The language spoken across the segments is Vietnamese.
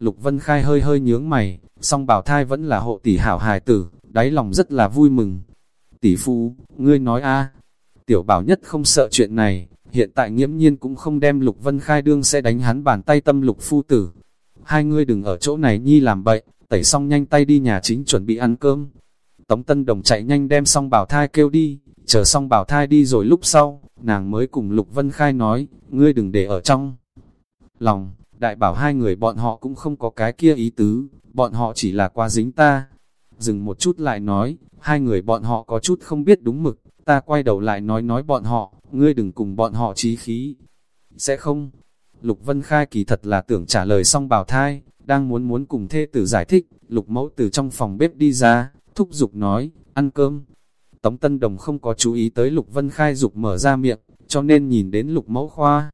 Lục Vân Khai hơi hơi nhướng mày, song bảo thai vẫn là hộ tỷ hảo hài tử, đáy lòng rất là vui mừng. Tỷ phu, ngươi nói a tiểu bảo nhất không sợ chuyện này, hiện tại nghiễm nhiên cũng không đem Lục Vân Khai đương sẽ đánh hắn bàn tay tâm lục phu tử. Hai ngươi đừng ở chỗ này nhi làm bậy, tẩy xong nhanh tay đi nhà chính chuẩn bị ăn cơm. Tống Tân Đồng chạy nhanh đem xong bảo thai kêu đi, chờ xong bảo thai đi rồi lúc sau, nàng mới cùng Lục Vân Khai nói, ngươi đừng để ở trong lòng, đại bảo hai người bọn họ cũng không có cái kia ý tứ, bọn họ chỉ là qua dính ta. Dừng một chút lại nói, hai người bọn họ có chút không biết đúng mực, ta quay đầu lại nói nói bọn họ, ngươi đừng cùng bọn họ trí khí. Sẽ không? Lục Vân Khai kỳ thật là tưởng trả lời xong bảo thai, đang muốn muốn cùng thê tử giải thích, lục mẫu từ trong phòng bếp đi ra, thúc giục nói, ăn cơm. Tống Tân Đồng không có chú ý tới Lục Vân Khai dục mở ra miệng, cho nên nhìn đến Lục Mẫu Khoa.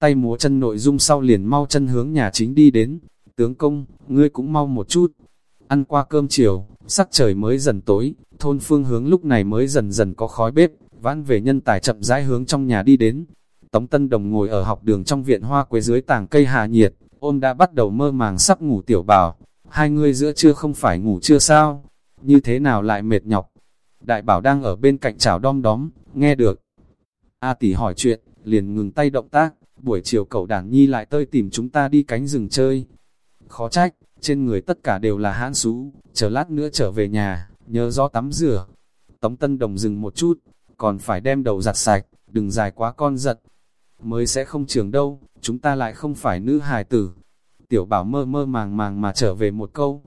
Tay múa chân nội dung sau liền mau chân hướng nhà chính đi đến. Tướng công, ngươi cũng mau một chút. Ăn qua cơm chiều, sắc trời mới dần tối, thôn phương hướng lúc này mới dần dần có khói bếp, vãn về nhân tài chậm rãi hướng trong nhà đi đến. Tống Tân Đồng ngồi ở học đường trong viện hoa quế dưới tàng cây hạ nhiệt, ôm đã bắt đầu mơ màng sắp ngủ tiểu bảo. Hai người giữa trưa không phải ngủ chưa sao? Như thế nào lại mệt nhọc? Đại bảo đang ở bên cạnh chảo đom đóm, nghe được. A tỷ hỏi chuyện, liền ngừng tay động tác, buổi chiều cậu đàn nhi lại tơi tìm chúng ta đi cánh rừng chơi. Khó trách, trên người tất cả đều là hãn xú, chờ lát nữa trở về nhà, nhớ rõ tắm rửa. Tống Tân Đồng dừng một chút, còn phải đem đầu giặt sạch, đừng dài quá con giật. Mới sẽ không trường đâu, chúng ta lại không phải nữ hài tử. Tiểu bảo mơ mơ màng màng mà trở về một câu.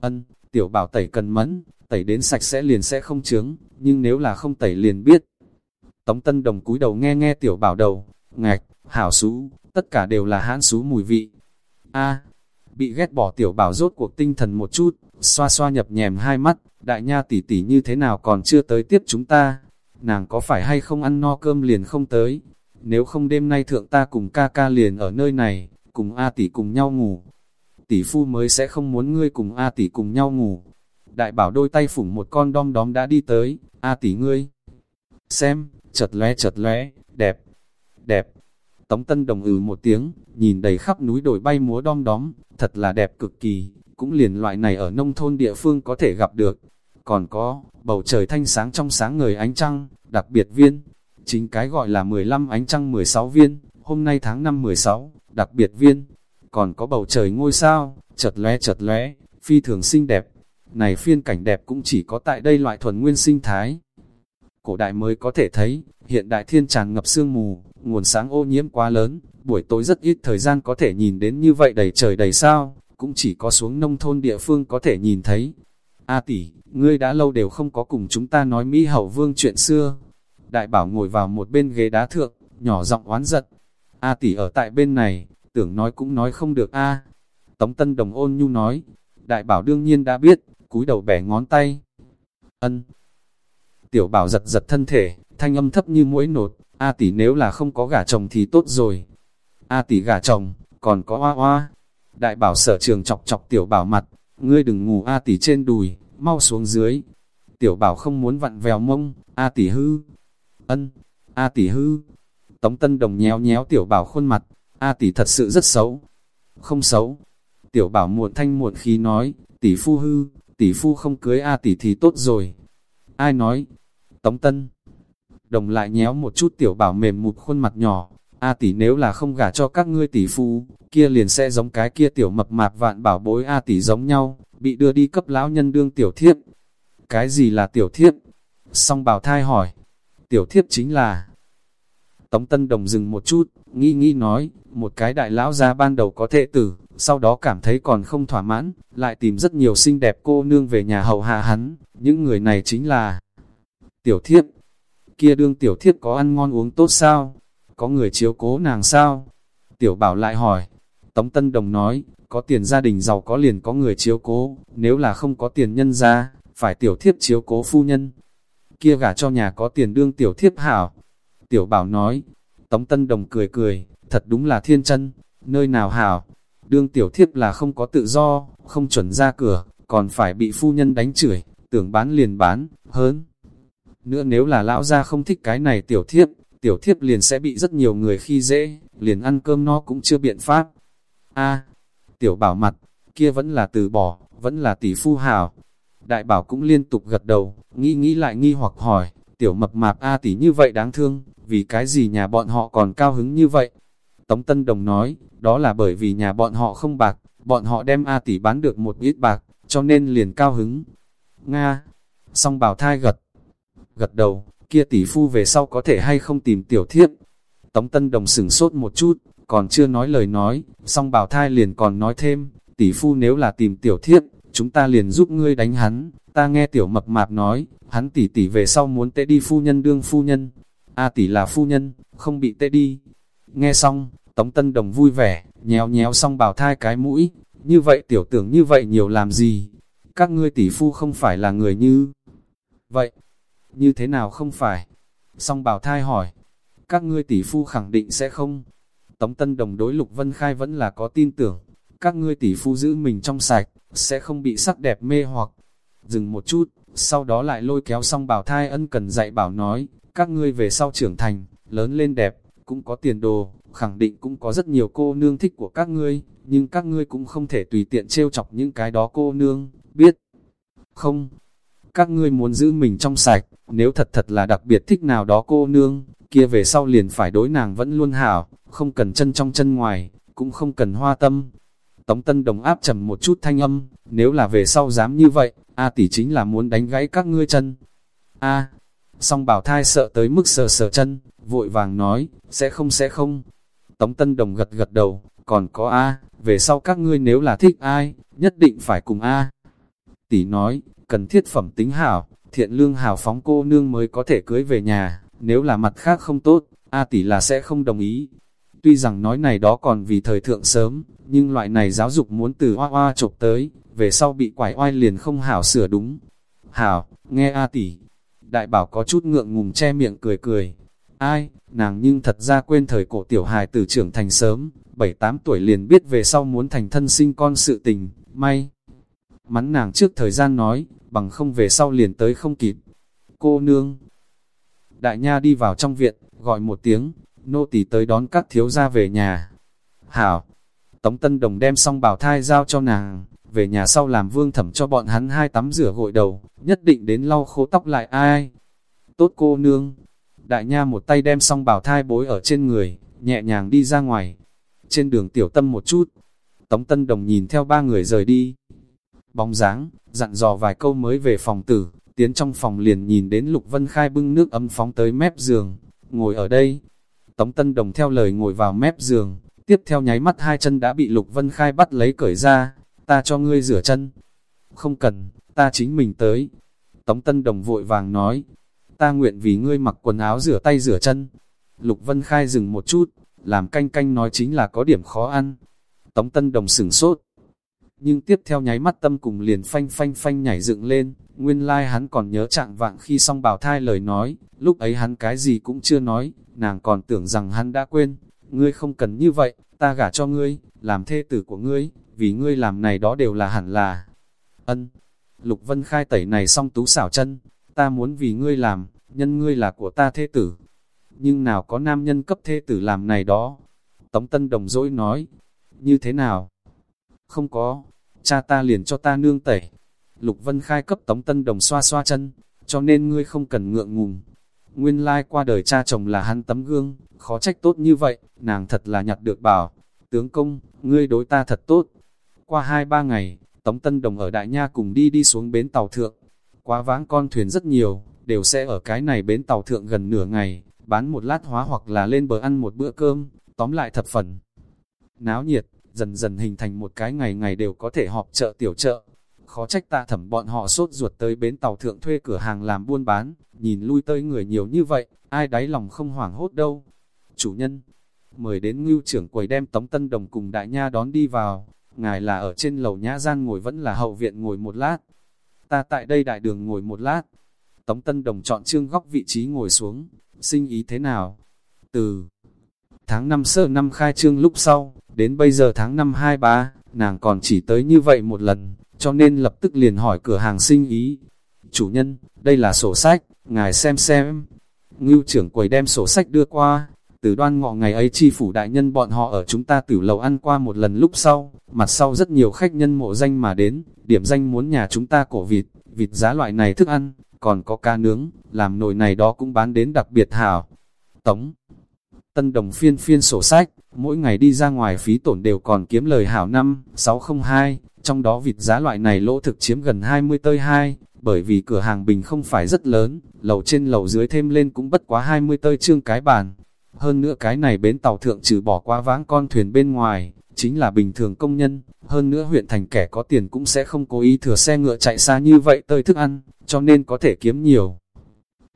Ân, tiểu bảo tẩy cần mẫn, tẩy đến sạch sẽ liền sẽ không trướng, nhưng nếu là không tẩy liền biết. Tống Tân Đồng cúi đầu nghe nghe tiểu bảo đầu, ngạch, hảo xú, tất cả đều là hãn xú mùi vị. A, bị ghét bỏ tiểu bảo rốt cuộc tinh thần một chút, xoa xoa nhập nhèm hai mắt, đại nha tỷ tỷ như thế nào còn chưa tới tiếp chúng ta. Nàng có phải hay không ăn no cơm liền không tới, nếu không đêm nay thượng ta cùng ca ca liền ở nơi này, cùng A tỷ cùng nhau ngủ. Tỷ phu mới sẽ không muốn ngươi cùng A tỷ cùng nhau ngủ. Đại bảo đôi tay phủng một con đom đóm đã đi tới, A tỷ ngươi. Xem, chật lóe chật lóe, đẹp, đẹp. Tống Tân Đồng ừ một tiếng, nhìn đầy khắp núi đồi bay múa đom đóm, thật là đẹp cực kỳ, cũng liền loại này ở nông thôn địa phương có thể gặp được. Còn có, bầu trời thanh sáng trong sáng người ánh trăng, đặc biệt viên, chính cái gọi là 15 ánh trăng 16 viên, hôm nay tháng 5 16, đặc biệt viên. Còn có bầu trời ngôi sao, chật lóe chật lóe, phi thường xinh đẹp. Này phiên cảnh đẹp cũng chỉ có tại đây loại thuần nguyên sinh thái. Cổ đại mới có thể thấy, hiện đại thiên tràn ngập sương mù, nguồn sáng ô nhiễm quá lớn, buổi tối rất ít thời gian có thể nhìn đến như vậy đầy trời đầy sao, cũng chỉ có xuống nông thôn địa phương có thể nhìn thấy. A à, tỷ, ngươi đã lâu đều không có cùng chúng ta nói Mỹ Hậu Vương chuyện xưa. Đại bảo ngồi vào một bên ghế đá thượng, nhỏ giọng oán giận. A à, tỷ ở tại bên này, tưởng nói cũng nói không được a. Tống Tân Đồng ôn nhu nói, đại bảo đương nhiên đã biết, cúi đầu bẻ ngón tay. Ân. Tiểu bảo giật giật thân thể, thanh âm thấp như mũi nột, A tỷ nếu là không có gả chồng thì tốt rồi. A tỷ gả chồng, còn có hoa hoa. Đại bảo sở trường chọc chọc tiểu bảo mặt, ngươi đừng ngủ A tỷ trên đùi, mau xuống dưới. Tiểu bảo không muốn vặn vèo mông, A tỷ hư. Ân, A tỷ hư. Tống Tân Đồng nhéo nhéo tiểu bảo khuôn mặt, A tỷ thật sự rất xấu. Không xấu. Tiểu bảo muộn thanh muộn khí nói, tỷ phu hư, tỷ phu không cưới A tỷ thì tốt rồi. Ai nói? Tống Tân Đồng lại nhéo một chút tiểu bảo mềm mụt khuôn mặt nhỏ, A tỷ nếu là không gả cho các ngươi tỷ phu, kia liền sẽ giống cái kia tiểu mập mạp vạn bảo bối A tỷ giống nhau, bị đưa đi cấp lão nhân đương tiểu thiếp. Cái gì là tiểu thiếp? Song bảo thai hỏi. Tiểu thiếp chính là... Tống Tân Đồng dừng một chút, nghi nghi nói, một cái đại lão gia ban đầu có thệ tử, sau đó cảm thấy còn không thỏa mãn, lại tìm rất nhiều xinh đẹp cô nương về nhà hậu hạ hắn, những người này chính là tiểu thiếp. Kia đương tiểu thiếp có ăn ngon uống tốt sao? Có người chiếu cố nàng sao? Tiểu bảo lại hỏi. Tống Tân Đồng nói, có tiền gia đình giàu có liền có người chiếu cố, nếu là không có tiền nhân ra, phải tiểu thiếp chiếu cố phu nhân. Kia gả cho nhà có tiền đương tiểu thiếp hảo. Tiểu bảo nói, Tống Tân Đồng cười cười, thật đúng là thiên chân, nơi nào hảo. Đương tiểu thiếp là không có tự do, không chuẩn ra cửa, còn phải bị phu nhân đánh chửi, tưởng bán liền bán, hớn. Nữa nếu là lão gia không thích cái này tiểu thiếp, tiểu thiếp liền sẽ bị rất nhiều người khi dễ, liền ăn cơm no cũng chưa biện pháp. a tiểu bảo mặt, kia vẫn là từ bỏ, vẫn là tỷ phu hảo. Đại bảo cũng liên tục gật đầu, nghĩ nghĩ lại nghi hoặc hỏi, tiểu mập mạp A tỷ như vậy đáng thương, vì cái gì nhà bọn họ còn cao hứng như vậy? Tống Tân Đồng nói, đó là bởi vì nhà bọn họ không bạc, bọn họ đem A tỷ bán được một ít bạc, cho nên liền cao hứng. Nga, song bảo thai gật, gật đầu, kia tỷ phu về sau có thể hay không tìm tiểu thiếp. Tống Tân Đồng sửng sốt một chút, còn chưa nói lời nói, song bảo thai liền còn nói thêm, tỷ phu nếu là tìm tiểu thiếp, chúng ta liền giúp ngươi đánh hắn, ta nghe tiểu mập mạp nói, hắn tỷ tỷ về sau muốn tệ đi phu nhân đương phu nhân, a tỷ là phu nhân, không bị tệ đi. Nghe xong, Tống Tân Đồng vui vẻ, nhéo nhéo xong bảo thai cái mũi, như vậy tiểu tưởng như vậy nhiều làm gì? Các ngươi tỷ phu không phải là người như... Vậy, như thế nào không phải? Song bảo thai hỏi, các ngươi tỷ phu khẳng định sẽ không. Tống Tân Đồng đối Lục Vân Khai vẫn là có tin tưởng, các ngươi tỷ phu giữ mình trong sạch, sẽ không bị sắc đẹp mê hoặc. Dừng một chút, sau đó lại lôi kéo Song bảo thai ân cần dạy bảo nói, các ngươi về sau trưởng thành, lớn lên đẹp, cũng có tiền đồ, khẳng định cũng có rất nhiều cô nương thích của các ngươi, nhưng các ngươi cũng không thể tùy tiện trêu chọc những cái đó cô nương, biết không? Các ngươi muốn giữ mình trong sạch, nếu thật thật là đặc biệt thích nào đó cô nương, kia về sau liền phải đối nàng vẫn luôn hảo, không cần chân trong chân ngoài, cũng không cần hoa tâm. Tống Tân Đồng áp trầm một chút thanh âm, nếu là về sau dám như vậy, A tỷ chính là muốn đánh gãy các ngươi chân. A, song bảo thai sợ tới mức sờ sờ chân, vội vàng nói, sẽ không sẽ không. Tống Tân Đồng gật gật đầu, còn có A, về sau các ngươi nếu là thích ai, nhất định phải cùng A. Tỷ nói, cần thiết phẩm tính hảo, thiện lương hào phóng cô nương mới có thể cưới về nhà, nếu là mặt khác không tốt, A tỷ là sẽ không đồng ý. Tuy rằng nói này đó còn vì thời thượng sớm, nhưng loại này giáo dục muốn từ hoa hoa chụp tới, về sau bị quải oai liền không hảo sửa đúng. Hảo, nghe A tỷ, đại bảo có chút ngượng ngùng che miệng cười cười. Ai, nàng nhưng thật ra quên thời cổ tiểu hài từ trưởng thành sớm, 7-8 tuổi liền biết về sau muốn thành thân sinh con sự tình, may. Mắn nàng trước thời gian nói, bằng không về sau liền tới không kịp. Cô nương. Đại nha đi vào trong viện, gọi một tiếng, nô tỳ tới đón các thiếu gia về nhà. Hảo. Tống Tân Đồng đem xong bảo thai giao cho nàng, về nhà sau làm vương thẩm cho bọn hắn hai tắm rửa gội đầu, nhất định đến lau khô tóc lại ai. Tốt cô nương. Đại nha một tay đem xong bảo thai bối ở trên người, nhẹ nhàng đi ra ngoài. Trên đường tiểu tâm một chút, Tống Tân Đồng nhìn theo ba người rời đi. Bóng dáng, dặn dò vài câu mới về phòng tử, tiến trong phòng liền nhìn đến Lục Vân Khai bưng nước ấm phóng tới mép giường, ngồi ở đây. Tống Tân Đồng theo lời ngồi vào mép giường, tiếp theo nháy mắt hai chân đã bị Lục Vân Khai bắt lấy cởi ra, ta cho ngươi rửa chân. Không cần, ta chính mình tới. Tống Tân Đồng vội vàng nói, ta nguyện vì ngươi mặc quần áo rửa tay rửa chân. Lục Vân Khai dừng một chút, làm canh canh nói chính là có điểm khó ăn. Tống Tân Đồng sửng sốt, nhưng tiếp theo nháy mắt tâm cùng liền phanh phanh phanh nhảy dựng lên, nguyên lai like hắn còn nhớ trạng vạng khi song bảo thai lời nói, lúc ấy hắn cái gì cũng chưa nói, nàng còn tưởng rằng hắn đã quên, ngươi không cần như vậy, ta gả cho ngươi, làm thê tử của ngươi, vì ngươi làm này đó đều là hẳn là. Ân, Lục Vân khai tẩy này xong tú xảo chân, ta muốn vì ngươi làm, nhân ngươi là của ta thê tử. Nhưng nào có nam nhân cấp thê tử làm này đó? Tống Tân Đồng dỗi nói, như thế nào? Không có, cha ta liền cho ta nương tẩy. Lục Vân Khai cấp Tống Tân Đồng xoa xoa chân, cho nên ngươi không cần ngượng ngùng. Nguyên lai qua đời cha chồng là hắn tấm gương, khó trách tốt như vậy, nàng thật là nhặt được bảo. Tướng công, ngươi đối ta thật tốt. Qua hai ba ngày, Tống Tân Đồng ở Đại Nha cùng đi đi xuống bến tàu thượng. Quá vãng con thuyền rất nhiều, đều sẽ ở cái này bến tàu thượng gần nửa ngày, bán một lát hóa hoặc là lên bờ ăn một bữa cơm, tóm lại thập phần. Náo nhiệt, dần dần hình thành một cái ngày ngày đều có thể họp chợ tiểu chợ. Khó trách ta thẩm bọn họ sốt ruột tới bến tàu thượng thuê cửa hàng làm buôn bán, nhìn lui tới người nhiều như vậy, ai đáy lòng không hoảng hốt đâu. Chủ nhân, mời đến ngưu trưởng quầy đem Tống Tân Đồng cùng đại nha đón đi vào, ngài là ở trên lầu nhã gian ngồi vẫn là hậu viện ngồi một lát. Ta tại đây đại đường ngồi một lát. Tống Tân Đồng chọn trương góc vị trí ngồi xuống, sinh ý thế nào? Từ tháng năm sơ năm khai trương lúc sau, đến bây giờ tháng năm hai ba, nàng còn chỉ tới như vậy một lần, cho nên lập tức liền hỏi cửa hàng sinh ý. Chủ nhân, đây là sổ sách, ngài xem xem. Ngưu trưởng quầy đem sổ sách đưa qua, từ đoan ngọ ngày ấy chi phủ đại nhân bọn họ ở chúng ta tử lầu ăn qua một lần lúc sau, mặt sau rất nhiều khách nhân mộ danh mà đến, điểm danh muốn nhà chúng ta cổ vịt, vịt giá loại này thức ăn, còn có cá nướng, làm nồi này đó cũng bán đến đặc biệt hảo. Tống Tân đồng phiên phiên sổ sách, mỗi ngày đi ra ngoài phí tổn đều còn kiếm lời hảo năm, 602, trong đó vịt giá loại này lỗ thực chiếm gần 20 tơi 2, bởi vì cửa hàng bình không phải rất lớn, lầu trên lầu dưới thêm lên cũng bất quá 20 tơi trương cái bàn. Hơn nữa cái này bến tàu thượng trừ bỏ qua vãng con thuyền bên ngoài, chính là bình thường công nhân, hơn nữa huyện thành kẻ có tiền cũng sẽ không cố ý thừa xe ngựa chạy xa như vậy tơi thức ăn, cho nên có thể kiếm nhiều.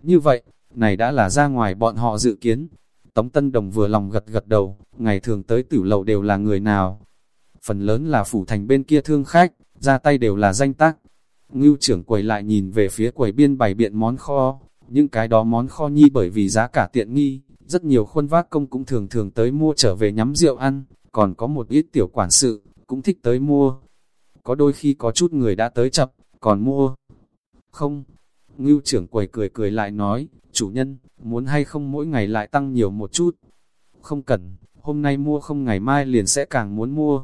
Như vậy, này đã là ra ngoài bọn họ dự kiến. Tống Tân Đồng vừa lòng gật gật đầu, ngày thường tới tử lầu đều là người nào. Phần lớn là phủ thành bên kia thương khách, ra tay đều là danh tác, Ngưu trưởng quầy lại nhìn về phía quầy biên bày biện món kho, những cái đó món kho nhi bởi vì giá cả tiện nghi, rất nhiều khuôn vác công cũng thường thường tới mua trở về nhắm rượu ăn, còn có một ít tiểu quản sự, cũng thích tới mua. Có đôi khi có chút người đã tới chập, còn mua. Không, ngưu trưởng quầy cười cười lại nói, chủ nhân, muốn hay không mỗi ngày lại tăng nhiều một chút. Không cần, hôm nay mua không ngày mai liền sẽ càng muốn mua.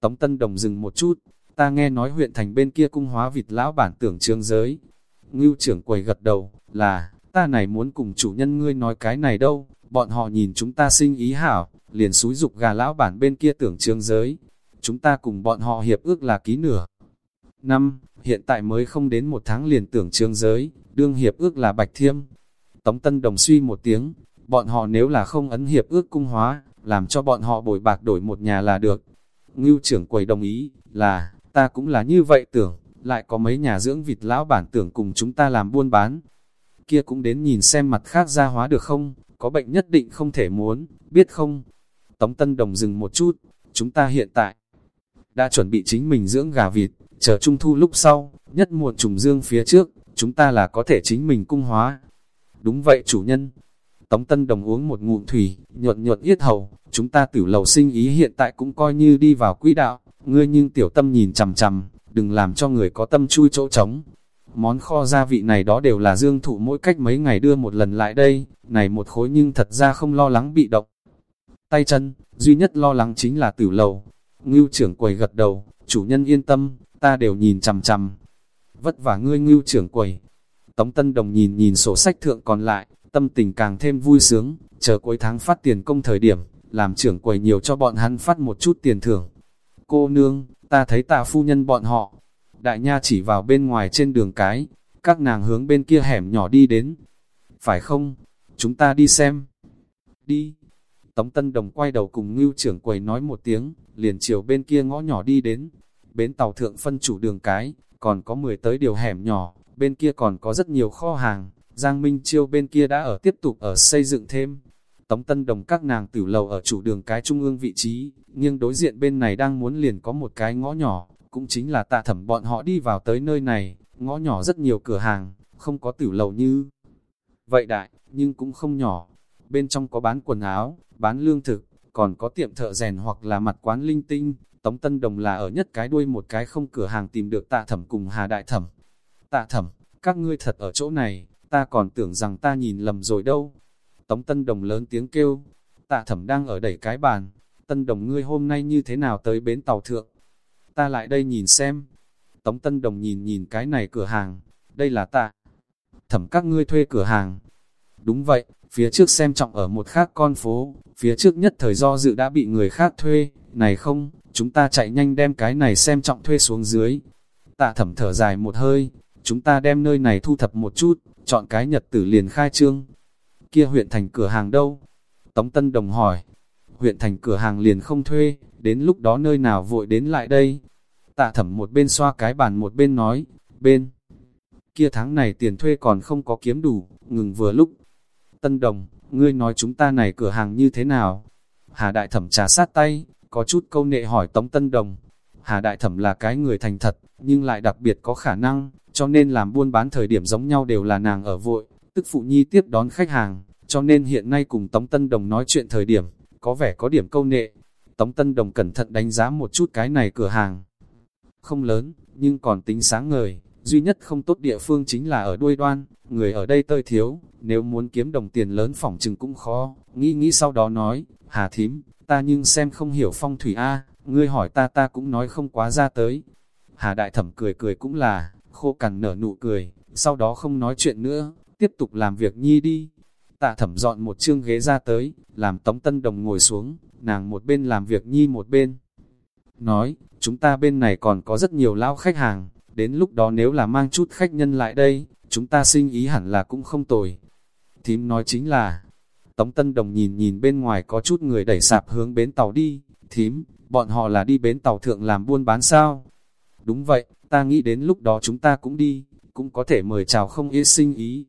Tống Tân Đồng dừng một chút, ta nghe nói huyện thành bên kia cung hóa vịt lão bản tưởng trương giới. Ngưu trưởng quầy gật đầu, là, ta này muốn cùng chủ nhân ngươi nói cái này đâu, bọn họ nhìn chúng ta sinh ý hảo, liền xúi dục gà lão bản bên kia tưởng trương giới. Chúng ta cùng bọn họ hiệp ước là ký nửa. Năm, hiện tại mới không đến một tháng liền tưởng trương giới, đương hiệp ước là bạch thiêm. Tống Tân Đồng suy một tiếng, bọn họ nếu là không ấn hiệp ước cung hóa, làm cho bọn họ bồi bạc đổi một nhà là được. Ngưu trưởng quầy đồng ý, là, ta cũng là như vậy tưởng, lại có mấy nhà dưỡng vịt lão bản tưởng cùng chúng ta làm buôn bán. Kia cũng đến nhìn xem mặt khác ra hóa được không, có bệnh nhất định không thể muốn, biết không? Tống Tân Đồng dừng một chút, chúng ta hiện tại đã chuẩn bị chính mình dưỡng gà vịt, chờ trung thu lúc sau, nhất muộn trùng dương phía trước, chúng ta là có thể chính mình cung hóa. Đúng vậy chủ nhân. Tống Tân Đồng uống một ngụm thủy, nhuận nhuận yết hầu, chúng ta tử lầu sinh ý hiện tại cũng coi như đi vào quỹ đạo, ngươi nhưng tiểu tâm nhìn chằm chằm, đừng làm cho người có tâm chui chỗ trống. Món kho gia vị này đó đều là dương thụ mỗi cách mấy ngày đưa một lần lại đây, này một khối nhưng thật ra không lo lắng bị động. Tay chân, duy nhất lo lắng chính là tử lầu. Ngưu trưởng quầy gật đầu, chủ nhân yên tâm, ta đều nhìn chằm chằm. Vất vả ngươi ngưu trưởng quầy. Tống Tân Đồng nhìn nhìn sổ sách thượng còn lại, tâm tình càng thêm vui sướng, chờ cuối tháng phát tiền công thời điểm, làm trưởng quầy nhiều cho bọn hắn phát một chút tiền thưởng cô nương, ta thấy tạ phu nhân bọn họ. Đại nha chỉ vào bên ngoài trên đường cái, các nàng hướng bên kia hẻm nhỏ đi đến. Phải không? Chúng ta đi xem. Đi. Tống Tân Đồng quay đầu cùng ngưu trưởng quầy nói một tiếng, liền chiều bên kia ngõ nhỏ đi đến. Bến tàu thượng phân chủ đường cái, còn có 10 tới điều hẻm nhỏ, bên kia còn có rất nhiều kho hàng. Giang Minh Chiêu bên kia đã ở tiếp tục ở xây dựng thêm. Tống Tân Đồng các nàng tử lầu ở chủ đường cái trung ương vị trí, nhưng đối diện bên này đang muốn liền có một cái ngõ nhỏ, cũng chính là tạ thẩm bọn họ đi vào tới nơi này, ngõ nhỏ rất nhiều cửa hàng, không có tử lầu như vậy đại, nhưng cũng không nhỏ. Bên trong có bán quần áo, bán lương thực, còn có tiệm thợ rèn hoặc là mặt quán linh tinh. Tống Tân Đồng là ở nhất cái đuôi một cái không cửa hàng tìm được tạ thẩm cùng Hà Đại Thẩm. Tạ thẩm, các ngươi thật ở chỗ này, ta còn tưởng rằng ta nhìn lầm rồi đâu. Tống Tân Đồng lớn tiếng kêu, tạ thẩm đang ở đẩy cái bàn, Tân Đồng ngươi hôm nay như thế nào tới bến tàu thượng? Ta lại đây nhìn xem. Tống Tân Đồng nhìn nhìn cái này cửa hàng, đây là tạ. Thẩm các ngươi thuê cửa hàng. Đúng vậy, phía trước xem trọng ở một khác con phố, phía trước nhất thời do dự đã bị người khác thuê, này không, chúng ta chạy nhanh đem cái này xem trọng thuê xuống dưới. Tạ thẩm thở dài một hơi, chúng ta đem nơi này thu thập một chút, chọn cái nhật tử liền khai trương, kia huyện thành cửa hàng đâu? Tống Tân Đồng hỏi, huyện thành cửa hàng liền không thuê, đến lúc đó nơi nào vội đến lại đây? Tạ thẩm một bên xoa cái bàn một bên nói, bên kia tháng này tiền thuê còn không có kiếm đủ, ngừng vừa lúc. Tân Đồng, ngươi nói chúng ta này cửa hàng như thế nào? Hà Đại Thẩm trà sát tay, có chút câu nệ hỏi Tống Tân Đồng. Hà Đại Thẩm là cái người thành thật, nhưng lại đặc biệt có khả năng, cho nên làm buôn bán thời điểm giống nhau đều là nàng ở vội, tức phụ nhi tiếp đón khách hàng, cho nên hiện nay cùng Tống Tân Đồng nói chuyện thời điểm, có vẻ có điểm câu nệ. Tống Tân Đồng cẩn thận đánh giá một chút cái này cửa hàng. Không lớn, nhưng còn tính sáng ngời, duy nhất không tốt địa phương chính là ở đuôi đoan, người ở đây tơi thiếu, nếu muốn kiếm đồng tiền lớn phỏng chừng cũng khó, nghĩ nghĩ sau đó nói, Hà thím, ta nhưng xem không hiểu phong thủy A, ngươi hỏi ta ta cũng nói không quá ra tới. Hà đại thẩm cười cười cũng là, khô cằn nở nụ cười, sau đó không nói chuyện nữa, tiếp tục làm việc nhi đi. Tạ thẩm dọn một chương ghế ra tới, làm tống tân đồng ngồi xuống, nàng một bên làm việc nhi một bên. Nói, chúng ta bên này còn có rất nhiều lão khách hàng, đến lúc đó nếu là mang chút khách nhân lại đây, chúng ta sinh ý hẳn là cũng không tồi. Thím nói chính là, Tống Tân Đồng nhìn nhìn bên ngoài có chút người đẩy sạp hướng bến tàu đi, thím, bọn họ là đi bến tàu thượng làm buôn bán sao? Đúng vậy, ta nghĩ đến lúc đó chúng ta cũng đi, cũng có thể mời chào không ít sinh ý.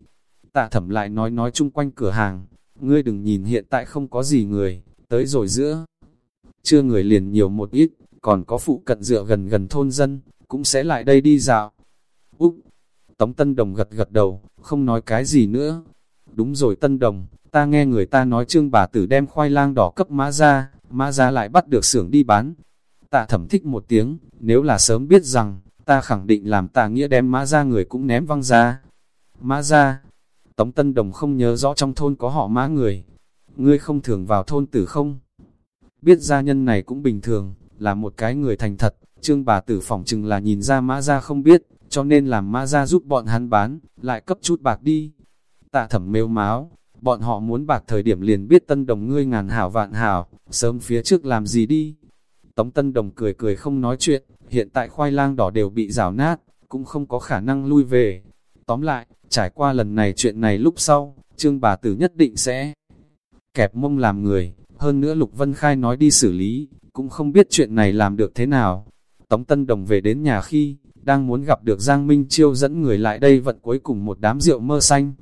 Tạ thẩm lại nói nói chung quanh cửa hàng, ngươi đừng nhìn hiện tại không có gì người, tới rồi giữa. Chưa người liền nhiều một ít, còn có phụ cận dựa gần gần thôn dân, cũng sẽ lại đây đi dạo. Úc! Tống Tân Đồng gật gật đầu, không nói cái gì nữa. Đúng rồi Tân Đồng, ta nghe người ta nói trương bà tử đem khoai lang đỏ cấp mã ra, mã ra lại bắt được xưởng đi bán. Tạ thẩm thích một tiếng, nếu là sớm biết rằng, ta khẳng định làm tạ nghĩa đem mã ra người cũng ném văng ra. Mã ra, Tống Tân Đồng không nhớ rõ trong thôn có họ mã người. Ngươi không thường vào thôn tử không? Biết gia nhân này cũng bình thường, là một cái người thành thật, trương bà tử phỏng chừng là nhìn ra mã ra không biết, cho nên làm mã ra giúp bọn hắn bán, lại cấp chút bạc đi. Tạ thẩm mêu máu, bọn họ muốn bạc thời điểm liền biết tân đồng ngươi ngàn hảo vạn hảo, sớm phía trước làm gì đi. Tống tân đồng cười cười không nói chuyện, hiện tại khoai lang đỏ đều bị rào nát, cũng không có khả năng lui về. Tóm lại, trải qua lần này chuyện này lúc sau, trương bà tử nhất định sẽ kẹp mông làm người, hơn nữa Lục Vân Khai nói đi xử lý, cũng không biết chuyện này làm được thế nào. Tống Tân Đồng về đến nhà khi, đang muốn gặp được Giang Minh Chiêu dẫn người lại đây vận cuối cùng một đám rượu mơ xanh.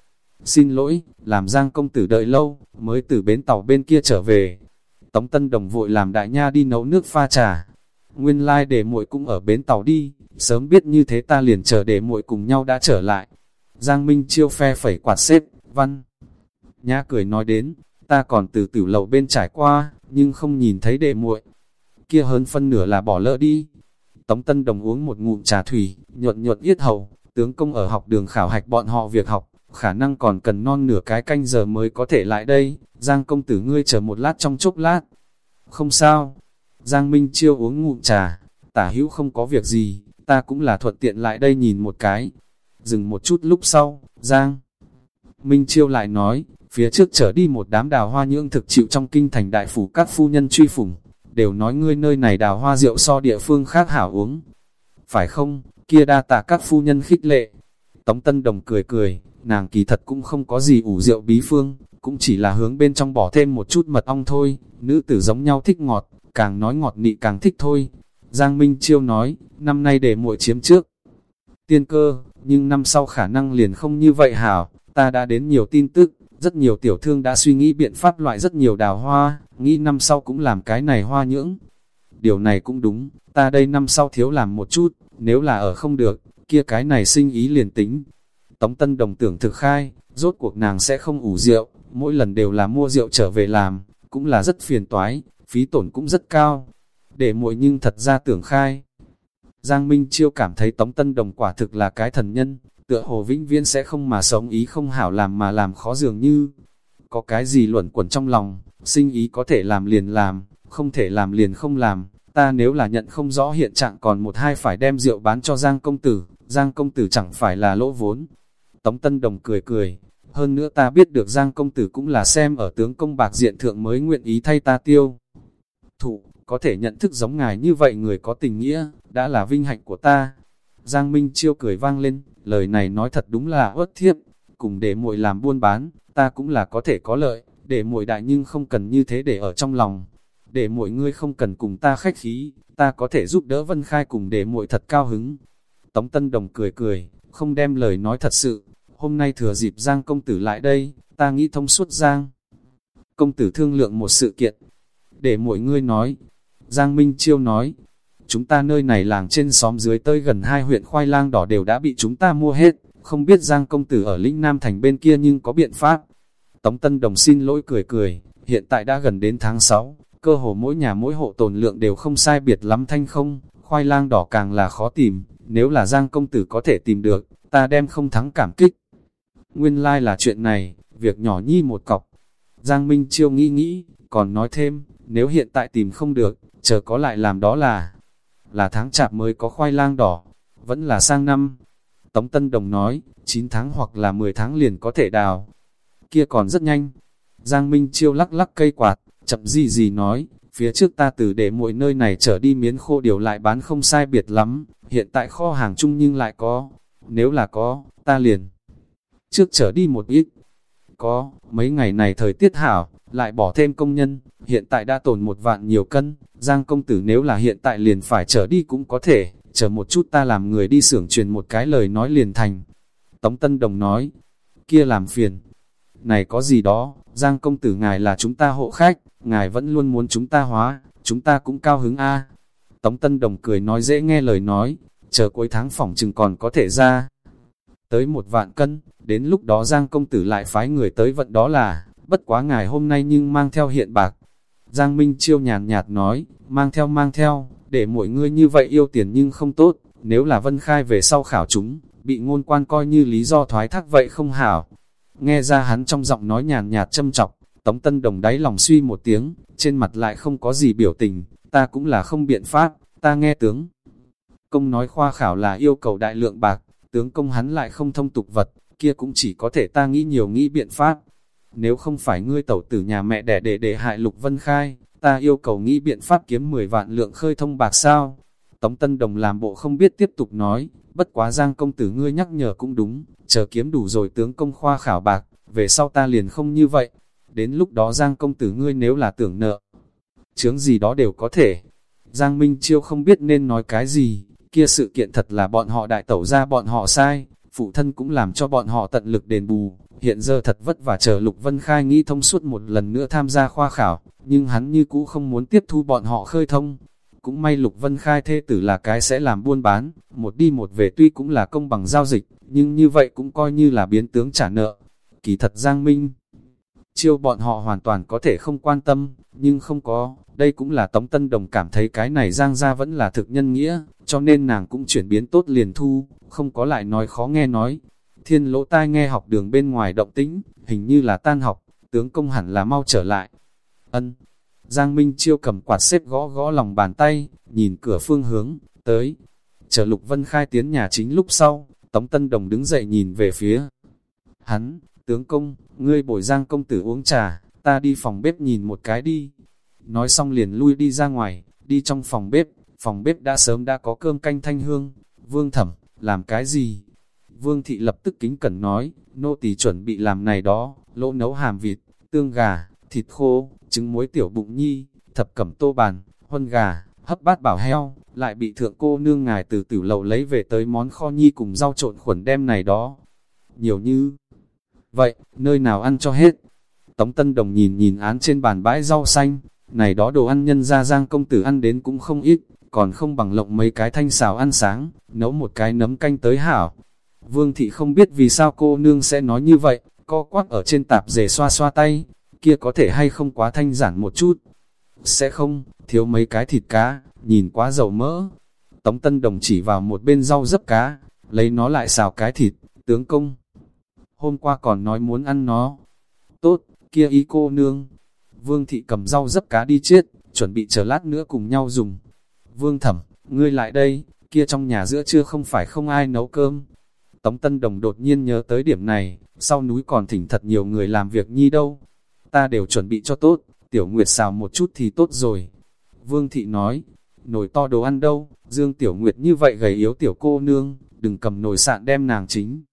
Xin lỗi, làm Giang công tử đợi lâu, mới từ bến tàu bên kia trở về. Tống Tân Đồng vội làm đại nha đi nấu nước pha trà. Nguyên lai like để muội cũng ở bến tàu đi, sớm biết như thế ta liền chờ để muội cùng nhau đã trở lại. Giang Minh Chiêu phe phẩy quạt xếp, văn. Nhã cười nói đến, ta còn từ tử lầu bên trải qua, nhưng không nhìn thấy đệ muội. Kia hơn phân nửa là bỏ lỡ đi. Tống Tân Đồng uống một ngụm trà thủy, nhuận nhuận yết hầu, tướng công ở học đường khảo hạch bọn họ việc học, khả năng còn cần non nửa cái canh giờ mới có thể lại đây, Giang công tử ngươi chờ một lát trong chốc lát. Không sao, Giang Minh Chiêu uống ngụm trà, tả hữu không có việc gì, ta cũng là thuận tiện lại đây nhìn một cái. Dừng một chút lúc sau, Giang Minh Chiêu lại nói, phía trước trở đi một đám đào hoa nhưỡng thực chịu trong kinh thành đại phủ các phu nhân truy phủng, đều nói ngươi nơi này đào hoa rượu so địa phương khác hảo uống. Phải không, kia đa tạ các phu nhân khích lệ. Tống Tân Đồng cười cười, nàng kỳ thật cũng không có gì ủ rượu bí phương, cũng chỉ là hướng bên trong bỏ thêm một chút mật ong thôi, nữ tử giống nhau thích ngọt, càng nói ngọt nị càng thích thôi. Giang Minh Chiêu nói, năm nay để muội chiếm trước. Tiên cơ, nhưng năm sau khả năng liền không như vậy hảo, ta đã đến nhiều tin tức, rất nhiều tiểu thương đã suy nghĩ biện pháp loại rất nhiều đào hoa, nghĩ năm sau cũng làm cái này hoa nhưỡng. Điều này cũng đúng, ta đây năm sau thiếu làm một chút, nếu là ở không được, kia cái này sinh ý liền tính. Tống Tân Đồng tưởng thực khai, rốt cuộc nàng sẽ không ủ rượu, mỗi lần đều là mua rượu trở về làm, cũng là rất phiền toái, phí tổn cũng rất cao. Để muội nhưng thật ra tưởng khai. Giang Minh Chiêu cảm thấy Tống Tân Đồng quả thực là cái thần nhân, tựa hồ vĩnh viễn sẽ không mà sống ý không hảo làm mà làm khó dường như. Có cái gì luẩn quẩn trong lòng, sinh ý có thể làm liền làm, không thể làm liền không làm, ta nếu là nhận không rõ hiện trạng còn một hai phải đem rượu bán cho Giang công tử, Giang công tử chẳng phải là lỗ vốn. Tống Tân Đồng cười cười, hơn nữa ta biết được Giang công tử cũng là xem ở tướng công bạc diện thượng mới nguyện ý thay ta tiêu. Thụ, có thể nhận thức giống ngài như vậy người có tình nghĩa, đã là vinh hạnh của ta. Giang Minh Chiêu cười vang lên, lời này nói thật đúng là uất thiếp, cùng để muội làm buôn bán, ta cũng là có thể có lợi, để muội đại nhưng không cần như thế để ở trong lòng. Để muội ngươi không cần cùng ta khách khí, ta có thể giúp đỡ Vân Khai cùng để muội thật cao hứng. Tống Tân Đồng cười cười, không đem lời nói thật sự. Hôm nay thừa dịp Giang công tử lại đây, ta nghĩ thông suốt Giang. Công tử thương lượng một sự kiện. Để mọi ngươi nói. Giang Minh Chiêu nói, chúng ta nơi này làng trên xóm dưới tơi gần hai huyện khoai lang đỏ đều đã bị chúng ta mua hết, không biết Giang công tử ở lĩnh Nam Thành bên kia nhưng có biện pháp. Tống Tân Đồng xin lỗi cười cười, hiện tại đã gần đến tháng 6, cơ hồ mỗi nhà mỗi hộ tồn lượng đều không sai biệt lắm thanh không, khoai lang đỏ càng là khó tìm, nếu là Giang công tử có thể tìm được, ta đem không thắng cảm kích. Nguyên lai like là chuyện này, việc nhỏ nhi một cọc. Giang Minh Chiêu nghĩ nghĩ, còn nói thêm, nếu hiện tại tìm không được, chờ có lại làm đó là, là tháng chạp mới có khoai lang đỏ, vẫn là sang năm. Tống Tân Đồng nói, 9 tháng hoặc là 10 tháng liền có thể đào. Kia còn rất nhanh. Giang Minh Chiêu lắc lắc cây quạt, chậm gì gì nói, phía trước ta từ để mỗi nơi này trở đi miến khô điều lại bán không sai biệt lắm, hiện tại kho hàng chung nhưng lại có, nếu là có, ta liền. Trước trở đi một ít, có, mấy ngày này thời tiết hảo, lại bỏ thêm công nhân, hiện tại đã tồn một vạn nhiều cân, Giang công tử nếu là hiện tại liền phải trở đi cũng có thể, chờ một chút ta làm người đi xưởng truyền một cái lời nói liền thành. Tống Tân Đồng nói, kia làm phiền. Này có gì đó, Giang công tử ngài là chúng ta hộ khách, ngài vẫn luôn muốn chúng ta hóa, chúng ta cũng cao hứng a. Tống Tân Đồng cười nói dễ nghe lời nói, chờ cuối tháng phỏng chừng còn có thể ra. Tới một vạn cân, đến lúc đó Giang công tử lại phái người tới vận đó là, bất quá ngài hôm nay nhưng mang theo hiện bạc. Giang Minh Chiêu nhàn nhạt nói, mang theo mang theo, để mỗi người như vậy yêu tiền nhưng không tốt, nếu là Vân Khai về sau khảo chúng, bị ngôn quan coi như lý do thoái thác vậy không hảo. Nghe ra hắn trong giọng nói nhàn nhạt châm chọc, Tống Tân Đồng đáy lòng suy một tiếng, trên mặt lại không có gì biểu tình, ta cũng là không biện pháp, ta nghe tướng. Công nói khoa khảo là yêu cầu đại lượng bạc, tướng công hắn lại không thông tục vật, kia cũng chỉ có thể ta nghĩ nhiều nghĩ biện pháp. Nếu không phải ngươi tẩu tử nhà mẹ đẻ để để hại Lục Vân Khai, ta yêu cầu nghĩ biện pháp kiếm 10 vạn lượng khơi thông bạc sao. Tống Tân Đồng làm bộ không biết tiếp tục nói, bất quá giang công tử ngươi nhắc nhở cũng đúng, chờ kiếm đủ rồi tướng công khoa khảo bạc, về sau ta liền không như vậy. Đến lúc đó giang công tử ngươi nếu là tưởng nợ, chướng gì đó đều có thể. Giang Minh Chiêu không biết nên nói cái gì, kia sự kiện thật là bọn họ đại tẩu ra bọn họ sai, phụ thân cũng làm cho bọn họ tận lực đền bù, hiện giờ thật vất vả chờ Lục Vân Khai nghĩ thông suốt một lần nữa tham gia khoa khảo, nhưng hắn như cũ không muốn tiếp thu bọn họ khơi thông. Cũng may Lục Vân Khai thê tử là cái sẽ làm buôn bán, một đi một về tuy cũng là công bằng giao dịch, nhưng như vậy cũng coi như là biến tướng trả nợ. Kỳ thật Giang Minh, chiêu bọn họ hoàn toàn có thể không quan tâm, nhưng không có, đây cũng là Tống Tân Đồng cảm thấy cái này Giang ra vẫn là thực nhân nghĩa, cho nên nàng cũng chuyển biến tốt liền thu, không có lại nói khó nghe nói. Thiên lỗ tai nghe học đường bên ngoài động tĩnh, hình như là tan học, tướng công hẳn là mau trở lại. Ân. Giang Minh Chiêu cầm quạt xếp gõ gõ lòng bàn tay, nhìn cửa phương hướng, tới. Chờ Lục Vân Khai tiến nhà chính lúc sau, Tống Tân Đồng đứng dậy nhìn về phía. Hắn, tướng công, ngươi bồi Giang công tử uống trà, ta đi phòng bếp nhìn một cái đi. Nói xong liền lui đi ra ngoài, đi trong phòng bếp, phòng bếp đã sớm đã có cơm canh thanh hương. Vương thẩm, làm cái gì? Vương thị lập tức kính cẩn nói, nô tỳ chuẩn bị làm này đó, lỗ nấu hàm vịt, tương gà, thịt khô, trứng muối tiểu bụng nhi, thập cẩm tô bàn, huân gà, hấp bát bảo heo, lại bị thượng cô nương ngài từ tử lầu lấy về tới món kho nhi cùng rau trộn khuẩn đem này đó. Nhiều như vậy, nơi nào ăn cho hết? Tống Tân Đồng nhìn nhìn án trên bàn bãi rau xanh, này đó đồ ăn nhân ra giang công tử ăn đến cũng không ít, còn không bằng lộng mấy cái thanh xào ăn sáng, nấu một cái nấm canh tới hảo. Vương thị không biết vì sao cô nương sẽ nói như vậy, co quắc ở trên tạp dề xoa xoa tay, kia có thể hay không quá thanh giản một chút. Sẽ không, thiếu mấy cái thịt cá, nhìn quá dầu mỡ. Tống Tân Đồng chỉ vào một bên rau dấp cá, lấy nó lại xào cái thịt, tướng công. Hôm qua còn nói muốn ăn nó. Tốt, kia ý cô nương. Vương thị cầm rau dấp cá đi chết, chuẩn bị chờ lát nữa cùng nhau dùng. Vương thẩm, ngươi lại đây, kia trong nhà giữa trưa không phải không ai nấu cơm. Tống Tân Đồng đột nhiên nhớ tới điểm này, sau núi còn thỉnh thật nhiều người làm việc nhi đâu. Ta đều chuẩn bị cho tốt, Tiểu Nguyệt xào một chút thì tốt rồi. Vương Thị nói, nồi to đồ ăn đâu, Dương Tiểu Nguyệt như vậy gầy yếu tiểu cô nương, đừng cầm nồi sạn đem nàng chính.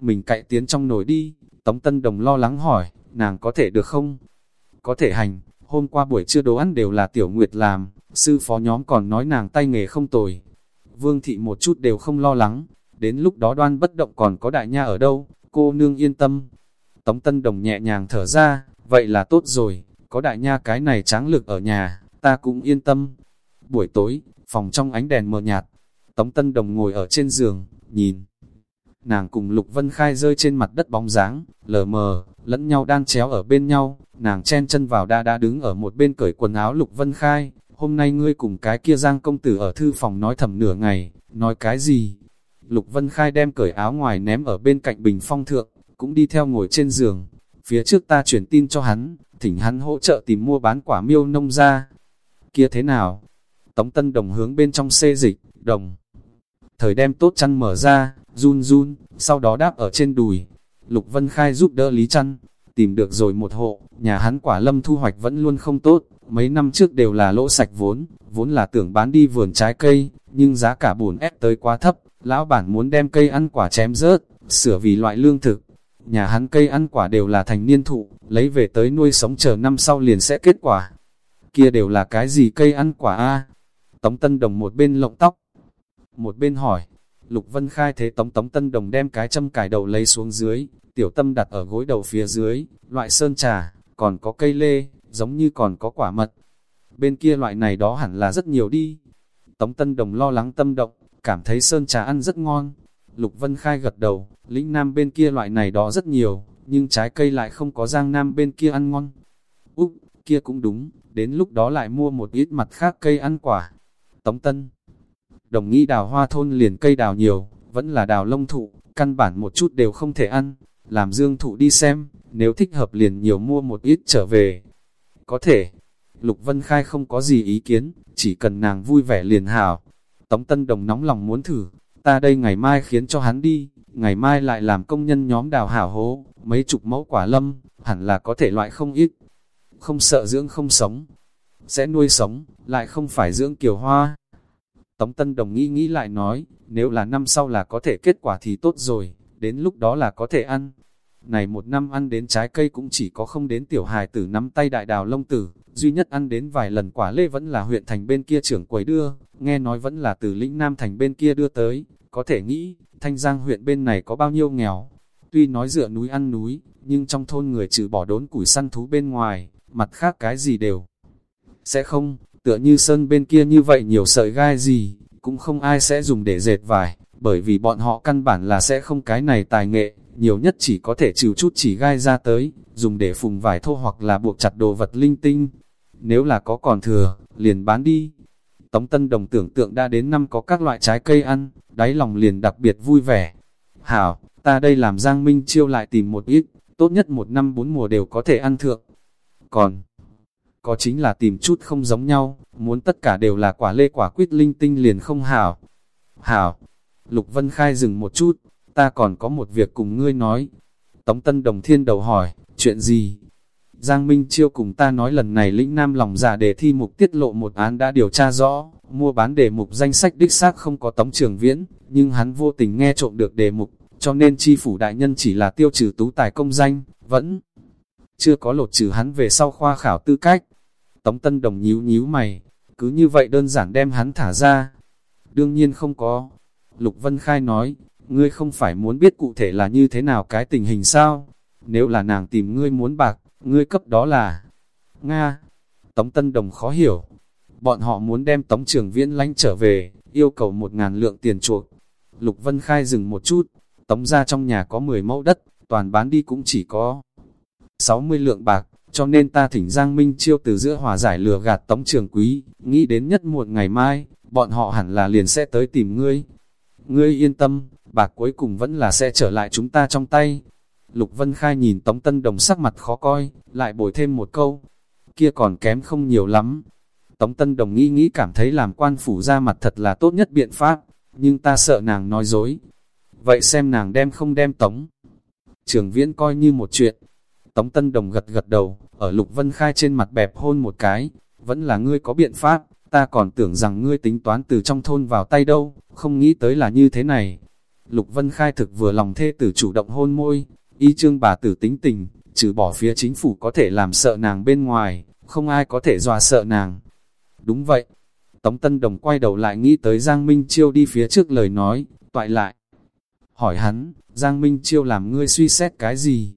Mình cậy tiến trong nồi đi, Tống Tân Đồng lo lắng hỏi, nàng có thể được không? Có thể hành, hôm qua buổi trưa đồ ăn đều là Tiểu Nguyệt làm, sư phó nhóm còn nói nàng tay nghề không tồi. Vương thị một chút đều không lo lắng, đến lúc đó đoan bất động còn có đại nha ở đâu, cô nương yên tâm. Tống Tân Đồng nhẹ nhàng thở ra, vậy là tốt rồi, có đại nha cái này tráng lực ở nhà, ta cũng yên tâm. Buổi tối, phòng trong ánh đèn mờ nhạt, Tống Tân Đồng ngồi ở trên giường, nhìn. Nàng cùng Lục Vân Khai rơi trên mặt đất bóng dáng, lờ mờ, lẫn nhau đan chéo ở bên nhau, nàng chen chân vào đa đa đứng ở một bên cởi quần áo Lục Vân Khai, hôm nay ngươi cùng cái kia giang công tử ở thư phòng nói thầm nửa ngày, nói cái gì? Lục Vân Khai đem cởi áo ngoài ném ở bên cạnh bình phong thượng, cũng đi theo ngồi trên giường. Phía trước ta chuyển tin cho hắn, thỉnh hắn hỗ trợ tìm mua bán quả miêu nông ra. Kia thế nào? Tống Tân Đồng hướng bên trong xê dịch, đồng. Thời đem tốt chăn mở ra, run run, sau đó đáp ở trên đùi. Lục Vân Khai giúp đỡ Lý Chăn, tìm được rồi một hộ, nhà hắn quả lâm thu hoạch vẫn luôn không tốt, mấy năm trước đều là lỗ sạch vốn, vốn là tưởng bán đi vườn trái cây, nhưng giá cả bùn ép tới quá thấp, lão bản muốn đem cây ăn quả chém rớt, sửa vì loại lương thực. Nhà hắn cây ăn quả đều là thành niên thụ, lấy về tới nuôi sống chờ năm sau liền sẽ kết quả. Kia đều là cái gì cây ăn quả a? Tống Tân Đồng một bên lộng tóc, một bên hỏi. Lục Vân Khai thế Tống Tống Tân Đồng đem cái châm cài đầu lấy xuống dưới, tiểu tâm đặt ở gối đầu phía dưới, loại sơn trà, còn có cây lê, giống như còn có quả mật. Bên kia loại này đó hẳn là rất nhiều đi. Tống Tân Đồng lo lắng tâm động, cảm thấy sơn trà ăn rất ngon. Lục Vân Khai gật đầu, lĩnh nam bên kia loại này đó rất nhiều, nhưng trái cây lại không có giang nam bên kia ăn ngon. Úc, kia cũng đúng, đến lúc đó lại mua một ít mặt khác cây ăn quả. Tống Tân Đồng nghĩ đào hoa thôn liền cây đào nhiều, vẫn là đào lông thụ, căn bản một chút đều không thể ăn. Làm dương thụ đi xem, nếu thích hợp liền nhiều mua một ít trở về. Có thể, Lục Vân Khai không có gì ý kiến, chỉ cần nàng vui vẻ liền hảo. Tống Tân Đồng nóng lòng muốn thử, ta đây ngày mai khiến cho hắn đi, ngày mai lại làm công nhân nhóm đào hảo hố, mấy chục mẫu quả lâm, hẳn là có thể loại không ít. Không sợ dưỡng không sống, sẽ nuôi sống, lại không phải dưỡng kiều hoa. Tống Tân Đồng nghĩ nghĩ lại nói, nếu là năm sau là có thể kết quả thì tốt rồi, đến lúc đó là có thể ăn. Này một năm ăn đến trái cây cũng chỉ có không đến tiểu hài tử nắm tay đại đào lông tử, duy nhất ăn đến vài lần quả lê vẫn là huyện thành bên kia trưởng quầy đưa, nghe nói vẫn là từ lĩnh Nam thành bên kia đưa tới, có thể nghĩ, thanh giang huyện bên này có bao nhiêu nghèo. Tuy nói dựa núi ăn núi, nhưng trong thôn người trừ bỏ đốn củi săn thú bên ngoài, mặt khác cái gì đều sẽ không, tựa như sơn bên kia như vậy nhiều sợi gai gì, cũng không ai sẽ dùng để dệt vải, bởi vì bọn họ căn bản là sẽ không cái này tài nghệ, nhiều nhất chỉ có thể trừ chút chỉ gai ra tới, dùng để phùng vải thô hoặc là buộc chặt đồ vật linh tinh. Nếu là có còn thừa, liền bán đi. Tống Tân Đồng tưởng tượng đã đến năm có các loại trái cây ăn, đáy lòng liền đặc biệt vui vẻ. Hảo, ta đây làm Giang Minh chiêu lại tìm một ít, tốt nhất một năm bốn mùa đều có thể ăn thượng. Còn, có chính là tìm chút không giống nhau, muốn tất cả đều là quả lê quả quyết linh tinh liền không hảo. Hảo, Lục Vân Khai dừng một chút, ta còn có một việc cùng ngươi nói. Tống Tân Đồng Thiên đầu hỏi, chuyện gì? Giang Minh Chiêu cùng ta nói lần này lĩnh nam lòng giả đề để thi mục tiết lộ một án đã điều tra rõ, mua bán đề mục danh sách đích xác không có tống trường viễn, nhưng hắn vô tình nghe trộm được đề mục, cho nên chi phủ đại nhân chỉ là tiêu trừ tú tài công danh, vẫn chưa có lột trừ hắn về sau khoa khảo tư cách. Tống Tân Đồng nhíu nhíu mày, cứ như vậy đơn giản đem hắn thả ra. Đương nhiên không có. Lục Vân Khai nói, ngươi không phải muốn biết cụ thể là như thế nào cái tình hình sao? Nếu là nàng tìm ngươi muốn bạc, ngươi cấp đó là... Nga! Tống Tân Đồng khó hiểu. Bọn họ muốn đem Tống Trường Viễn lánh trở về, yêu cầu một ngàn lượng tiền chuộc. Lục Vân Khai dừng một chút, Tống ra trong nhà có 10 mẫu đất, toàn bán đi cũng chỉ có 60 lượng bạc, cho nên ta thỉnh Giang Minh Chiêu từ giữa hòa giải lừa gạt Tống Trường Quý, nghĩ đến nhất muộn ngày mai, bọn họ hẳn là liền sẽ tới tìm ngươi. Ngươi yên tâm, bạc cuối cùng vẫn là sẽ trở lại chúng ta trong tay. Lục Vân Khai nhìn Tống Tân Đồng sắc mặt khó coi, lại bồi thêm một câu, kia còn kém không nhiều lắm. Tống Tân Đồng nghĩ nghĩ cảm thấy làm quan phủ ra mặt thật là tốt nhất biện pháp, nhưng ta sợ nàng nói dối. Vậy xem nàng đem không đem Tống. Trường Viễn coi như một chuyện. Tống Tân Đồng gật gật đầu, ở Lục Vân Khai trên mặt bẹp hôn một cái, vẫn là ngươi có biện pháp, ta còn tưởng rằng ngươi tính toán từ trong thôn vào tay đâu, không nghĩ tới là như thế này. Lục Vân Khai thực vừa lòng thê tử chủ động hôn môi, y trương bà tử tính tình, trừ bỏ phía chính phủ có thể làm sợ nàng bên ngoài, không ai có thể dọa sợ nàng. Đúng vậy. Tống Tân Đồng quay đầu lại nghĩ tới Giang Minh Chiêu đi phía trước lời nói, toại lại. Hỏi hắn, Giang Minh Chiêu làm ngươi suy xét cái gì?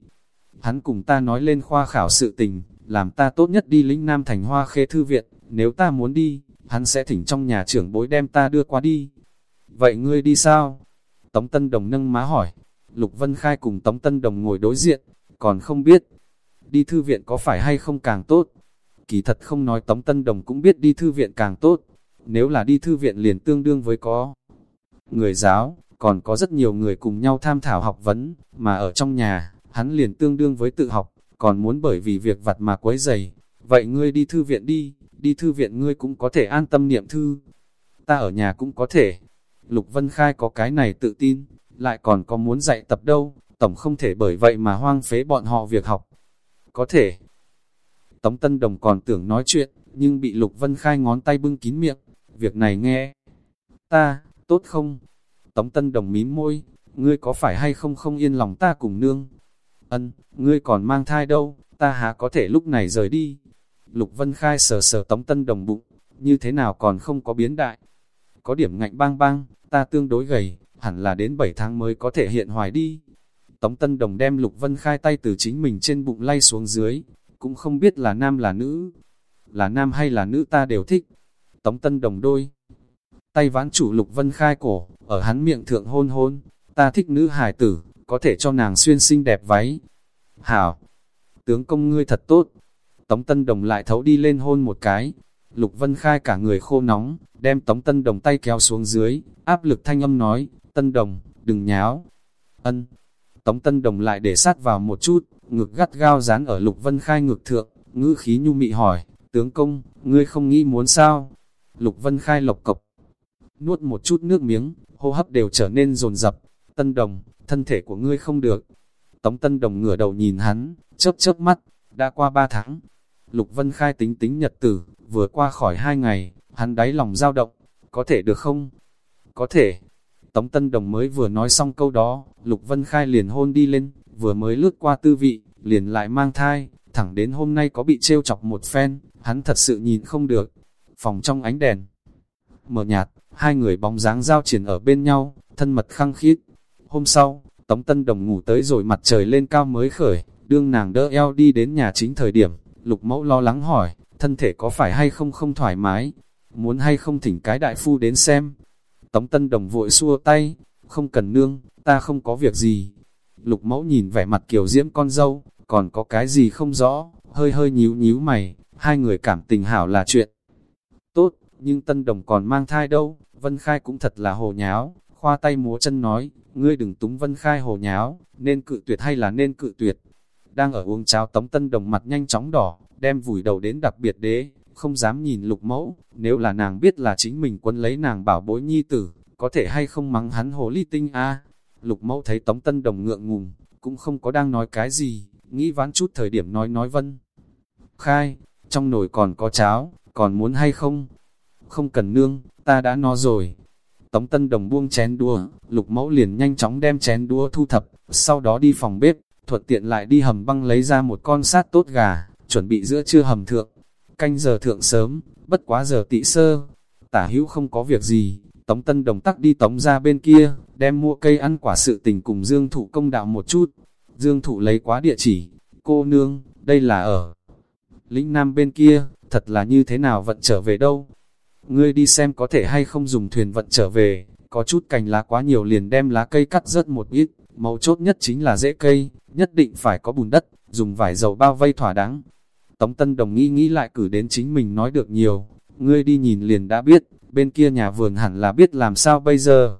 Hắn cùng ta nói lên khoa khảo sự tình, làm ta tốt nhất đi lĩnh Nam Thành Hoa Khê Thư Viện, nếu ta muốn đi, hắn sẽ thỉnh trong nhà trưởng bối đem ta đưa qua đi. Vậy ngươi đi sao? Tống Tân Đồng nâng má hỏi. Lục Vân Khai cùng Tống Tân Đồng ngồi đối diện, còn không biết. Đi thư viện có phải hay không càng tốt? Kỳ thật không nói Tống Tân Đồng cũng biết đi thư viện càng tốt, nếu là đi thư viện liền tương đương với có người giáo, còn có rất nhiều người cùng nhau tham thảo học vấn, mà ở trong nhà, hắn liền tương đương với tự học, còn muốn bởi vì việc vặt mà quấy dày. Vậy ngươi đi thư viện đi, đi thư viện ngươi cũng có thể an tâm niệm thư. Ta ở nhà cũng có thể. Lục Vân Khai có cái này tự tin, lại còn có muốn dạy tập đâu, tổng không thể bởi vậy mà hoang phế bọn họ việc học. Có thể. Tống Tân Đồng còn tưởng nói chuyện, nhưng bị Lục Vân Khai ngón tay bưng kín miệng. Việc này nghe. Ta, tốt không? Tống Tân Đồng mím môi, ngươi có phải hay không không yên lòng ta cùng nương? Ân, ngươi còn mang thai đâu, ta há có thể lúc này rời đi. Lục Vân Khai sờ sờ Tống Tân Đồng bụng, như thế nào còn không có biến đại. Có điểm ngạnh bang bang, ta tương đối gầy, hẳn là đến 7 tháng mới có thể hiện hoài đi. Tống Tân Đồng đem Lục Vân Khai tay từ chính mình trên bụng lay xuống dưới, cũng không biết là nam là nữ. Là nam hay là nữ ta đều thích. Tống Tân Đồng đôi. Tay ván chủ Lục Vân Khai cổ, ở hắn miệng thượng hôn hôn. Ta thích nữ hài tử, có thể cho nàng xuyên xinh đẹp váy. Hảo, tướng công ngươi thật tốt. Tống Tân Đồng lại thấu đi lên hôn một cái. Lục Vân Khai cả người khô nóng, đem Tống Tân Đồng tay kéo xuống dưới, áp lực thanh âm nói, Tân Đồng, đừng nháo. Ân. Tống Tân Đồng lại để sát vào một chút, ngực gắt gao dán ở Lục Vân Khai ngực thượng, ngữ khí nhu mị hỏi, tướng công, ngươi không nghĩ muốn sao? Lục Vân Khai lộc cộc, nuốt một chút nước miếng, hô hấp đều trở nên rồn rập. Tân Đồng, thân thể của ngươi không được. Tống Tân Đồng ngửa đầu nhìn hắn, chớp chớp mắt, đã qua ba tháng. Lục Vân Khai tính tính nhật tử, vừa qua khỏi hai ngày, hắn đáy lòng dao động, có thể được không? Có thể. Tống Tân Đồng mới vừa nói xong câu đó, Lục Vân Khai liền hôn đi lên, vừa mới lướt qua tư vị, liền lại mang thai, thẳng đến hôm nay có bị trêu chọc một phen, hắn thật sự nhìn không được. Phòng trong ánh đèn, mờ nhạt, hai người bóng dáng giao triển ở bên nhau, thân mật khăng khít. Hôm sau, Tống Tân Đồng ngủ tới rồi mặt trời lên cao mới khởi, đương nàng đỡ eo đi đến nhà chính thời điểm, lục mẫu lo lắng hỏi, thân thể có phải hay không không thoải mái, muốn hay không thỉnh cái đại phu đến xem. Tống Tân Đồng vội xua tay, không cần nương, ta không có việc gì. Lục mẫu nhìn vẻ mặt kiều diễm con dâu, còn có cái gì không rõ, hơi hơi nhíu nhíu mày, hai người cảm tình hảo là chuyện. Tốt, nhưng Tân Đồng còn mang thai đâu, Vân Khai cũng thật là hồ nháo, khoa tay múa chân nói, ngươi đừng túng Vân Khai hồ nháo, nên cự tuyệt hay là nên cự tuyệt. Đang ở uống cháo tống Tân Đồng mặt nhanh chóng đỏ, đem vùi đầu đến đặc biệt đế, không dám nhìn lục mẫu, nếu là nàng biết là chính mình quân lấy nàng bảo bối nhi tử, có thể hay không mắng hắn hồ ly tinh a Lục mẫu thấy tống tân đồng ngượng ngùng, cũng không có đang nói cái gì, nghĩ ván chút thời điểm nói nói vân. Khai, trong nồi còn có cháo, còn muốn hay không? Không cần nương, ta đã no rồi. Tống Tân Đồng buông chén đua, lục mẫu liền nhanh chóng đem chén đua thu thập, sau đó đi phòng bếp, thuận tiện lại đi hầm băng lấy ra một con sát tốt gà, chuẩn bị giữa trưa hầm thượng. Canh giờ thượng sớm, bất quá giờ tị sơ. Tả hữu không có việc gì, Tống Tân Đồng tắc đi tống ra bên kia, đem mua cây ăn quả sự tình cùng Dương Thụ công đạo một chút. Dương Thụ lấy quá địa chỉ, cô nương, đây là ở lĩnh Nam bên kia, thật là như thế nào vận trở về đâu ngươi đi xem có thể hay không dùng thuyền vận trở về, có chút cành lá quá nhiều liền đem lá cây cắt rớt một ít, mấu chốt nhất chính là rễ cây, nhất định phải có bùn đất, dùng vải dầu bao vây thỏa đáng. Tống Tân Đồng nghĩ nghĩ lại cử đến chính mình nói được nhiều, ngươi đi nhìn liền đã biết, bên kia nhà vườn hẳn là biết làm sao bây giờ.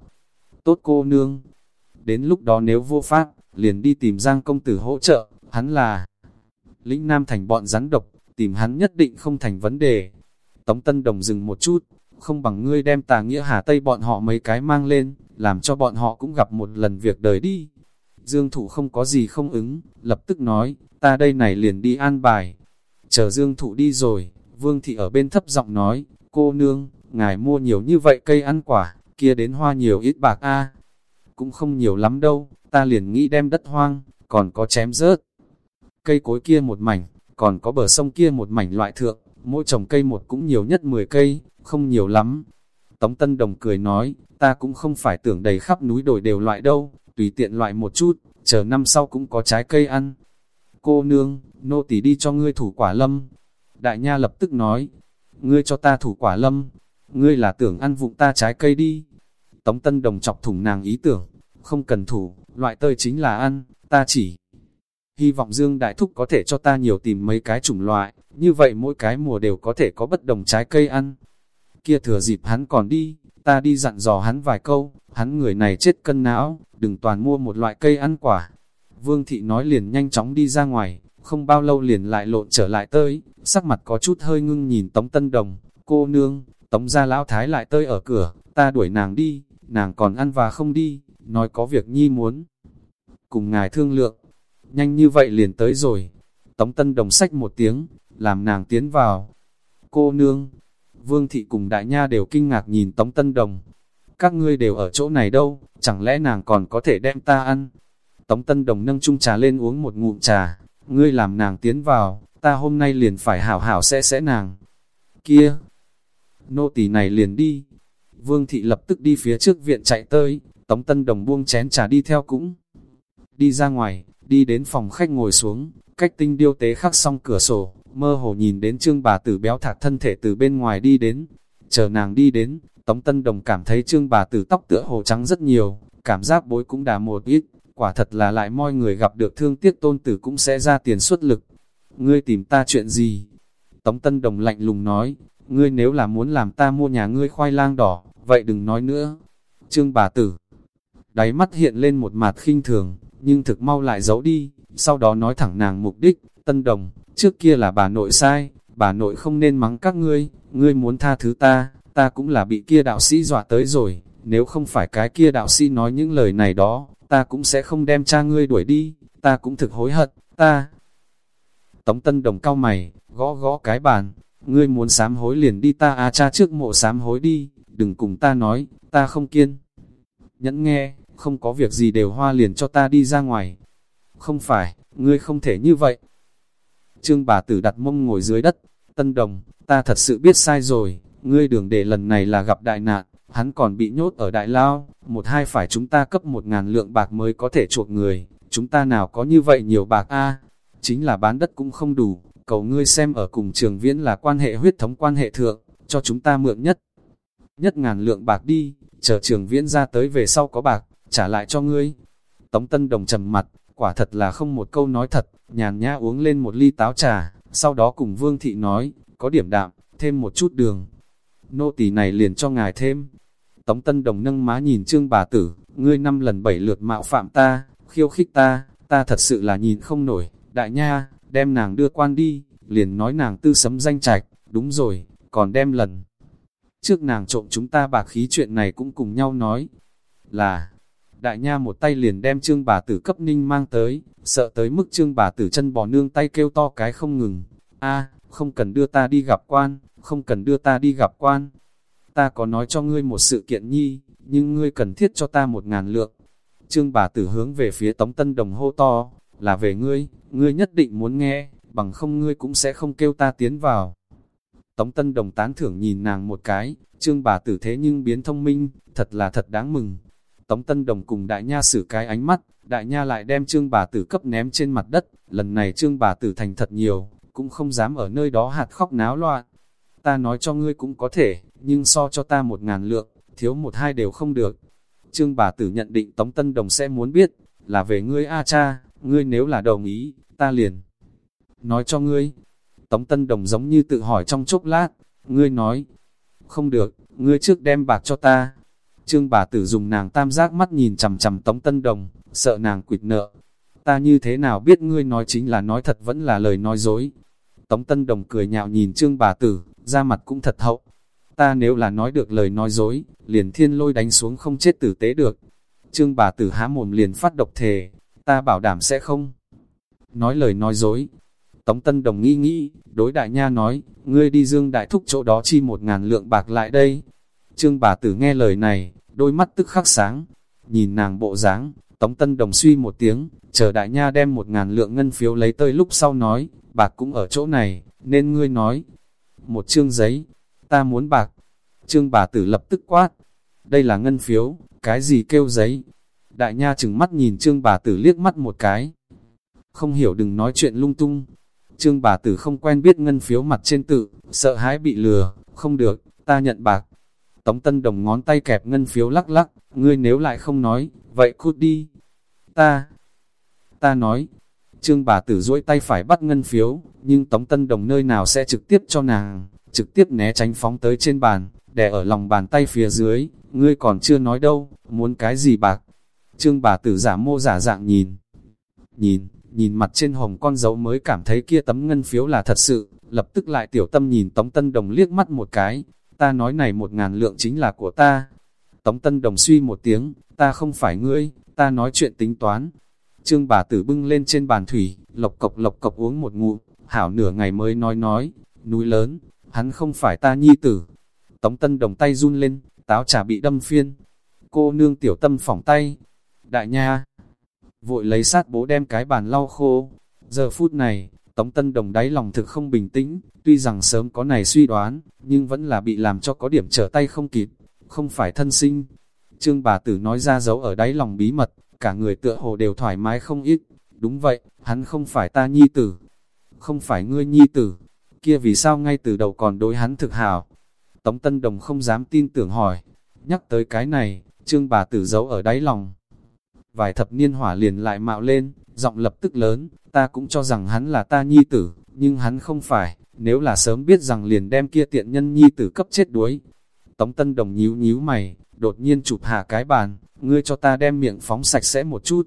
Tốt cô nương, đến lúc đó nếu vô pháp, liền đi tìm Giang công tử hỗ trợ, hắn là lĩnh Nam thành bọn rắn độc, tìm hắn nhất định không thành vấn đề. Tống Tân Đồng dừng một chút, không bằng ngươi đem tà nghĩa Hà Tây bọn họ mấy cái mang lên, làm cho bọn họ cũng gặp một lần việc đời đi. Dương Thụ không có gì không ứng, lập tức nói, ta đây này liền đi an bài. Chờ Dương Thụ đi rồi, Vương Thị ở bên thấp giọng nói, cô nương, ngài mua nhiều như vậy cây ăn quả, kia đến hoa nhiều ít bạc a Cũng không nhiều lắm đâu, ta liền nghĩ đem đất hoang, còn có chém rớt. Cây cối kia một mảnh, còn có bờ sông kia một mảnh loại thượng, mỗi trồng cây một cũng nhiều nhất 10 cây, không nhiều lắm. Tống Tân Đồng cười nói, ta cũng không phải tưởng đầy khắp núi đồi đều loại đâu, tùy tiện loại một chút, chờ năm sau cũng có trái cây ăn. Cô nương, nô tỳ đi cho ngươi thủ quả lâm. Đại nha lập tức nói, ngươi cho ta thủ quả lâm, ngươi là tưởng ăn vụng ta trái cây đi. Tống Tân Đồng chọc thủng nàng ý tưởng, không cần thủ, loại tơi chính là ăn, ta chỉ hy vọng Dương Đại Thúc có thể cho ta nhiều tìm mấy cái chủng loại, như vậy mỗi cái mùa đều có thể có bất đồng trái cây ăn. Kia thừa dịp hắn còn đi, ta đi dặn dò hắn vài câu, hắn người này chết cân não, đừng toàn mua một loại cây ăn quả. Vương thị nói liền nhanh chóng đi ra ngoài, không bao lâu liền lại lộn trở lại tới, sắc mặt có chút hơi ngưng nhìn Tống Tân Đồng, cô nương, Tống gia lão thái lại tới ở cửa, ta đuổi nàng đi, nàng còn ăn và không đi, nói có việc nhi muốn. Cùng ngài thương lượng, nhanh như vậy liền tới rồi. Tống Tân Đồng sách một tiếng, làm nàng tiến vào. Cô nương, Vương Thị cùng Đại Nha đều kinh ngạc nhìn Tống Tân Đồng. Các ngươi đều ở chỗ này đâu, chẳng lẽ nàng còn có thể đem ta ăn? Tống Tân Đồng nâng chung trà lên uống một ngụm trà, ngươi làm nàng tiến vào, ta hôm nay liền phải hảo hảo sẽ sẽ nàng. Kia, nô tỳ này liền đi. Vương thị lập tức đi phía trước viện chạy tới, Tống Tân Đồng buông chén trà đi theo cũng. Đi ra ngoài, đi đến phòng khách ngồi xuống, cách tinh điêu tế khắc xong cửa sổ, mơ hồ nhìn đến trương bà tử béo thạc thân thể từ bên ngoài đi đến. Chờ nàng đi đến, Tống Tân Đồng cảm thấy trương bà tử tóc tựa hồ trắng rất nhiều, cảm giác bối cũng đã một ít, quả thật là lại moi người gặp được thương tiếc tôn tử cũng sẽ ra tiền xuất lực. Ngươi tìm ta chuyện gì? Tống Tân Đồng lạnh lùng nói, ngươi nếu là muốn làm ta mua nhà ngươi khoai lang đỏ, vậy đừng nói nữa. Trương bà tử, đáy mắt hiện lên một mặt khinh thường, nhưng thực mau lại giấu đi, sau đó nói thẳng nàng mục đích, Tân Đồng, trước kia là bà nội sai, bà nội không nên mắng các ngươi, ngươi muốn tha thứ ta, ta cũng là bị kia đạo sĩ dọa tới rồi, nếu không phải cái kia đạo sĩ nói những lời này đó, ta cũng sẽ không đem cha ngươi đuổi đi, ta cũng thực hối hận, ta. Tống Tân Đồng cao mày, gõ gõ cái bàn, ngươi muốn sám hối liền đi ta à cha trước mộ sám hối đi, đừng cùng ta nói, ta không kiên. Nhẫn nghe, không có việc gì đều hoa liền cho ta đi ra ngoài. Không phải, ngươi không thể như vậy. Trương bà tử đặt mông ngồi dưới đất, Tân Đồng, ta thật sự biết sai rồi, ngươi đường để lần này là gặp đại nạn, hắn còn bị nhốt ở đại lao, một hai phải chúng ta cấp một ngàn lượng bạc mới có thể chuộc người, chúng ta nào có như vậy nhiều bạc a chính là bán đất cũng không đủ, cầu ngươi xem ở cùng trường viễn là quan hệ huyết thống quan hệ thượng, cho chúng ta mượn nhất. Nhất ngàn lượng bạc đi, chờ trường viễn ra tới về sau có bạc, trả lại cho ngươi. Tống Tân Đồng trầm mặt, quả thật là không một câu nói thật, nhàn nhã uống lên một ly táo trà, sau đó cùng Vương Thị nói, có điểm đạm, thêm một chút đường. Nô tỳ này liền cho ngài thêm. Tống Tân Đồng nâng má nhìn trương bà tử, ngươi năm lần bảy lượt mạo phạm ta, khiêu khích ta, ta thật sự là nhìn không nổi, đại nha, đem nàng đưa quan đi, liền nói nàng tư sấm danh trạch, đúng rồi, còn đem lần. Trước nàng trộm chúng ta bạc khí chuyện này cũng cùng nhau nói, là, đại nha một tay liền đem trương bà tử cấp ninh mang tới, sợ tới mức trương bà tử chân bò nương tay kêu to cái không ngừng, a không cần đưa ta đi gặp quan, không cần đưa ta đi gặp quan, ta có nói cho ngươi một sự kiện nhi, nhưng ngươi cần thiết cho ta một ngàn lượng. Trương bà tử hướng về phía Tống Tân Đồng hô to, là về ngươi, ngươi nhất định muốn nghe, bằng không ngươi cũng sẽ không kêu ta tiến vào. Tống Tân Đồng tán thưởng nhìn nàng một cái, trương bà tử thế nhưng biến thông minh, thật là thật đáng mừng. Tống Tân Đồng cùng đại nha xử cái ánh mắt, đại nha lại đem trương bà tử cấp ném trên mặt đất, lần này trương bà tử thành thật nhiều, cũng không dám ở nơi đó hạt khóc náo loạn. Ta nói cho ngươi cũng có thể, nhưng so cho ta một ngàn lượng, thiếu một hai đều không được. Trương bà tử nhận định Tống Tân Đồng sẽ muốn biết, là về ngươi A cha, ngươi nếu là đồng ý, ta liền. Nói cho ngươi, Tống Tân Đồng giống như tự hỏi trong chốc lát, ngươi nói, không được, ngươi trước đem bạc cho ta. Trương bà tử dùng nàng tam giác mắt nhìn chằm chằm Tống Tân Đồng, sợ nàng quỵt nợ. Ta như thế nào biết ngươi nói chính là nói thật vẫn là lời nói dối. Tống Tân Đồng cười nhạo nhìn Trương bà tử, da mặt cũng thật hậu. Ta nếu là nói được lời nói dối, liền thiên lôi đánh xuống không chết tử tế được. Trương bà tử há mồm liền phát độc thề, ta bảo đảm sẽ không. Nói lời nói dối. Tống Tân Đồng nghĩ nghĩ, đối đại nha nói, ngươi đi dương đại thúc chỗ đó chi một ngàn lượng bạc lại đây. Trương bà tử nghe lời này, đôi mắt tức khắc sáng. Nhìn nàng bộ dáng, Tống Tân Đồng suy một tiếng, chờ đại nha đem một ngàn lượng ngân phiếu lấy tới lúc sau nói, bạc cũng ở chỗ này, nên ngươi nói. Một chương giấy, ta muốn bạc. Trương bà tử lập tức quát, đây là ngân phiếu, cái gì kêu giấy, Đại nha chừng mắt nhìn trương bà tử liếc mắt một cái. Không hiểu đừng nói chuyện lung tung. Trương bà tử không quen biết ngân phiếu mặt trên tự, sợ hãi bị lừa, không được, ta nhận bạc. Tống Tân Đồng ngón tay kẹp ngân phiếu lắc lắc, ngươi nếu lại không nói, vậy cút đi. Ta, ta nói, Trương bà tử duỗi tay phải bắt ngân phiếu, nhưng Tống Tân Đồng nơi nào sẽ trực tiếp cho nàng, trực tiếp né tránh phóng tới trên bàn, đè ở lòng bàn tay phía dưới, ngươi còn chưa nói đâu, muốn cái gì bạc. Trương bà tử giả mô giả dạng nhìn, nhìn, nhìn mặt trên hồng con dấu mới cảm thấy kia tấm ngân phiếu là thật sự, lập tức lại tiểu tâm nhìn Tống Tân Đồng liếc mắt một cái, ta nói này một ngàn lượng chính là của ta. Tống Tân Đồng suy một tiếng, ta không phải ngươi, ta nói chuyện tính toán. Trương bà tử bưng lên trên bàn thủy, lộc cộc lộc cộc uống một ngụm, hảo nửa ngày mới nói nói, núi lớn, hắn không phải ta nhi tử. Tống Tân Đồng tay run lên, táo trà bị đâm phiên. Cô nương tiểu tâm phỏng tay. Đại nha, vội lấy sát bố đem cái bàn lau khô. Giờ phút này, Tống Tân Đồng đáy lòng thực không bình tĩnh, tuy rằng sớm có này suy đoán, nhưng vẫn là bị làm cho có điểm trở tay không kịp, không phải thân sinh. Trương bà tử nói ra giấu ở đáy lòng bí mật, cả người tựa hồ đều thoải mái không ít. Đúng vậy, hắn không phải ta nhi tử, không phải ngươi nhi tử, kia vì sao ngay từ đầu còn đối hắn thực hảo. Tống Tân Đồng không dám tin tưởng hỏi, nhắc tới cái này, trương bà tử giấu ở đáy lòng. Vài thập niên hỏa liền lại mạo lên, giọng lập tức lớn, ta cũng cho rằng hắn là ta nhi tử, nhưng hắn không phải, nếu là sớm biết rằng liền đem kia tiện nhân nhi tử cấp chết đuối. Tống Tân Đồng nhíu nhíu mày, đột nhiên chụp hạ cái bàn, ngươi cho ta đem miệng phóng sạch sẽ một chút.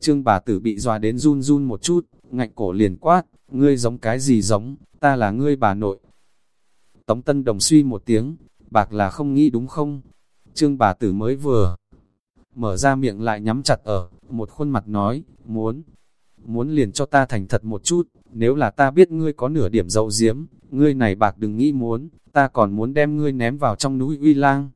Trương bà tử bị dọa đến run run một chút, ngạnh cổ liền quát, ngươi giống cái gì giống, ta là ngươi bà nội. Tống Tân Đồng suy một tiếng, bạc là không nghĩ đúng không? Trương bà tử mới vừa mở ra miệng lại nhắm chặt ở, một khuôn mặt nói, muốn, muốn liền cho ta thành thật một chút, nếu là ta biết ngươi có nửa điểm dậu diếm, ngươi này bạc đừng nghĩ muốn, ta còn muốn đem ngươi ném vào trong núi uy lang.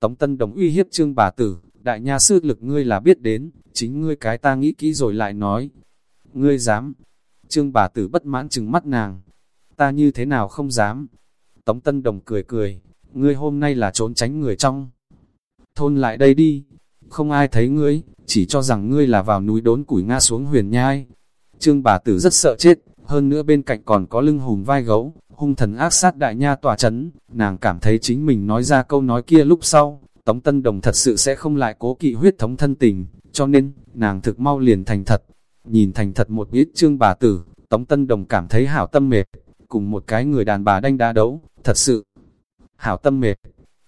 Tống Tân Đồng uy hiếp trương bà tử, đại nha sư lực ngươi là biết đến, chính ngươi cái ta nghĩ kỹ rồi lại nói. Ngươi dám, trương bà tử bất mãn chừng mắt nàng, ta như thế nào không dám. Tống Tân Đồng cười cười, ngươi hôm nay là trốn tránh người trong. Thôn lại đây đi, không ai thấy ngươi, chỉ cho rằng ngươi là vào núi đốn củi nga xuống huyền nhai. Trương bà tử rất sợ chết, hơn nữa bên cạnh còn có lưng hùm vai gấu, hung thần ác sát đại nha tòa chấn, nàng cảm thấy chính mình nói ra câu nói kia lúc sau, Tống Tân Đồng thật sự sẽ không lại cố kỵ huyết thống thân tình, cho nên, nàng thực mau liền thành thật. Nhìn thành thật một ít trương bà tử, Tống Tân Đồng cảm thấy hảo tâm mệt, cùng một cái người đàn bà đanh đá đấu, thật sự, hảo tâm mệt.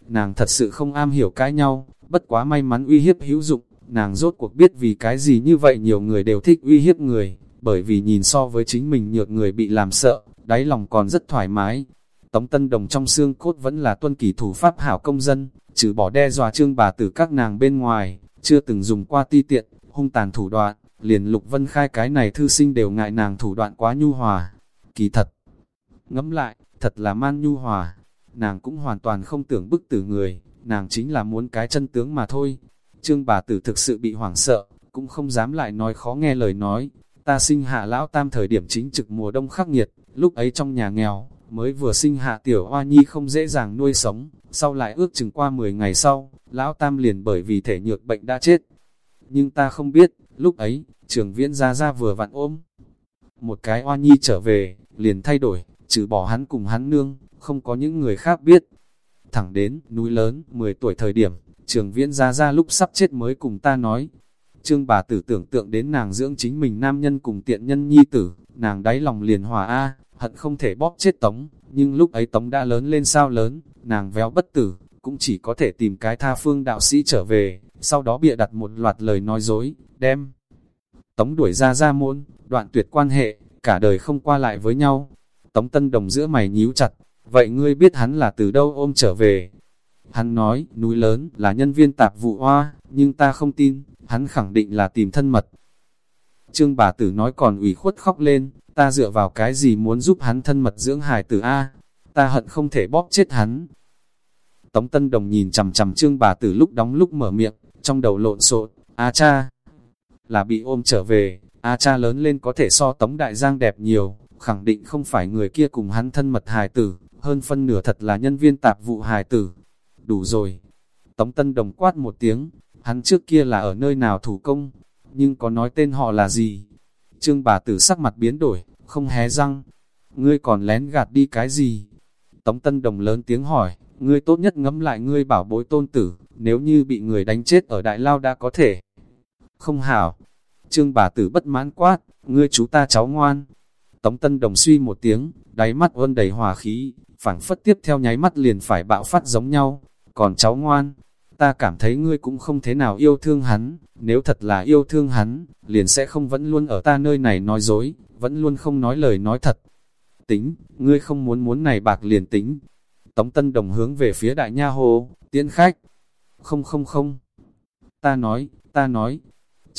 Nàng thật sự không am hiểu cái nhau, bất quá may mắn uy hiếp hữu dụng, nàng rốt cuộc biết vì cái gì như vậy nhiều người đều thích uy hiếp người, bởi vì nhìn so với chính mình nhược người bị làm sợ, đáy lòng còn rất thoải mái. Tống Tân Đồng trong xương cốt vẫn là tuân kỷ thủ pháp hảo công dân, trừ bỏ đe dọa trương bà tử các nàng bên ngoài, chưa từng dùng qua ti tiện, hung tàn thủ đoạn, liền Lục Vân Khai cái này thư sinh đều ngại nàng thủ đoạn quá nhu hòa. Kỳ thật, ngẫm lại, thật là man nhu hòa, nàng cũng hoàn toàn không tưởng bức tử người, nàng chính là muốn cái chân tướng mà thôi. Trương bà tử thực sự bị hoảng sợ, cũng không dám lại nói khó nghe lời nói. Ta sinh hạ lão tam thời điểm chính trực mùa đông khắc nghiệt, lúc ấy trong nhà nghèo, mới vừa sinh hạ tiểu hoa nhi không dễ dàng nuôi sống, sau lại ước chừng qua 10 ngày sau, lão tam liền bởi vì thể nhược bệnh đã chết. Nhưng ta không biết, lúc ấy, trường viễn ra ra vừa vặn ôm. Một cái oa nhi trở về, liền thay đổi, trừ bỏ hắn cùng hắn nương, không có những người khác biết. Thẳng đến, núi lớn, 10 tuổi thời điểm, trường viễn ra ra lúc sắp chết mới cùng ta nói. Trương bà tử tưởng tượng đến nàng dưỡng chính mình nam nhân cùng tiện nhân nhi tử, nàng đáy lòng liền hòa A, hận không thể bóp chết Tống, nhưng lúc ấy Tống đã lớn lên sao lớn, nàng véo bất tử, cũng chỉ có thể tìm cái tha phương đạo sĩ trở về, sau đó bịa đặt một loạt lời nói dối, đem. Tống đuổi ra ra môn, đoạn tuyệt quan hệ, cả đời không qua lại với nhau. Tống Tân Đồng giữa mày nhíu chặt, vậy ngươi biết hắn là từ đâu ôm trở về? Hắn nói, núi lớn là nhân viên tạp vụ hoa, nhưng ta không tin, hắn khẳng định là tìm thân mật. Trương bà tử nói còn ủy khuất khóc lên, ta dựa vào cái gì muốn giúp hắn thân mật dưỡng hài tử A, ta hận không thể bóp chết hắn. Tống Tân Đồng nhìn chằm chằm trương bà tử lúc đóng lúc mở miệng, trong đầu lộn xộn, a cha, là bị ôm trở về, a cha lớn lên có thể so Tống Đại Giang đẹp nhiều, khẳng định không phải người kia cùng hắn thân mật hài tử, hơn phân nửa thật là nhân viên tạp vụ hài tử. Đủ rồi. Tống Tân Đồng quát một tiếng, hắn trước kia là ở nơi nào thủ công, nhưng có nói tên họ là gì? Trương bà tử sắc mặt biến đổi, không hé răng. Ngươi còn lén gạt đi cái gì? Tống Tân Đồng lớn tiếng hỏi, ngươi tốt nhất ngẫm lại ngươi bảo bối tôn tử, nếu như bị người đánh chết ở Đại Lao đã có thể. Không hảo. Trương bà tử bất mãn quát, ngươi chú ta cháu ngoan. Tống Tân Đồng suy một tiếng, đáy mắt ơn đầy hòa khí, phảng phất tiếp theo nháy mắt liền phải bạo phát giống nhau. Còn cháu ngoan, ta cảm thấy ngươi cũng không thế nào yêu thương hắn, nếu thật là yêu thương hắn, liền sẽ không vẫn luôn ở ta nơi này nói dối, vẫn luôn không nói lời nói thật. Tính, ngươi không muốn muốn này bạc liền tính. Tống Tân Đồng hướng về phía đại nha hồ, tiễn khách. Không không không. Ta nói, ta nói.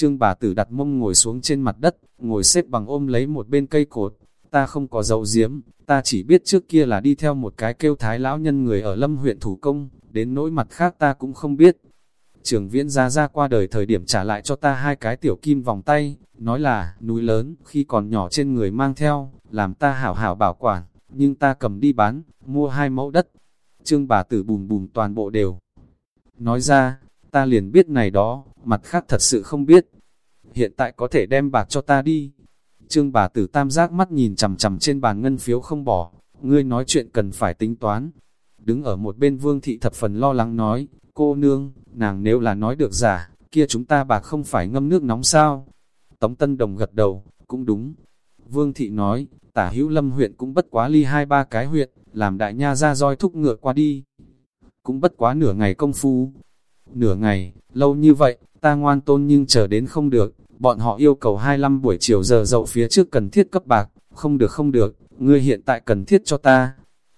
Trương bà tử đặt mông ngồi xuống trên mặt đất, ngồi xếp bằng ôm lấy một bên cây cột. Ta không có dấu diếm, ta chỉ biết trước kia là đi theo một cái kêu thái lão nhân người ở lâm huyện thủ công, đến nỗi mặt khác ta cũng không biết. Trường viễn ra ra qua đời thời điểm trả lại cho ta hai cái tiểu kim vòng tay, nói là núi lớn khi còn nhỏ trên người mang theo, làm ta hảo hảo bảo quản, nhưng ta cầm đi bán, mua hai mẫu đất. Trương bà tử bùm bùm toàn bộ đều. Nói ra, ta liền biết này đó, mặt khác thật sự không biết. Hiện tại có thể đem bạc cho ta đi. Trương bà tử tam giác mắt nhìn chằm chằm trên bàn ngân phiếu không bỏ, ngươi nói chuyện cần phải tính toán. Đứng ở một bên vương thị thập phần lo lắng nói, cô nương, nàng nếu là nói được giả, kia chúng ta bạc không phải ngâm nước nóng sao? Tống Tân Đồng gật đầu, cũng đúng. Vương thị nói, tả hữu lâm huyện cũng bất quá ly hai ba cái huyện, làm đại nha ra roi thúc ngựa qua đi. Cũng bất quá nửa ngày công phu. Nửa ngày, lâu như vậy, ta ngoan tôn nhưng chờ đến không được, bọn họ yêu cầu 25 buổi chiều giờ dậu phía trước cần thiết cấp bạc, không được không được, ngươi hiện tại cần thiết cho ta.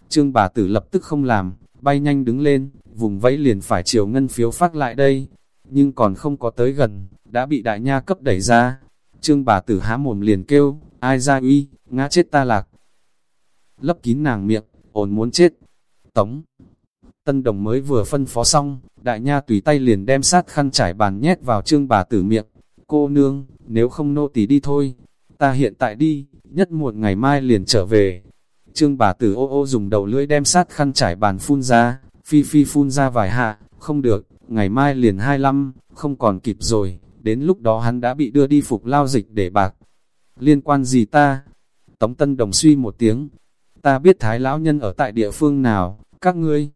Trương bà tử lập tức không làm, bay nhanh đứng lên, vùng vẫy liền phải chiều ngân phiếu phát lại đây, nhưng còn không có tới gần, đã bị đại nha cấp đẩy ra. Trương bà tử há mồm liền kêu, ai ra uy, ngã chết ta lạc. Lấp kín nàng miệng, ổn muốn chết. Tống. Tân đồng mới vừa phân phó xong, đại nha tùy tay liền đem sát khăn trải bàn nhét vào trương bà tử miệng. Cô nương, nếu không nô tỳ đi thôi, ta hiện tại đi, nhất muộn ngày mai liền trở về. Trương bà tử ô ô dùng đầu lưỡi đem sát khăn trải bàn phun ra, phi phi phun ra vài hạ, không được, ngày mai liền 25, không còn kịp rồi, đến lúc đó hắn đã bị đưa đi phục lao dịch để bạc. Liên quan gì ta? Tống Tân Đồng suy một tiếng, ta biết Thái Lão Nhân ở tại địa phương nào, các ngươi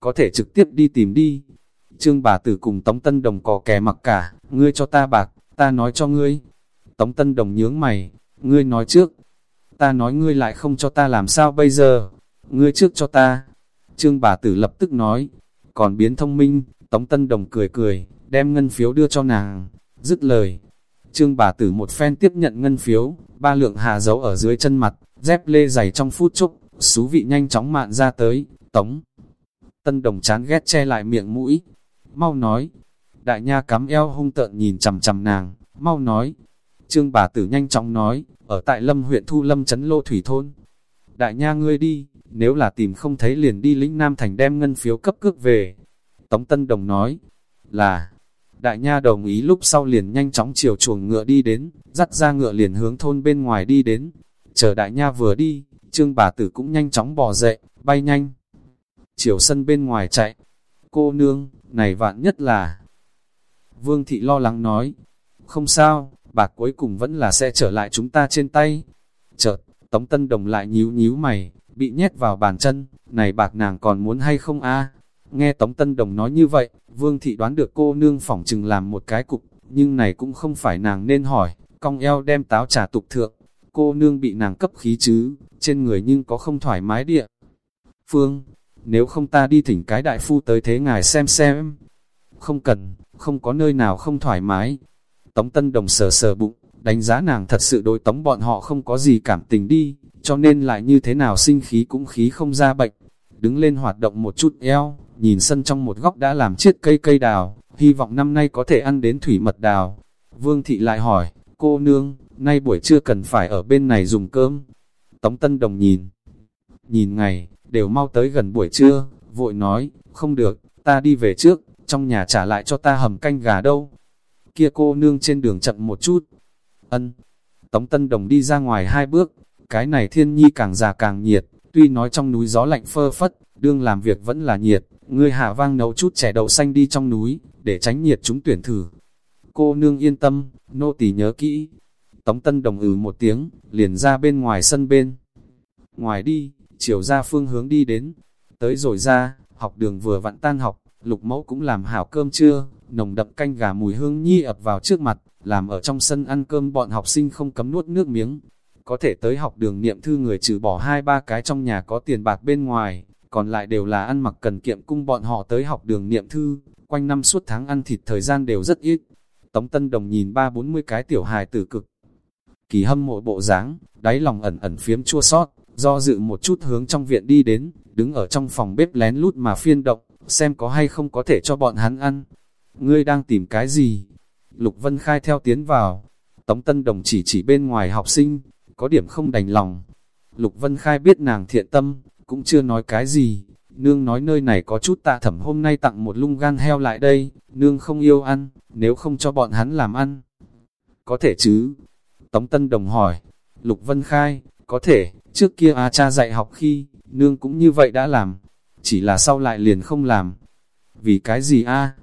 có thể trực tiếp đi tìm đi. Trương bà tử cùng Tống Tân Đồng có kẻ mặc cả, ngươi cho ta bạc, ta nói cho ngươi. Tống Tân Đồng nhướng mày, ngươi nói trước, ta nói ngươi lại không cho ta làm sao bây giờ, ngươi trước cho ta. Trương bà tử lập tức nói, còn biến thông minh, Tống Tân Đồng cười cười, đem ngân phiếu đưa cho nàng, dứt lời. Trương bà tử một phen tiếp nhận ngân phiếu, ba lượng hạ dấu ở dưới chân mặt, dép lê dày trong phút chốc, xú vị nhanh chóng mạn ra tới, Tống. Tân Đồng chán ghét che lại miệng mũi, mau nói, đại nha cắm eo hung tợn nhìn chằm chằm nàng, mau nói. Trương bà tử nhanh chóng nói, ở tại lâm huyện Thu Lâm Trấn Lô Thủy Thôn. Đại nha ngươi đi, nếu là tìm không thấy liền đi lĩnh Nam Thành đem ngân phiếu cấp cước về. Tống Tân Đồng nói, là, đại nha đồng ý lúc sau liền nhanh chóng chiều chuồng ngựa đi đến, dắt ra ngựa liền hướng thôn bên ngoài đi đến. Chờ đại nha vừa đi, trương bà tử cũng nhanh chóng bò dậy, bay nhanh. Chiều sân bên ngoài chạy, cô nương, này vạn nhất là... Vương thị lo lắng nói, không sao, bạc cuối cùng vẫn là sẽ trở lại chúng ta trên tay. Chợt, Tống Tân Đồng lại nhíu nhíu mày, bị nhét vào bàn chân, này bạc nàng còn muốn hay không a? Nghe Tống Tân Đồng nói như vậy, Vương Thị đoán được cô nương phỏng chừng làm một cái cục, nhưng này cũng không phải nàng nên hỏi, cong eo đem táo trà tục thượng. Cô nương bị nàng cấp khí chứ, trên người nhưng có không thoải mái địa. Phương, nếu không ta đi thỉnh cái đại phu tới thế ngài xem xem. Không cần, không có nơi nào không thoải mái. Tống Tân Đồng sờ sờ bụng, đánh giá nàng thật sự đối tống bọn họ không có gì cảm tình đi, cho nên lại như thế nào sinh khí cũng khí không ra bệnh. Đứng lên hoạt động một chút eo, nhìn sân trong một góc đã làm chết cây cây đào, hy vọng năm nay có thể ăn đến thủy mật đào. Vương thị lại hỏi, cô nương, nay buổi trưa cần phải ở bên này dùng cơm. Tống Tân Đồng nhìn, nhìn ngày, đều mau tới gần buổi trưa, vội nói, không được, ta đi về trước, trong nhà trả lại cho ta hầm canh gà đâu. Kia cô nương trên đường chậm một chút. Ân. Tống Tân Đồng đi ra ngoài hai bước, cái này thiên nhi càng già càng nhiệt, tuy nói trong núi gió lạnh phơ phất, đương làm việc vẫn là nhiệt, ngươi hạ vang nấu chút chè đậu xanh đi trong núi, để tránh nhiệt chúng tuyển thử. Cô nương yên tâm, nô tỳ nhớ kỹ. Tống Tân Đồng ừ một tiếng, liền ra bên ngoài sân bên. Ngoài đi, chiều ra phương hướng đi đến. Tới rồi ra, học đường vừa vặn tan học, lục mẫu cũng làm hảo cơm trưa, nồng đậm canh gà mùi hương nhi ập vào trước mặt, làm ở trong sân ăn cơm bọn học sinh không cấm nuốt nước miếng. Có thể tới học đường niệm thư người trừ bỏ hai ba cái trong nhà có tiền bạc bên ngoài, còn lại đều là ăn mặc cần kiệm cung bọn họ tới học đường niệm thư, quanh năm suốt tháng ăn thịt thời gian đều rất ít. Tống Tân Đồng nhìn ba bốn mươi cái tiểu hài tử cực. Kỳ hâm mộ bộ dáng, đáy lòng ẩn ẩn phiếm chua sót, do dự một chút hướng trong viện đi đến, đứng ở trong phòng bếp lén lút mà phiên động, xem có hay không có thể cho bọn hắn ăn. Ngươi đang tìm cái gì? Lục Vân Khai theo tiến vào. Tống Tân Đồng chỉ chỉ bên ngoài học sinh, có điểm không đành lòng. Lục Vân Khai biết nàng thiện tâm, cũng chưa nói cái gì. Nương nói nơi này có chút tạ thẩm hôm nay tặng một lung gan heo lại đây, nương không yêu ăn, nếu không cho bọn hắn làm ăn. Có thể chứ? Tống Tân Đồng hỏi. Lục Vân Khai, có thể, trước kia A cha dạy học khi, nương cũng như vậy đã làm, chỉ là sau lại liền không làm. Vì cái gì a?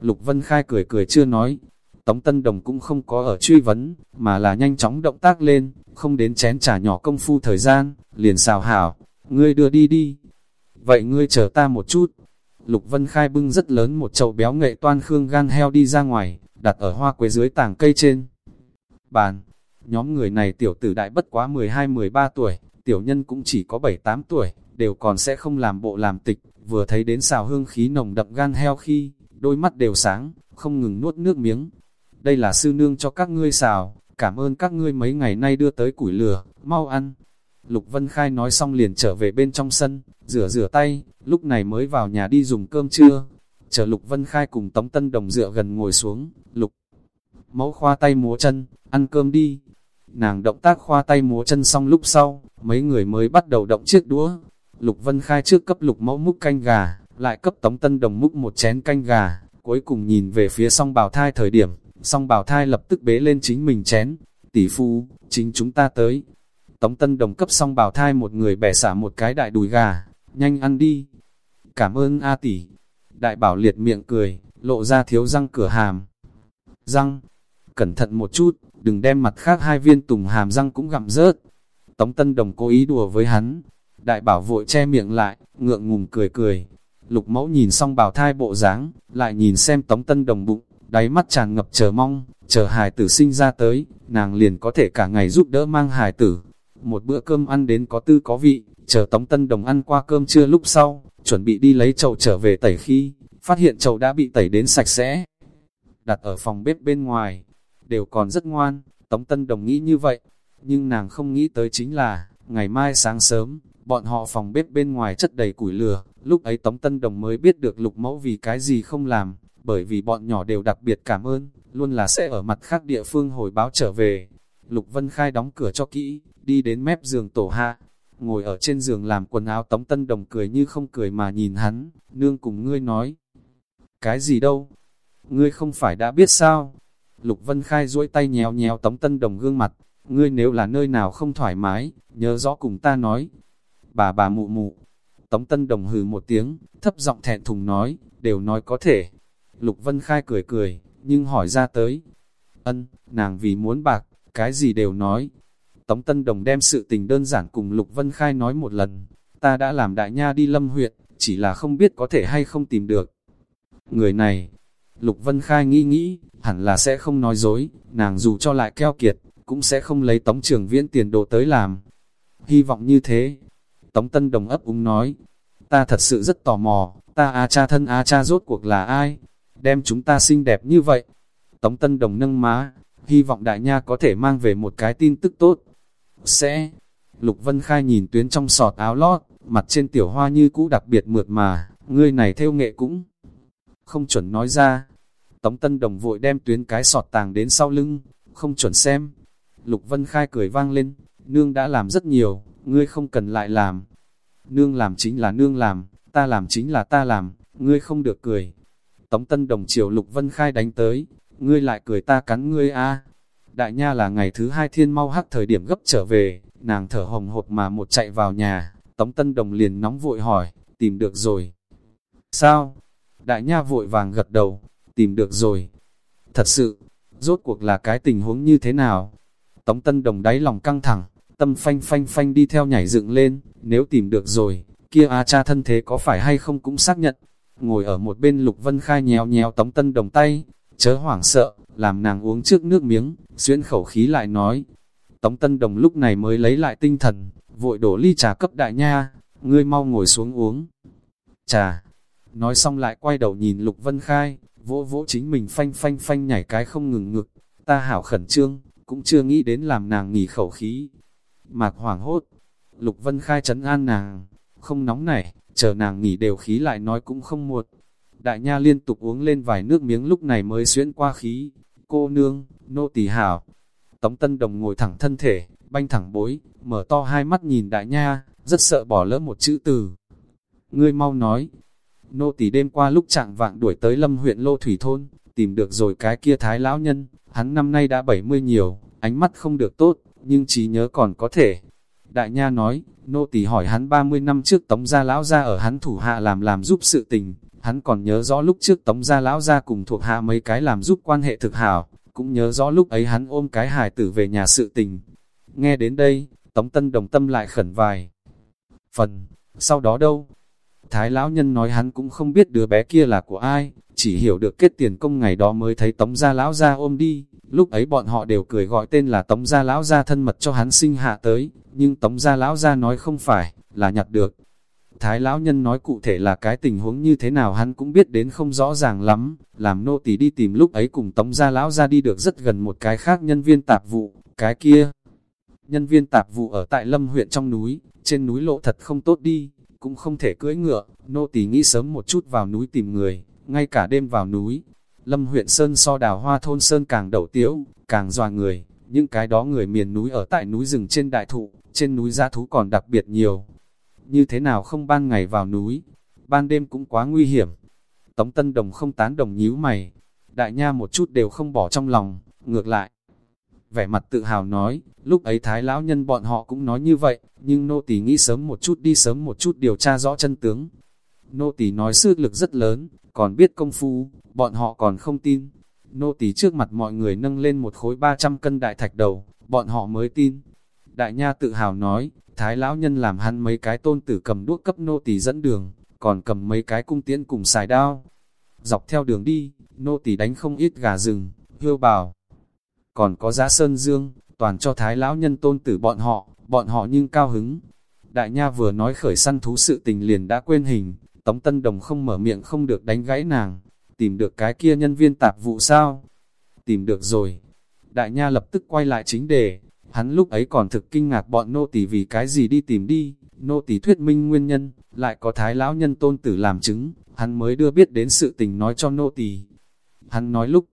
Lục Vân Khai cười cười chưa nói. Tống Tân Đồng cũng không có ở truy vấn, mà là nhanh chóng động tác lên, không đến chén trà nhỏ công phu thời gian, liền xào hảo, ngươi đưa đi đi. Vậy ngươi chờ ta một chút. Lục Vân Khai bưng rất lớn một chậu béo nghệ toan khương gan heo đi ra ngoài, đặt ở hoa quế dưới tảng cây trên. Bàn, nhóm người này tiểu tử đại bất quá 12-13 tuổi, tiểu nhân cũng chỉ có 7-8 tuổi, đều còn sẽ không làm bộ làm tịch, vừa thấy đến xào hương khí nồng đậm gan heo khi, đôi mắt đều sáng, không ngừng nuốt nước miếng. Đây là sư nương cho các ngươi xào, cảm ơn các ngươi mấy ngày nay đưa tới củi lửa, mau ăn. Lục Vân Khai nói xong liền trở về bên trong sân, rửa rửa tay, lúc này mới vào nhà đi dùng cơm trưa. Chờ Lục Vân Khai cùng Tống Tân Đồng dựa gần ngồi xuống, Lục mẫu khoa tay múa chân, ăn cơm đi. Nàng động tác khoa tay múa chân xong lúc sau, mấy người mới bắt đầu động chiếc đũa. Lục Vân Khai trước cấp Lục mẫu múc canh gà, lại cấp Tống Tân Đồng múc một chén canh gà, cuối cùng nhìn về phía song bào thai thời điểm, song bào thai lập tức bế lên chính mình chén. Tỷ phu, chính chúng ta tới. Tống Tân Đồng cấp song bào thai một người bẻ xả một cái đại đùi gà, nhanh ăn đi. Cảm ơn A tỷ. Đại bảo liệt miệng cười, lộ ra thiếu răng cửa hàm. Răng, cẩn thận một chút, đừng đem mặt khác hai viên tùng hàm răng cũng gặm rớt. Tống Tân Đồng cố ý đùa với hắn, đại bảo vội che miệng lại, ngượng ngùng cười cười. Lục mẫu nhìn xong bảo thai bộ dáng, lại nhìn xem Tống Tân Đồng bụng, đáy mắt tràn ngập chờ mong, chờ hài tử sinh ra tới, nàng liền có thể cả ngày giúp đỡ mang hài tử. Một bữa cơm ăn đến có tư có vị, chờ Tống Tân Đồng ăn qua cơm trưa lúc sau, chuẩn bị đi lấy chậu trở về tẩy khi, phát hiện chậu đã bị tẩy đến sạch sẽ. Đặt ở phòng bếp bên ngoài, đều còn rất ngoan, Tống Tân Đồng nghĩ như vậy, nhưng nàng không nghĩ tới chính là, ngày mai sáng sớm, bọn họ phòng bếp bên ngoài chất đầy củi lửa, lúc ấy Tống Tân Đồng mới biết được lục mẫu vì cái gì không làm, bởi vì bọn nhỏ đều đặc biệt cảm ơn, luôn là sẽ ở mặt khác địa phương hồi báo trở về. Lục Vân Khai đóng cửa cho kỹ, đi đến mép giường tổ hạ, ngồi ở trên giường làm quần áo Tống Tân Đồng cười như không cười mà nhìn hắn, nương cùng ngươi nói. Cái gì đâu? Ngươi không phải đã biết sao? Lục Vân Khai duỗi tay nhéo nhéo Tống Tân Đồng gương mặt, ngươi nếu là nơi nào không thoải mái, nhớ rõ cùng ta nói. Bà bà mụ mụ, Tống Tân Đồng hừ một tiếng, thấp giọng thẹn thùng nói, đều nói có thể. Lục Vân Khai cười cười, nhưng hỏi ra tới. Ân, nàng vì muốn bạc, cái gì đều nói. Tống Tân Đồng đem sự tình đơn giản cùng Lục Vân Khai nói một lần. Ta đã làm đại nha đi lâm huyện, chỉ là không biết có thể hay không tìm được. Người này, Lục Vân Khai nghĩ nghĩ, hẳn là sẽ không nói dối, nàng dù cho lại keo kiệt, cũng sẽ không lấy tống trường viễn tiền đồ tới làm. Hy vọng như thế. Tống Tân Đồng ấp úng nói, ta thật sự rất tò mò, ta A cha thân A cha rốt cuộc là ai? Đem chúng ta xinh đẹp như vậy. Tống Tân Đồng nâng má, hy vọng đại nha có thể mang về một cái tin tức tốt. Sẽ, Lục Vân Khai nhìn tuyến trong sọt áo lót, mặt trên tiểu hoa như cũ đặc biệt mượt mà, ngươi này theo nghệ cũng không chuẩn nói ra. Tống Tân Đồng vội đem tuyến cái sọt tàng đến sau lưng, không chuẩn xem. Lục Vân Khai cười vang lên, nương đã làm rất nhiều, ngươi không cần lại làm. Nương làm chính là nương làm, ta làm chính là ta làm, ngươi không được cười. Tống Tân Đồng chiều Lục Vân Khai đánh tới, ngươi lại cười ta cắn ngươi a. Đại nha là ngày thứ hai thiên mau hắc thời điểm gấp trở về, nàng thở hồng hộc mà một chạy vào nhà, Tống Tân Đồng liền nóng vội hỏi, tìm được rồi. Sao? Đại nha vội vàng gật đầu, tìm được rồi. Thật sự, rốt cuộc là cái tình huống như thế nào? Tống Tân Đồng đáy lòng căng thẳng, tâm phanh phanh phanh đi theo nhảy dựng lên, nếu tìm được rồi, kia A cha thân thế có phải hay không cũng xác nhận. Ngồi ở một bên Lục Vân Khai nhéo nhéo Tống Tân Đồng tay, chớ hoảng sợ, làm nàng uống trước nước miếng, xuyên khẩu khí lại nói. Tống Tân Đồng lúc này mới lấy lại tinh thần, vội đổ ly trà cấp đại nha, ngươi mau ngồi xuống uống. Trà, nói xong lại quay đầu nhìn Lục Vân Khai, vỗ vỗ chính mình phanh phanh phanh nhảy cái không ngừng ngực, ta hảo khẩn trương, cũng chưa nghĩ đến làm nàng nghỉ khẩu khí. Mạc hoảng hốt, Lục Vân Khai trấn an nàng, không nóng nảy, chờ nàng nghỉ đều khí lại nói cũng không muộn. Đại nha liên tục uống lên vài nước miếng lúc này mới xuyễn qua khí. Cô nương, nô tỳ hảo. Tống Tân Đồng ngồi thẳng thân thể, banh thẳng bối, mở to hai mắt nhìn đại nha, rất sợ bỏ lỡ một chữ từ. Ngươi mau nói, nô tỳ đêm qua lúc trạng vạng đuổi tới lâm huyện Lô Thủy Thôn, tìm được rồi cái kia thái lão nhân, hắn năm nay đã 70 nhiều, ánh mắt không được tốt, nhưng trí nhớ còn có thể. Đại nha nói, nô tỳ hỏi hắn 30 năm trước tống gia lão gia ở hắn thủ hạ làm làm giúp sự tình, hắn còn nhớ rõ lúc trước tống gia lão gia cùng thuộc hạ mấy cái làm giúp quan hệ thực hảo, cũng nhớ rõ lúc ấy hắn ôm cái hài tử về nhà sự tình. Nghe đến đây, tống tân đồng tâm lại khẩn vài. Phần, sau đó đâu? Thái lão nhân nói hắn cũng không biết đứa bé kia là của ai, chỉ hiểu được kết tiền công ngày đó mới thấy tống gia lão gia ôm đi, lúc ấy bọn họ đều cười gọi tên là tống gia lão gia thân mật cho hắn sinh hạ tới, nhưng tống gia lão gia nói không phải, là nhặt được. Thái lão nhân nói cụ thể là cái tình huống như thế nào hắn cũng biết đến không rõ ràng lắm, làm nô tỳ đi tìm lúc ấy cùng tống gia lão gia đi được rất gần một cái khác nhân viên tạp vụ, cái kia. Nhân viên tạp vụ ở tại Lâm huyện trong núi, trên núi lộ thật không tốt đi, cũng không thể cưỡi ngựa, nô tỳ nghĩ sớm một chút vào núi tìm người, ngay cả đêm vào núi. Lâm huyện Sơn so đào hoa thôn Sơn càng đầu tiếu, càng dòa người, những cái đó người miền núi ở tại núi rừng trên đại thụ, trên núi gia thú còn đặc biệt nhiều. Như thế nào không ban ngày vào núi, ban đêm cũng quá nguy hiểm. Tống Tân Đồng không tán đồng nhíu mày, đại nha một chút đều không bỏ trong lòng, ngược lại. Vẻ mặt tự hào nói, lúc ấy thái lão nhân bọn họ cũng nói như vậy, nhưng nô tỳ nghĩ sớm một chút đi sớm một chút điều tra rõ chân tướng. Nô tỳ nói sức lực rất lớn, còn biết công phu, bọn họ còn không tin. Nô tỳ trước mặt mọi người nâng lên một khối 300 cân đại thạch đầu, bọn họ mới tin. Đại nha tự hào nói, thái lão nhân làm hắn mấy cái tôn tử cầm đuốc cấp nô tỳ dẫn đường, còn cầm mấy cái cung tiễn cùng xài đao. Dọc theo đường đi, nô tỳ đánh không ít gà rừng, hươu bào. Còn có giá sơn dương, toàn cho thái lão nhân tôn tử bọn họ, bọn họ nhưng cao hứng. Đại nha vừa nói khởi săn thú sự tình liền đã quên hình, Tống Tân Đồng không mở miệng không được đánh gãy nàng, tìm được cái kia nhân viên tạp vụ sao? Tìm được rồi. Đại nha lập tức quay lại chính đề, hắn lúc ấy còn thực kinh ngạc bọn nô tỳ vì cái gì đi tìm đi, nô tỳ thuyết minh nguyên nhân, lại có thái lão nhân tôn tử làm chứng, hắn mới đưa biết đến sự tình nói cho nô tỳ. Hắn nói lúc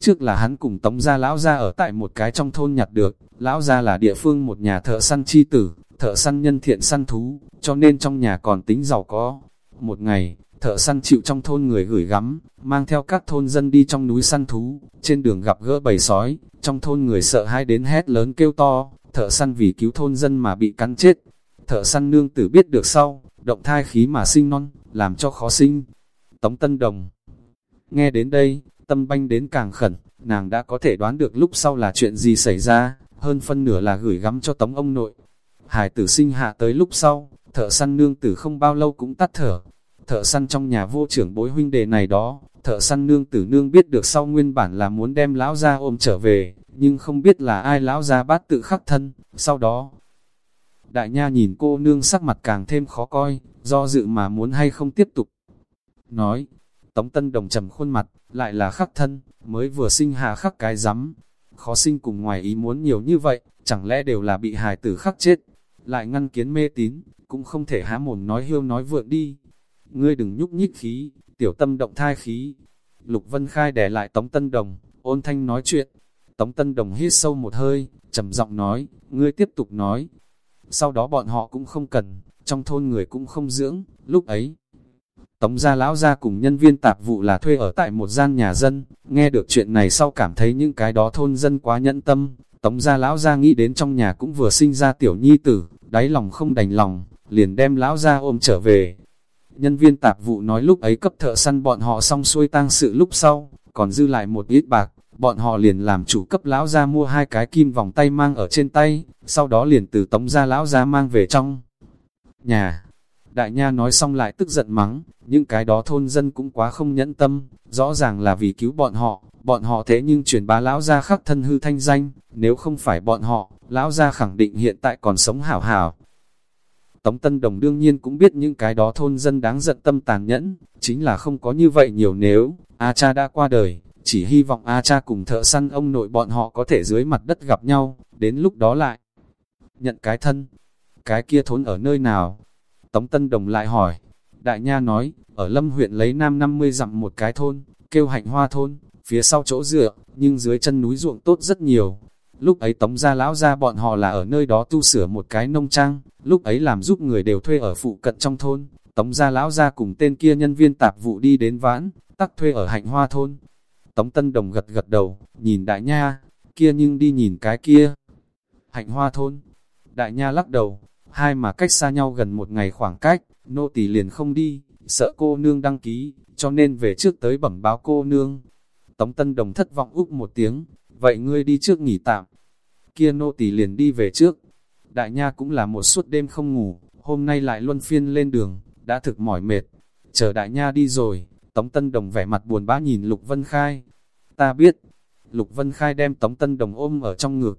trước là hắn cùng tống gia lão gia ở tại một cái trong thôn nhặt được, lão gia là địa phương một nhà thợ săn chi tử, thợ săn nhân thiện săn thú, cho nên trong nhà còn tính giàu có. Một ngày, thợ săn chịu trong thôn người gửi gắm, mang theo các thôn dân đi trong núi săn thú, trên đường gặp gỡ bầy sói, trong thôn người sợ hai đến hét lớn kêu to, thợ săn vì cứu thôn dân mà bị cắn chết. Thợ săn nương tử biết được sau, động thai khí mà sinh non, làm cho khó sinh. Tống Tân Đồng Nghe đến đây, tâm banh đến càng khẩn, nàng đã có thể đoán được lúc sau là chuyện gì xảy ra, hơn phân nửa là gửi gắm cho tống ông nội. Hải tử sinh hạ tới lúc sau, thợ săn nương tử không bao lâu cũng tắt thở. Thợ săn trong nhà vô trưởng bối huynh đề này đó, thợ săn nương tử nương biết được sau nguyên bản là muốn đem lão ra ôm trở về, nhưng không biết là ai lão ra bát tự khắc thân, sau đó. Đại nha nhìn cô nương sắc mặt càng thêm khó coi, do dự mà muốn hay không tiếp tục. Nói, Tống Tân Đồng trầm khuôn mặt, lại là khắc thân, mới vừa sinh hạ khắc cái rắm Khó sinh cùng ngoài ý muốn nhiều như vậy, chẳng lẽ đều là bị hài tử khắc chết, lại ngăn kiến mê tín, cũng không thể há mồm nói hiêu nói vượng đi. Ngươi đừng nhúc nhích khí, tiểu tâm động thai khí. Lục Vân Khai đè lại Tống Tân Đồng, ôn thanh nói chuyện. Tống Tân Đồng hít sâu một hơi, trầm giọng nói, ngươi tiếp tục nói. Sau đó bọn họ cũng không cần, trong thôn người cũng không dưỡng, lúc ấy. Tống gia lão gia cùng nhân viên tạp vụ là thuê ở tại một gian nhà dân, nghe được chuyện này sau cảm thấy những cái đó thôn dân quá nhẫn tâm, Tống gia lão gia nghĩ đến trong nhà cũng vừa sinh ra tiểu nhi tử, đáy lòng không đành lòng, liền đem lão gia ôm trở về. Nhân viên tạp vụ nói lúc ấy cấp thợ săn bọn họ xong xuôi tang sự lúc sau, còn dư lại một ít bạc, bọn họ liền làm chủ cấp lão gia mua hai cái kim vòng tay mang ở trên tay, sau đó liền từ tống gia lão gia mang về trong nhà. Đại nha nói xong lại tức giận mắng, những cái đó thôn dân cũng quá không nhẫn tâm, rõ ràng là vì cứu bọn họ, bọn họ thế nhưng truyền bá lão gia khắc thân hư thanh danh, nếu không phải bọn họ, lão gia khẳng định hiện tại còn sống hảo hảo. Tống Tân Đồng đương nhiên cũng biết những cái đó thôn dân đáng giận tâm tàn nhẫn, chính là không có như vậy nhiều nếu, A cha đã qua đời, chỉ hy vọng A cha cùng thợ săn ông nội bọn họ có thể dưới mặt đất gặp nhau, đến lúc đó lại. Nhận cái thân, cái kia thốn ở nơi nào? Tống Tân Đồng lại hỏi, Đại Nha nói, ở Lâm huyện lấy nam 50 dặm một cái thôn, kêu hạnh hoa thôn, phía sau chỗ dựa, nhưng dưới chân núi ruộng tốt rất nhiều. Lúc ấy Tống gia lão gia bọn họ là ở nơi đó tu sửa một cái nông trang, lúc ấy làm giúp người đều thuê ở phụ cận trong thôn, Tống gia lão gia cùng tên kia nhân viên tạp vụ đi đến vãn, tắc thuê ở hạnh hoa thôn. Tống Tân Đồng gật gật đầu, nhìn đại nha, kia nhưng đi nhìn cái kia. Hạnh hoa thôn, đại nha lắc đầu, hai mà cách xa nhau gần một ngày khoảng cách, nô tỳ liền không đi, sợ cô nương đăng ký, cho nên về trước tới bẩm báo cô nương. Tống Tân Đồng thất vọng úc một tiếng, vậy ngươi đi trước nghỉ tạm. Kia nô tỳ liền đi về trước. Đại nha cũng là một suốt đêm không ngủ, hôm nay lại luân phiên lên đường, đã thực mỏi mệt. Chờ đại nha đi rồi, Tống Tân Đồng vẻ mặt buồn bã nhìn Lục Vân Khai. Ta biết, Lục Vân Khai đem Tống Tân Đồng ôm ở trong ngực.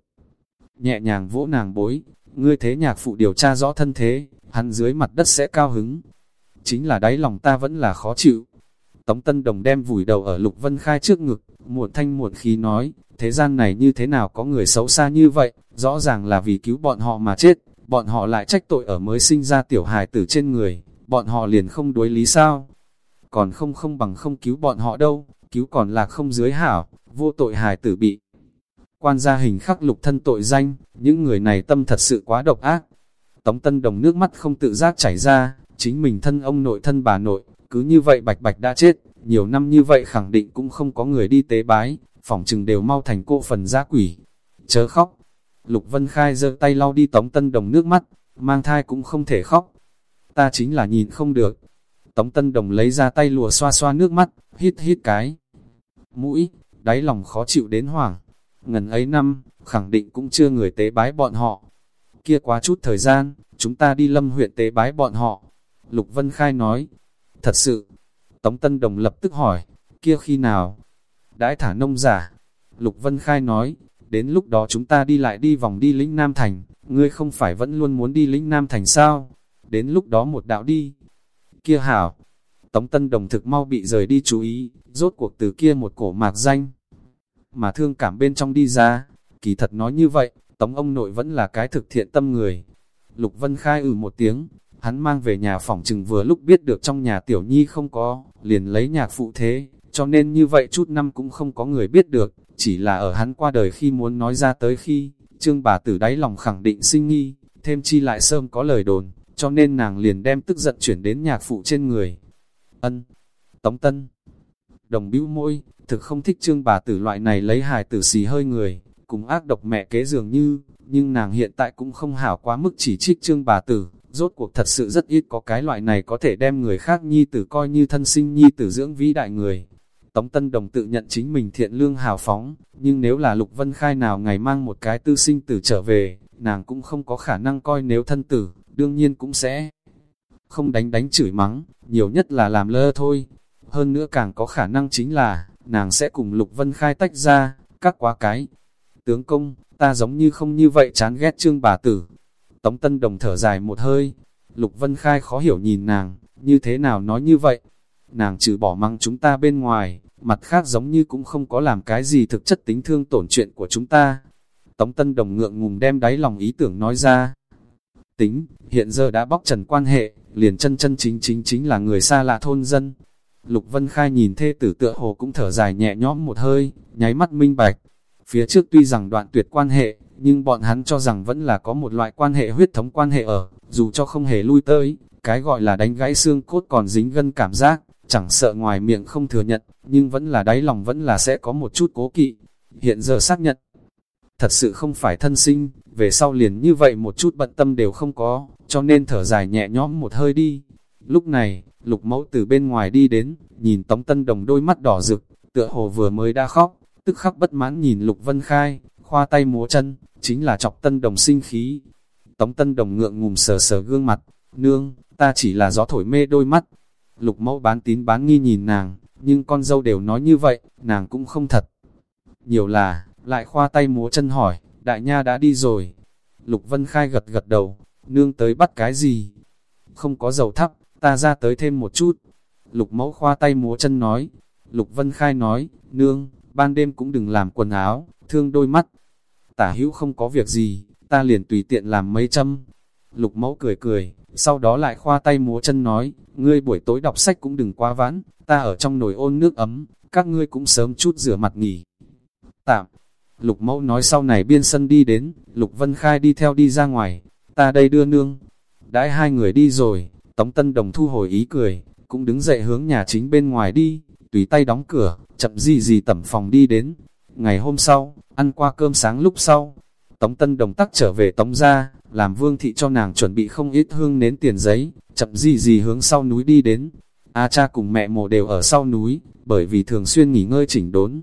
Nhẹ nhàng vỗ nàng bối, ngươi thế nhạc phụ điều tra rõ thân thế, hắn dưới mặt đất sẽ cao hứng. Chính là đáy lòng ta vẫn là khó chịu. Tống Tân Đồng đem vùi đầu ở Lục Vân Khai trước ngực, muộn thanh muộn khí nói, thế gian này như thế nào có người xấu xa như vậy, rõ ràng là vì cứu bọn họ mà chết, bọn họ lại trách tội ở mới sinh ra tiểu hài tử trên người, bọn họ liền không đối lý sao. Còn không không bằng không cứu bọn họ đâu, cứu còn là không dưới hảo, vô tội hài tử bị. Quan gia hình khắc lục thân tội danh, những người này tâm thật sự quá độc ác. Tống Tân Đồng nước mắt không tự giác chảy ra, chính mình thân ông nội thân bà nội, cứ như vậy bạch bạch đã chết, nhiều năm như vậy khẳng định cũng không có người đi tế bái, phỏng chừng đều mau thành cô phần giá quỷ. Chớ khóc. Lục Vân Khai giơ tay lau đi Tống Tân Đồng nước mắt, mang thai cũng không thể khóc. Ta chính là nhìn không được. Tống Tân Đồng lấy ra tay lùa xoa xoa nước mắt, hít hít cái. Mũi, đáy lòng khó chịu đến hoảng. Ngần ấy năm, khẳng định cũng chưa người tế bái bọn họ. Kia quá chút thời gian, chúng ta đi lâm huyện tế bái bọn họ. Lục Vân Khai nói, thật sự. Tống Tân Đồng lập tức hỏi, kia khi nào? Đãi thả nông giả. Lục Vân Khai nói, đến lúc đó chúng ta đi lại đi vòng đi lĩnh Nam Thành, ngươi không phải vẫn luôn muốn đi lĩnh Nam Thành sao? Đến lúc đó một đạo đi. Kia hảo. Tống Tân Đồng thực mau bị rời đi chú ý, rốt cuộc từ kia một cổ mạc danh. Mà thương cảm bên trong đi ra, kỳ thật nói như vậy, Tống ông nội vẫn là cái thực thiện tâm người. Lục Vân Khai ừ một tiếng, hắn mang về nhà phòng chừng vừa lúc biết được trong nhà tiểu nhi không có, liền lấy nhạc phụ thế, cho nên như vậy chút năm cũng không có người biết được, chỉ là ở hắn qua đời khi muốn nói ra tới khi, trương bà tử đáy lòng khẳng định sinh nghi, thêm chi lại sớm có lời đồn, cho nên nàng liền đem tức giận chuyển đến nhạc phụ trên người. Ân, Tống Tân, đồng bĩu môi, thực không thích trương bà tử loại này lấy hài tử xì hơi người, cùng ác độc mẹ kế dường như, nhưng nàng hiện tại cũng không hảo quá mức chỉ trích trương bà tử, rốt cuộc thật sự rất ít có cái loại này có thể đem người khác nhi tử coi như thân sinh nhi tử dưỡng vĩ đại người. Tống Tân Đồng tự nhận chính mình thiện lương hào phóng, nhưng nếu là Lục Vân Khai nào ngày mang một cái tư sinh tử trở về, nàng cũng không có khả năng coi nếu thân tử, đương nhiên cũng sẽ không đánh đánh chửi mắng, nhiều nhất là làm lơ thôi. Hơn nữa càng có khả năng chính là, nàng sẽ cùng Lục Vân Khai tách ra, các quá cái. Tướng công, ta giống như không như vậy chán ghét trương bà tử. Tống Tân Đồng thở dài một hơi, Lục Vân Khai khó hiểu nhìn nàng, như thế nào nói như vậy? Nàng trừ bỏ măng chúng ta bên ngoài, mặt khác giống như cũng không có làm cái gì thực chất tính thương tổn chuyện của chúng ta. Tống Tân Đồng ngượng ngùng đem đáy lòng ý tưởng nói ra. Tính, hiện giờ đã bóc trần quan hệ, liền chân chân chính chính chính là người xa lạ thôn dân. Lục Vân Khai nhìn thê tử tựa hồ cũng thở dài nhẹ nhõm một hơi, nháy mắt minh bạch. Phía trước tuy rằng đoạn tuyệt quan hệ, nhưng bọn hắn cho rằng vẫn là có một loại quan hệ huyết thống quan hệ ở, dù cho không hề lui tới, cái gọi là đánh gãy xương cốt còn dính gân cảm giác, chẳng sợ ngoài miệng không thừa nhận, nhưng vẫn là đáy lòng vẫn là sẽ có một chút cố kỵ. Hiện giờ xác nhận, thật sự không phải thân sinh, về sau liền như vậy một chút bận tâm đều không có, cho nên thở dài nhẹ nhõm một hơi đi. Lúc này, lục mẫu từ bên ngoài đi đến, nhìn Tống Tân Đồng đôi mắt đỏ rực, tựa hồ vừa mới đã khóc, tức khắc bất mãn nhìn Lục Vân Khai, khoa tay múa chân, chính là chọc Tân Đồng sinh khí. Tống Tân Đồng ngượng ngùng sờ sờ gương mặt, nương, ta chỉ là gió thổi mê đôi mắt. Lục mẫu bán tín bán nghi nhìn nàng, nhưng con dâu đều nói như vậy, nàng cũng không thật. Nhiều là, lại khoa tay múa chân hỏi, đại nha đã đi rồi. Lục Vân Khai gật gật đầu, nương tới bắt cái gì? Không có dầu thắp, ta ra tới thêm một chút. Lục mẫu khoa tay múa chân nói. Lục Vân Khai nói, nương, ban đêm cũng đừng làm quần áo, thương đôi mắt. Tả hữu không có việc gì, ta liền tùy tiện làm mấy châm. Lục mẫu cười cười, sau đó lại khoa tay múa chân nói, ngươi buổi tối đọc sách cũng đừng quá vãn, ta ở trong nồi ôn nước ấm, các ngươi cũng sớm chút rửa mặt nghỉ. Tạm, lục mẫu nói sau này biên sân đi đến, lục vân khai đi theo đi ra ngoài, ta đây đưa nương. Đãi hai người đi rồi, Tống Tân Đồng thu hồi ý cười, cũng đứng dậy hướng nhà chính bên ngoài đi, tùy tay đóng cửa, chậm gì gì tẩm phòng đi đến. Ngày hôm sau, ăn qua cơm sáng lúc sau, Tống Tân Đồng tắc trở về Tống ra, làm vương thị cho nàng chuẩn bị không ít hương nến tiền giấy, chậm gì gì hướng sau núi đi đến. A cha cùng mẹ mồ đều ở sau núi, bởi vì thường xuyên nghỉ ngơi chỉnh đốn.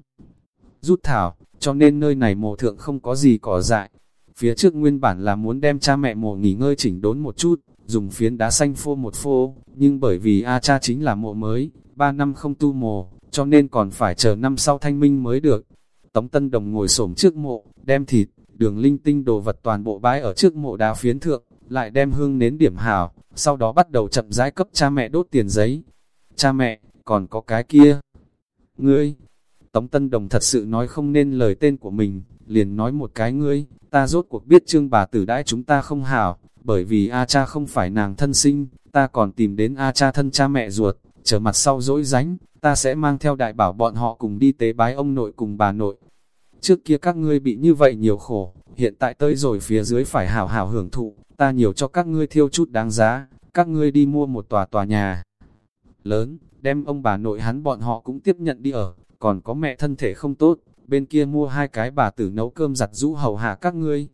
Rút thảo, cho nên nơi này mồ thượng không có gì cỏ dại. Phía trước nguyên bản là muốn đem cha mẹ mồ nghỉ ngơi chỉnh đốn một chút, dùng phiến đá xanh phô một phô, nhưng bởi vì A cha chính là mộ mới, ba năm không tu mồ, cho nên còn phải chờ năm sau thanh minh mới được. Tống Tân Đồng ngồi xổm trước mộ, đem thịt, đường linh tinh đồ vật toàn bộ bãi ở trước mộ đá phiến thượng, lại đem hương nến điểm hào, sau đó bắt đầu chậm rãi cấp cha mẹ đốt tiền giấy. Cha mẹ, còn có cái kia. Ngươi, Tống Tân Đồng thật sự nói không nên lời tên của mình, liền nói một cái ngươi, ta rốt cuộc biết trương bà tử đãi chúng ta không hảo, bởi vì A cha không phải nàng thân sinh, ta còn tìm đến A cha thân cha mẹ ruột, chờ mặt sau dỗi ránh, ta sẽ mang theo đại bảo bọn họ cùng đi tế bái ông nội cùng bà nội. Trước kia các ngươi bị như vậy nhiều khổ, hiện tại tới rồi phía dưới phải hảo hảo hưởng thụ, ta nhiều cho các ngươi thiêu chút đáng giá, các ngươi đi mua một tòa tòa nhà lớn, đem ông bà nội hắn bọn họ cũng tiếp nhận đi ở, còn có mẹ thân thể không tốt, bên kia mua hai cái bà tử nấu cơm giặt rũ hầu hạ các ngươi.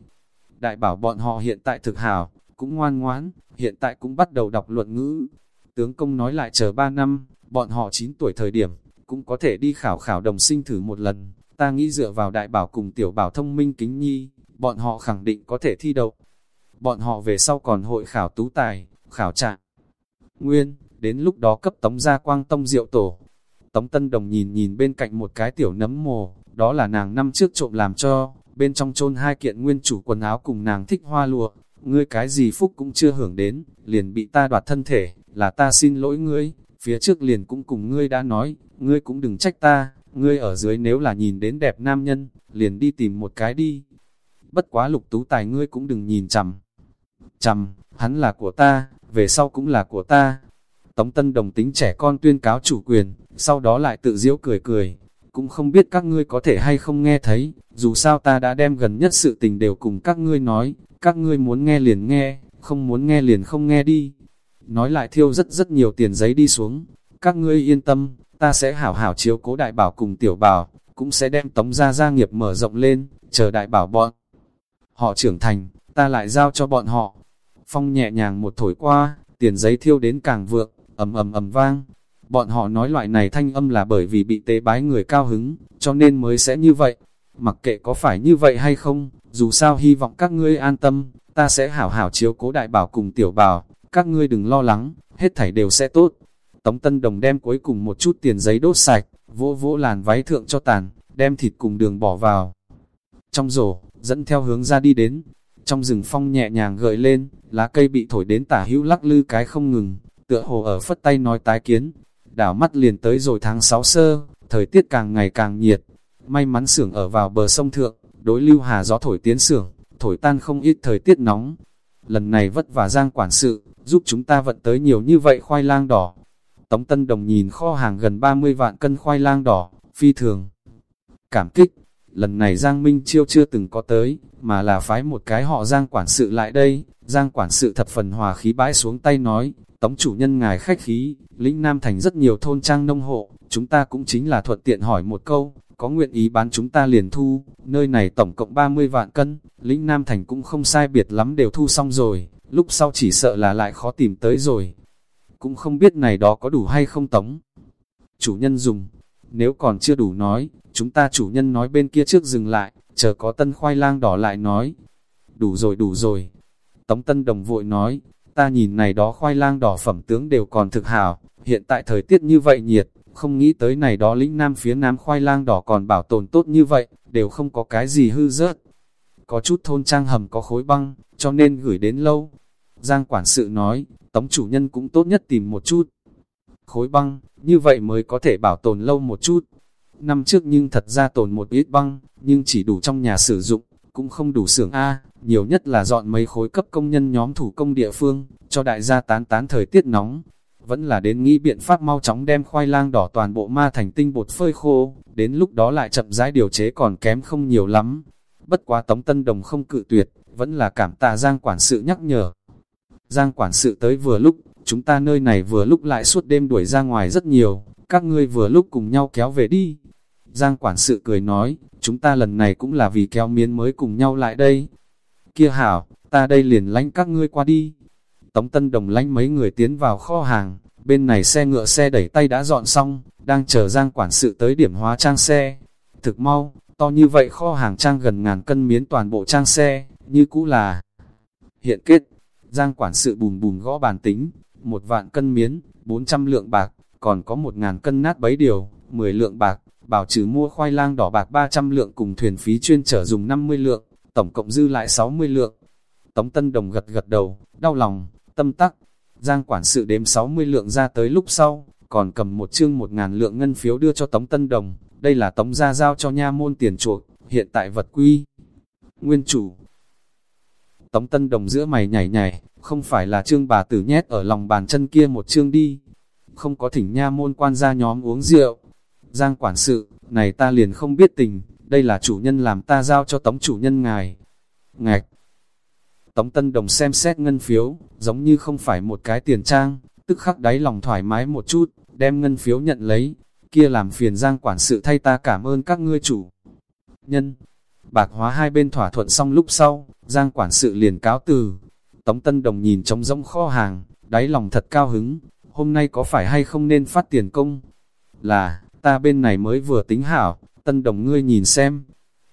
Đại bảo bọn họ hiện tại thực hảo, cũng ngoan ngoãn, hiện tại cũng bắt đầu đọc luận ngữ. Tướng công nói lại chờ 3 năm, bọn họ 9 tuổi thời điểm, cũng có thể đi khảo khảo đồng sinh thử một lần. Ta nghĩ dựa vào đại bảo cùng tiểu bảo thông minh kính nhi, bọn họ khẳng định có thể thi đậu. Bọn họ về sau còn hội khảo tú tài, khảo trạng. Nguyên, đến lúc đó cấp tống gia quang tông diệu tổ. Tống Tân Đồng nhìn nhìn bên cạnh một cái tiểu nấm mồ, đó là nàng năm trước trộm làm cho, bên trong chôn hai kiện nguyên chủ quần áo cùng nàng thích hoa lụa, ngươi cái gì phúc cũng chưa hưởng đến, liền bị ta đoạt thân thể, là ta xin lỗi ngươi, phía trước liền cũng cùng ngươi đã nói, ngươi cũng đừng trách ta, ngươi ở dưới nếu là nhìn đến đẹp nam nhân, liền đi tìm một cái đi. Bất quá lục tú tài ngươi cũng đừng nhìn chằm. Chằm, hắn là của ta, về sau cũng là của ta. Tống Tân Đồng tính trẻ con tuyên cáo chủ quyền, sau đó lại tự diễu cười cười. Cũng không biết các ngươi có thể hay không nghe thấy, dù sao ta đã đem gần nhất sự tình đều cùng các ngươi nói, các ngươi muốn nghe liền nghe, không muốn nghe liền không nghe đi. Nói lại thiêu rất rất nhiều tiền giấy đi xuống, các ngươi yên tâm, ta sẽ hảo hảo chiếu cố đại bảo cùng tiểu bảo, cũng sẽ đem tống gia gia nghiệp mở rộng lên, chờ đại bảo bọn. Họ trưởng thành, ta lại giao cho bọn họ. Phong nhẹ nhàng một thổi qua, tiền giấy thiêu đến càng vượng, ầm ầm ầm vang. Bọn họ nói loại này thanh âm là bởi vì bị tế bái người cao hứng, cho nên mới sẽ như vậy. Mặc kệ có phải như vậy hay không, dù sao hy vọng các ngươi an tâm, ta sẽ hảo hảo chiếu cố đại bảo cùng tiểu bảo, các ngươi đừng lo lắng, hết thảy đều sẽ tốt. Tống Tân Đồng đem cuối cùng một chút tiền giấy đốt sạch, vỗ vỗ làn váy thượng cho tàn, đem thịt cùng đường bỏ vào. Trong rổ, dẫn theo hướng ra đi đến, trong rừng phong nhẹ nhàng gợi lên, lá cây bị thổi đến tả hữu lắc lư cái không ngừng, tựa hồ ở phất tay nói tái kiến. Đảo mắt liền tới rồi tháng 6 sơ, thời tiết càng ngày càng nhiệt, may mắn xưởng ở vào bờ sông thượng, đối lưu hà gió thổi tiến xưởng, thổi tan không ít thời tiết nóng. Lần này vất vả giang quản sự, giúp chúng ta vận tới nhiều như vậy khoai lang đỏ. Tống Tân Đồng nhìn kho hàng gần 30 vạn cân khoai lang đỏ, phi thường. Cảm kích, lần này Giang Minh Chiêu chưa từng có tới, mà là phái một cái họ Giang quản sự lại đây. Giang quản sự thập phần hòa khí bãi xuống tay nói, Tống chủ nhân ngài khách khí, lĩnh Nam Thành rất nhiều thôn trang nông hộ, chúng ta cũng chính là thuận tiện hỏi một câu, có nguyện ý bán chúng ta liền thu, nơi này tổng cộng 30 vạn cân, lĩnh Nam Thành cũng không sai biệt lắm đều thu xong rồi, lúc sau chỉ sợ là lại khó tìm tới rồi. Cũng không biết này đó có đủ hay không tống. Chủ nhân dùng, nếu còn chưa đủ nói, chúng ta chủ nhân nói bên kia trước dừng lại, chờ có tân khoai lang đỏ lại nói. Đủ rồi đủ rồi. Tống Tân Đồng vội nói, ta nhìn này đó khoai lang đỏ phẩm tướng đều còn thực hảo, hiện tại thời tiết như vậy nhiệt, không nghĩ tới này đó lĩnh nam phía nam khoai lang đỏ còn bảo tồn tốt như vậy, đều không có cái gì hư rớt. Có chút thôn trang hầm có khối băng, cho nên gửi đến lâu. Giang quản sự nói, tống chủ nhân cũng tốt nhất tìm một chút. Khối băng, như vậy mới có thể bảo tồn lâu một chút. Năm trước nhưng thật ra tồn một ít băng, nhưng chỉ đủ trong nhà sử dụng, cũng không đủ xưởng A, nhiều nhất là dọn mấy khối cấp công nhân nhóm thủ công địa phương, cho đại gia tán tán thời tiết nóng. Vẫn là đến nghĩ biện pháp mau chóng đem khoai lang đỏ toàn bộ ma thành tinh bột phơi khô, đến lúc đó lại chậm rãi điều chế còn kém không nhiều lắm. Bất quá Tống Tân Đồng không cự tuyệt, vẫn là cảm tạ Giang quản sự nhắc nhở. Giang quản sự tới vừa lúc, chúng ta nơi này vừa lúc lại suốt đêm đuổi ra ngoài rất nhiều, các ngươi vừa lúc cùng nhau kéo về đi. Giang quản sự cười nói, chúng ta lần này cũng là vì kéo miến mới cùng nhau lại đây. Kia hảo, ta đây liền lánh các ngươi qua đi. Tống Tân Đồng lánh mấy người tiến vào kho hàng, bên này xe ngựa xe đẩy tay đã dọn xong, đang chờ Giang quản sự tới điểm hóa trang xe. Thực mau, to như vậy kho hàng trang gần ngàn cân miến toàn bộ trang xe, như cũ là hiện kết. Giang quản sự bùm bùm gõ bàn tính, một vạn cân miến, 400 lượng bạc, còn có một ngàn cân nát bấy điều, 10 lượng bạc, bảo trừ mua khoai lang đỏ bạc 300 lượng cùng thuyền phí chuyên trở dùng 50 lượng, tổng cộng dư lại 60 lượng. Tống Tân Đồng gật gật đầu, đau lòng, tâm tắc. Giang quản sự đếm 60 lượng ra tới lúc sau, còn cầm một chương một ngàn lượng ngân phiếu đưa cho Tống Tân Đồng. Đây là Tống gia giao cho nha môn tiền chuộc, hiện tại vật quy. Nguyên chủ Tống Tân Đồng giữa mày nhảy nhảy, không phải là trương bà tử nhét ở lòng bàn chân kia một chương đi. Không có thỉnh nha môn quan gia nhóm uống rượu. Giang quản sự, này ta liền không biết tình, đây là chủ nhân làm ta giao cho tống chủ nhân ngài. Ngạch! Tống Tân Đồng xem xét ngân phiếu, giống như không phải một cái tiền trang, tức khắc đáy lòng thoải mái một chút, đem ngân phiếu nhận lấy, kia làm phiền Giang quản sự thay ta cảm ơn các ngươi chủ. Nhân! Bạc hóa hai bên thỏa thuận xong lúc sau, Giang quản sự liền cáo từ. Tống Tân Đồng nhìn trống rỗng kho hàng, đáy lòng thật cao hứng, hôm nay có phải hay không nên phát tiền công? Là, ta bên này mới vừa tính hảo, Tân Đồng ngươi nhìn xem.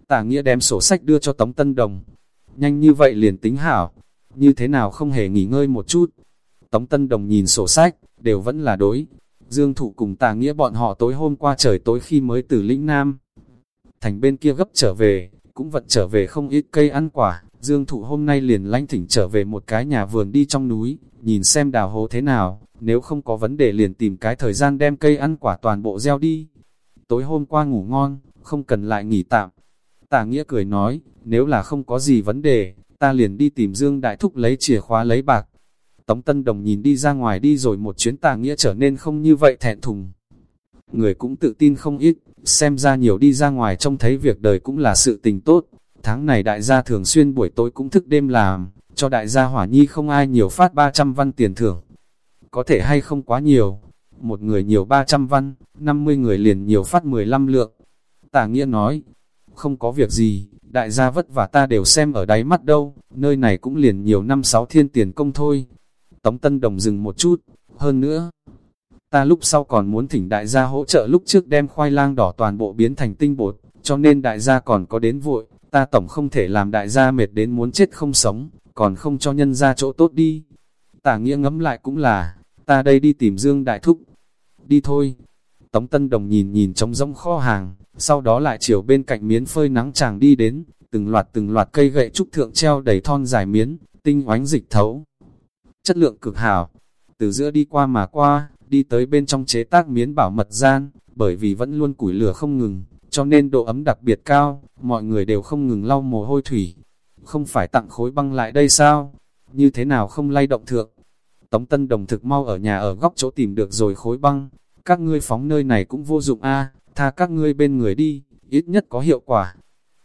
Tả nghĩa đem sổ sách đưa cho Tống Tân Đồng. Nhanh như vậy liền tính hảo, như thế nào không hề nghỉ ngơi một chút. Tống Tân Đồng nhìn sổ sách, đều vẫn là đối. Dương Thụ cùng Tà Nghĩa bọn họ tối hôm qua trời tối khi mới từ lĩnh Nam. Thành bên kia gấp trở về, cũng vận trở về không ít cây ăn quả. Dương Thụ hôm nay liền lanh thỉnh trở về một cái nhà vườn đi trong núi, nhìn xem đào hố thế nào, nếu không có vấn đề liền tìm cái thời gian đem cây ăn quả toàn bộ gieo đi. Tối hôm qua ngủ ngon, không cần lại nghỉ tạm. Tả Nghĩa cười nói, nếu là không có gì vấn đề, ta liền đi tìm Dương Đại Thúc lấy chìa khóa lấy bạc. Tống Tân Đồng nhìn đi ra ngoài đi rồi một chuyến Tả Nghĩa trở nên không như vậy thẹn thùng. Người cũng tự tin không ít, xem ra nhiều đi ra ngoài trông thấy việc đời cũng là sự tình tốt. Tháng này đại gia thường xuyên buổi tối cũng thức đêm làm, cho đại gia hỏa nhi không ai nhiều phát 300 văn tiền thưởng. Có thể hay không quá nhiều, một người nhiều 300 văn, 50 người liền nhiều phát 15 lượng. Tả nghĩa nói, không có việc gì, đại gia vất vả ta đều xem ở đáy mắt đâu, nơi này cũng liền nhiều năm sáu thiên tiền công thôi. Tống Tân Đồng dừng một chút, hơn nữa, ta lúc sau còn muốn thỉnh đại gia hỗ trợ lúc trước đem khoai lang đỏ toàn bộ biến thành tinh bột, cho nên đại gia còn có đến vội, ta tổng không thể làm đại gia mệt đến muốn chết không sống, còn không cho nhân ra chỗ tốt đi. Tả nghĩa ngẫm lại cũng là, ta đây đi tìm Dương Đại Thúc. Đi thôi. Tống Tân Đồng nhìn nhìn trống rỗng kho hàng, sau đó lại chiều bên cạnh miến phơi nắng chàng đi đến, từng loạt từng loạt cây gậy trúc thượng treo đầy thon dài miến, tinh oánh dịch thấu. Chất lượng cực hảo, từ giữa đi qua mà qua, đi tới bên trong chế tác miến bảo mật gian, bởi vì vẫn luôn củi lửa không ngừng, cho nên độ ấm đặc biệt cao, mọi người đều không ngừng lau mồ hôi thủy. Không phải tặng khối băng lại đây sao? Như thế nào không lay động thượng? Tống Tân Đồng thực mau ở nhà ở góc chỗ tìm được rồi khối băng. Các ngươi phóng nơi này cũng vô dụng a tha các ngươi bên người đi, ít nhất có hiệu quả.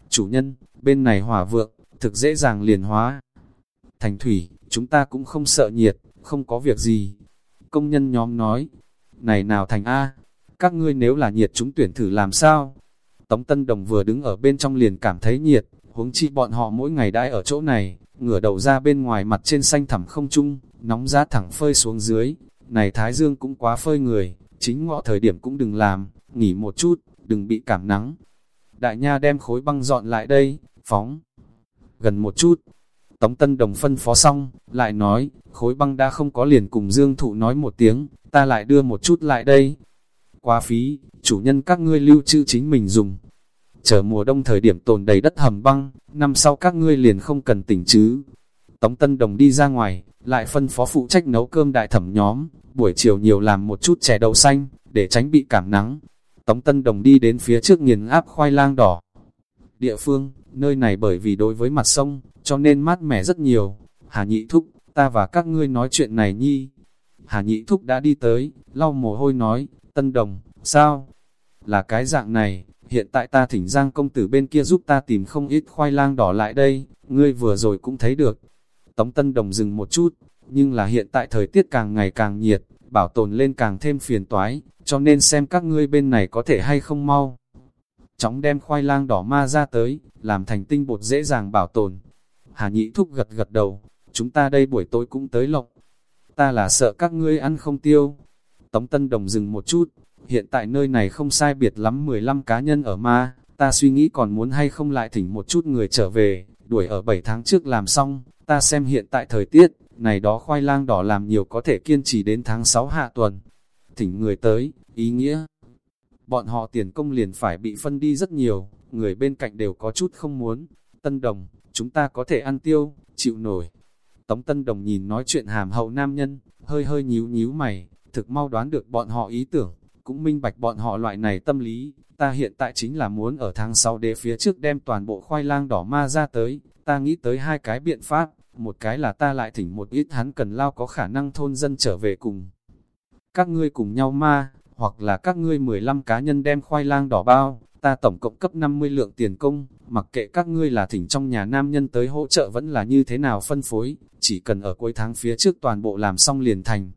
Chủ nhân, bên này hỏa vượng, thực dễ dàng liền hóa. Thành thủy, chúng ta cũng không sợ nhiệt, không có việc gì. Công nhân nhóm nói, này nào thành A, các ngươi nếu là nhiệt chúng tuyển thử làm sao? Tống Tân Đồng vừa đứng ở bên trong liền cảm thấy nhiệt, huống chi bọn họ mỗi ngày đãi ở chỗ này, ngửa đầu ra bên ngoài mặt trên xanh thẳm không trung, nóng giá thẳng phơi xuống dưới. Này Thái Dương cũng quá phơi người, chính ngọ thời điểm cũng đừng làm, nghỉ một chút, đừng bị cảm nắng. Đại nha đem khối băng dọn lại đây, phóng. Gần một chút, Tống Tân Đồng phân phó xong, lại nói, khối băng đã không có liền cùng Dương Thụ nói một tiếng, ta lại đưa một chút lại đây. Quá phí, chủ nhân các ngươi lưu trữ chính mình dùng. Chờ mùa đông thời điểm tồn đầy đất hầm băng, năm sau các ngươi liền không cần tỉnh chứ. Tống Tân Đồng đi ra ngoài, lại phân phó phụ trách nấu cơm đại thẩm nhóm, buổi chiều nhiều làm một chút chè đậu xanh, để tránh bị cảm nắng. Tống Tân Đồng đi đến phía trước nghiền áp khoai lang đỏ. Địa phương, nơi này bởi vì đối với mặt sông, cho nên mát mẻ rất nhiều. Hà Nhị Thúc, ta và các ngươi nói chuyện này nhi. Hà Nhị Thúc đã đi tới, lau mồ hôi nói, Tân Đồng, sao? Là cái dạng này, hiện tại ta thỉnh Giang công tử bên kia giúp ta tìm không ít khoai lang đỏ lại đây, ngươi vừa rồi cũng thấy được. Tống Tân Đồng dừng một chút, nhưng là hiện tại thời tiết càng ngày càng nhiệt, bảo tồn lên càng thêm phiền toái, cho nên xem các ngươi bên này có thể hay không mau. Chóng đem khoai lang đỏ ma ra tới, làm thành tinh bột dễ dàng bảo tồn. Hà nhị thúc gật gật đầu, chúng ta đây buổi tối cũng tới lộng. Ta là sợ các ngươi ăn không tiêu. Tống Tân Đồng dừng một chút, hiện tại nơi này không sai biệt lắm 15 cá nhân ở ma, ta suy nghĩ còn muốn hay không lại thỉnh một chút người trở về, đuổi ở 7 tháng trước làm xong, ta xem hiện tại thời tiết, này đó khoai lang đỏ làm nhiều có thể kiên trì đến tháng 6 hạ tuần. Thỉnh người tới, ý nghĩa, bọn họ tiền công liền phải bị phân đi rất nhiều, người bên cạnh đều có chút không muốn. Tân Đồng, chúng ta có thể ăn tiêu, chịu nổi. Tống Tân Đồng nhìn nói chuyện hàm hậu nam nhân, hơi hơi nhíu nhíu mày, thực mau đoán được bọn họ ý tưởng, cũng minh bạch bọn họ loại này tâm lý. Ta hiện tại chính là muốn ở tháng 6 đế phía trước đem toàn bộ khoai lang đỏ ma ra tới, ta nghĩ tới hai cái biện pháp, một cái là ta lại thỉnh một ít hắn cần lao có khả năng thôn dân trở về cùng. Các ngươi cùng nhau ma, hoặc là các ngươi 15 cá nhân đem khoai lang đỏ bao, ta tổng cộng cấp 50 lượng tiền công, mặc kệ các ngươi là thỉnh trong nhà nam nhân tới hỗ trợ vẫn là như thế nào phân phối, chỉ cần ở cuối tháng phía trước toàn bộ làm xong liền thành.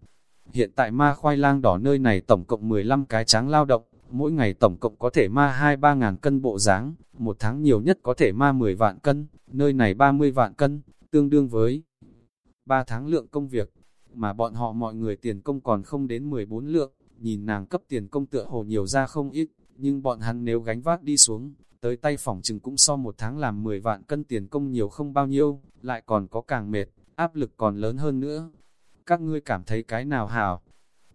Hiện tại ma khoai lang đỏ nơi này tổng cộng 15 cái tráng lao động, mỗi ngày tổng cộng có thể ma 2-3 ngàn cân bộ dáng, một tháng nhiều nhất có thể ma 10 vạn cân, nơi này 30 vạn cân, tương đương với 3 tháng lượng công việc, mà bọn họ mọi người tiền công còn không đến 14 lượng, nhìn nàng cấp tiền công tựa hồ nhiều ra không ít, nhưng bọn hắn nếu gánh vác đi xuống, tới tay phòng chừng cũng so một tháng làm 10 vạn cân tiền công nhiều không bao nhiêu, lại còn có càng mệt, áp lực còn lớn hơn nữa. Các ngươi cảm thấy cái nào hảo?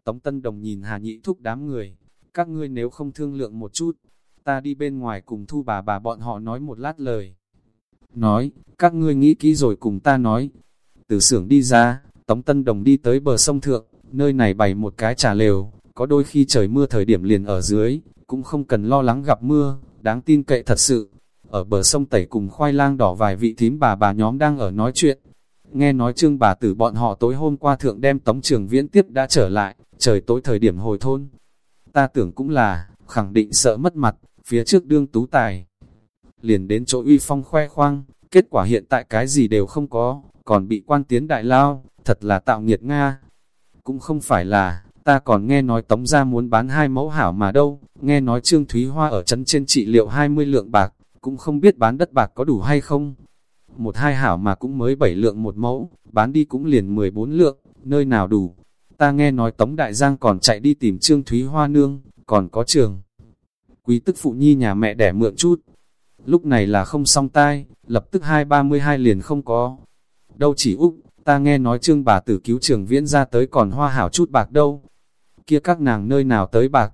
Tống Tân Đồng nhìn Hà Nhị thúc đám người, các ngươi nếu không thương lượng một chút, ta đi bên ngoài cùng thu bà bà bọn họ nói một lát lời. Nói, các ngươi nghĩ kỹ rồi cùng ta nói. Từ xưởng đi ra, Tống Tân Đồng đi tới bờ sông Thượng, nơi này bày một cái trà lều, có đôi khi trời mưa thời điểm liền ở dưới, cũng không cần lo lắng gặp mưa, đáng tin cậy thật sự. Ở bờ sông Tẩy cùng khoai lang đỏ vài vị thím bà bà nhóm đang ở nói chuyện. Nghe nói trương bà tử bọn họ tối hôm qua thượng đem tống trường viễn tiếp đã trở lại, trời tối thời điểm hồi thôn. Ta tưởng cũng là, khẳng định sợ mất mặt, phía trước đương tú tài. Liền đến chỗ uy phong khoe khoang, kết quả hiện tại cái gì đều không có, còn bị quan tiến đại lao, thật là tạo nghiệt Nga. Cũng không phải là, ta còn nghe nói tống ra muốn bán hai mẫu hảo mà đâu, nghe nói Trương Thúy Hoa ở trấn trên trị liệu 20 lượng bạc, cũng không biết bán đất bạc có đủ hay không. Một hai hảo mà cũng mới bảy lượng một mẫu, bán đi cũng liền 14 lượng, nơi nào đủ. Ta nghe nói Tống Đại Giang còn chạy đi tìm Trương Thúy Hoa nương, còn có trường. Quý tức phụ nhi nhà mẹ đẻ mượn chút. Lúc này là không song tai, lập tức hai ba mươi hai liền không có. Đâu chỉ Úc, ta nghe nói trương bà tử cứu trường viễn ra tới còn hoa hảo chút bạc đâu. Kia các nàng nơi nào tới bạc,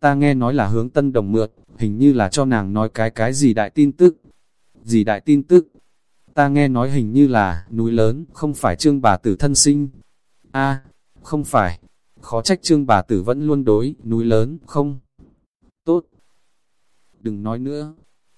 ta nghe nói là hướng tân đồng mượn, hình như là cho nàng nói cái cái gì đại tin tức. Gì đại tin tức? Ta nghe nói hình như là núi lớn, không phải trương bà tử thân sinh. a không phải, khó trách trương bà tử vẫn luôn đối, núi lớn, không? Tốt. Đừng nói nữa.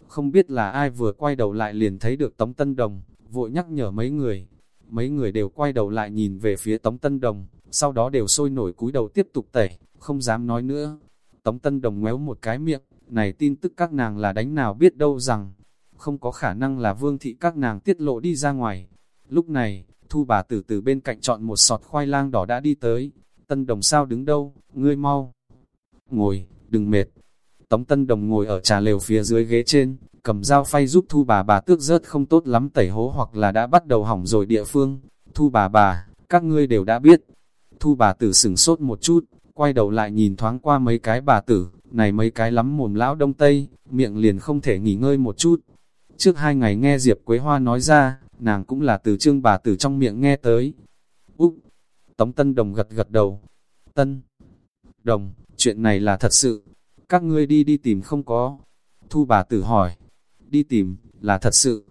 Không biết là ai vừa quay đầu lại liền thấy được Tống Tân Đồng, vội nhắc nhở mấy người. Mấy người đều quay đầu lại nhìn về phía Tống Tân Đồng, sau đó đều sôi nổi cúi đầu tiếp tục tẩy, không dám nói nữa. Tống Tân Đồng ngoéo một cái miệng, này tin tức các nàng là đánh nào biết đâu rằng, không có khả năng là vương thị các nàng tiết lộ đi ra ngoài. Lúc này, thu bà tử từ bên cạnh chọn một sọt khoai lang đỏ đã đi tới. Tân Đồng sao đứng đâu, ngươi mau. Ngồi, đừng mệt. Tống Tân Đồng ngồi ở trà lều phía dưới ghế trên, cầm dao phay giúp thu bà bà tước rớt không tốt lắm tẩy hố hoặc là đã bắt đầu hỏng rồi địa phương. Thu bà bà, các ngươi đều đã biết. Thu bà tử sửng sốt một chút, quay đầu lại nhìn thoáng qua mấy cái bà tử, này mấy cái lắm mồm lão đông tây, miệng liền không thể nghỉ ngơi một chút. Trước hai ngày nghe Diệp Quế Hoa nói ra, nàng cũng là từ trương bà tử trong miệng nghe tới. Úc! Tống Tân Đồng gật gật đầu. Tân! Đồng, chuyện này là thật sự. Các ngươi đi đi tìm không có. Thu bà tử hỏi. Đi tìm, là thật sự.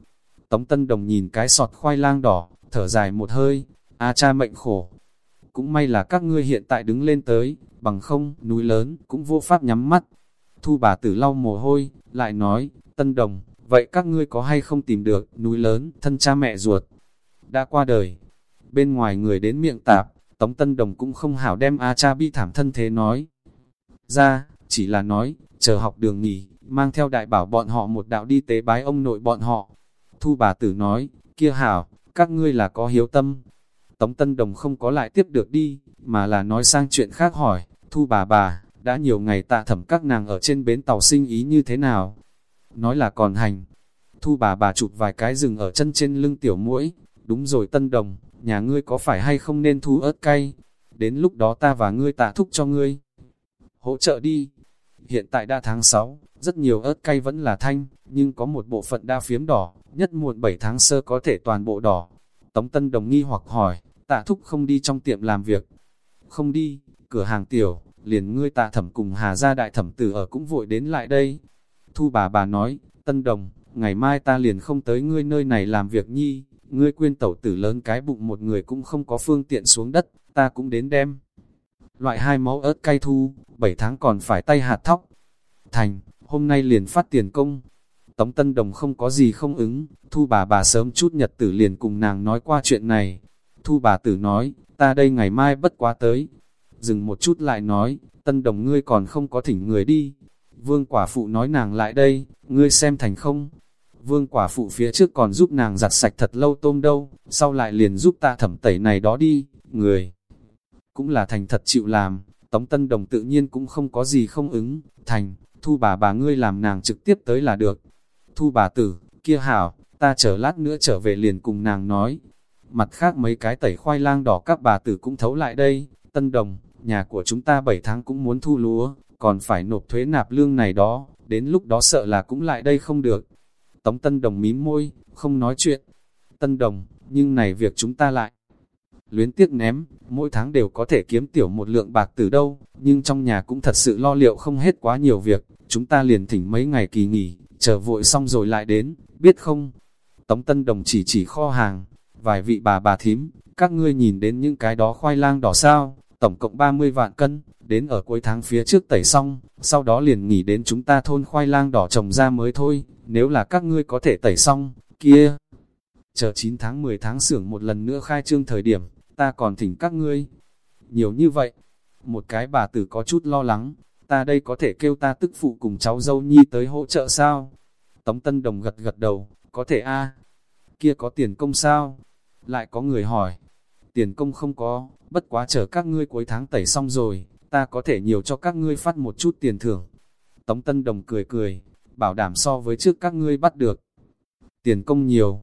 Tống Tân Đồng nhìn cái sọt khoai lang đỏ, thở dài một hơi. A cha mệnh khổ. Cũng may là các ngươi hiện tại đứng lên tới, bằng không, núi lớn, cũng vô pháp nhắm mắt. Thu bà tử lau mồ hôi, lại nói, Tân Đồng, vậy các ngươi có hay không tìm được núi lớn, thân cha mẹ ruột? Đã qua đời. Bên ngoài người đến miệng tạp, Tống Tân Đồng cũng không hảo đem A cha bi thảm thân thế nói. Ra, chỉ là nói, chờ học đường nghỉ, mang theo đại bảo bọn họ một đạo đi tế bái ông nội bọn họ. Thu bà tử nói, kia hảo, các ngươi là có hiếu tâm. Tống Tân Đồng không có lại tiếp được đi, mà là nói sang chuyện khác hỏi, Thu bà bà, đã nhiều ngày tạ thẩm các nàng ở trên bến tàu sinh ý như thế nào? Nói là còn hành. Thu bà bà chụp vài cái rừng ở chân trên lưng tiểu mũi. Đúng rồi Tân Đồng, nhà ngươi có phải hay không nên thu ớt cay? Đến lúc đó ta và ngươi tạ thúc cho ngươi. Hỗ trợ đi. Hiện tại đã tháng 6, rất nhiều ớt cay vẫn là thanh, nhưng có một bộ phận đa phiếm đỏ, nhất muộn 7 tháng sơ có thể toàn bộ đỏ. Tống Tân Đồng nghi hoặc hỏi, tạ thúc không đi trong tiệm làm việc. Không đi, cửa hàng tiểu, liền ngươi tạ thẩm cùng Hà gia đại thẩm tử ở cũng vội đến lại đây. Thu bà bà nói, Tân Đồng, ngày mai ta liền không tới ngươi nơi này làm việc nhi, ngươi quyên tẩu tử lớn cái bụng một người cũng không có phương tiện xuống đất, ta cũng đến đem. Loại hai máu ớt cay thu, 7 tháng còn phải tay hạt thóc. Thành, hôm nay liền phát tiền công. Tống Tân Đồng không có gì không ứng, thu bà bà sớm chút nhật tử liền cùng nàng nói qua chuyện này. Thu bà tử nói, ta đây ngày mai bất quá tới. Dừng một chút lại nói, Tân Đồng ngươi còn không có thỉnh người đi. Vương quả phụ nói nàng lại đây, ngươi xem thành không? Vương quả phụ phía trước còn giúp nàng giặt sạch thật lâu tôm đâu, sau lại liền giúp ta thẩm tẩy này đó đi, người. Cũng là thành thật chịu làm, Tống Tân Đồng tự nhiên cũng không có gì không ứng, thành, thu bà bà ngươi làm nàng trực tiếp tới là được. Thu bà tử, kia hảo, ta chờ lát nữa trở về liền cùng nàng nói. Mặt khác mấy cái tẩy khoai lang đỏ các bà tử cũng thấu lại đây, Tân Đồng, nhà của chúng ta 7 tháng cũng muốn thu lúa, còn phải nộp thuế nạp lương này đó, đến lúc đó sợ là cũng lại đây không được. Tống Tân Đồng mím môi, không nói chuyện. Tân Đồng, nhưng này việc chúng ta lại. Luyến tiếc ném, mỗi tháng đều có thể kiếm tiểu một lượng bạc từ đâu, nhưng trong nhà cũng thật sự lo liệu không hết quá nhiều việc, chúng ta liền thỉnh mấy ngày kỳ nghỉ, chờ vội xong rồi lại đến, biết không? Tống Tân Đồng chỉ chỉ kho hàng, vài vị bà bà thím, các ngươi nhìn đến những cái đó khoai lang đỏ sao, tổng cộng 30 vạn cân, đến ở cuối tháng phía trước tẩy xong, sau đó liền nghỉ đến chúng ta thôn khoai lang đỏ trồng ra mới thôi, nếu là các ngươi có thể tẩy xong, kia. Chờ 9 tháng 10 tháng xưởng một lần nữa khai trương thời điểm, ta còn thỉnh các ngươi. Nhiều như vậy, một cái bà tử có chút lo lắng, ta đây có thể kêu ta tức phụ cùng cháu dâu nhi tới hỗ trợ sao? Tống Tân Đồng gật gật đầu, có thể a Kia có tiền công sao? Lại có người hỏi, tiền công không có, bất quá chờ các ngươi cuối tháng tẩy xong rồi, ta có thể nhiều cho các ngươi phát một chút tiền thưởng. Tống Tân Đồng cười cười, bảo đảm so với trước các ngươi bắt được. Tiền công nhiều,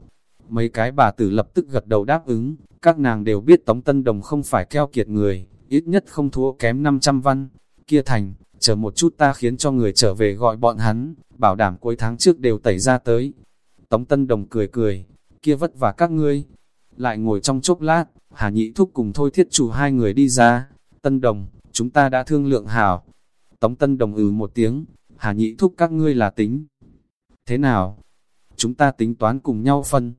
mấy cái bà tử lập tức gật đầu đáp ứng, các nàng đều biết Tống Tân Đồng không phải keo kiệt người, ít nhất không thua kém 500 văn. Kia thành, chờ một chút ta khiến cho người trở về gọi bọn hắn, bảo đảm cuối tháng trước đều tẩy ra tới. Tống Tân Đồng cười cười, kia vất vả các ngươi. Lại ngồi trong chốc lát, Hà Nhị Thúc cùng Thôi Thiết Chủ hai người đi ra. Tân Đồng, chúng ta đã thương lượng hảo. Tống Tân Đồng ừ một tiếng, Hà Nhị Thúc các ngươi là tính. Thế nào? Chúng ta tính toán cùng nhau phân.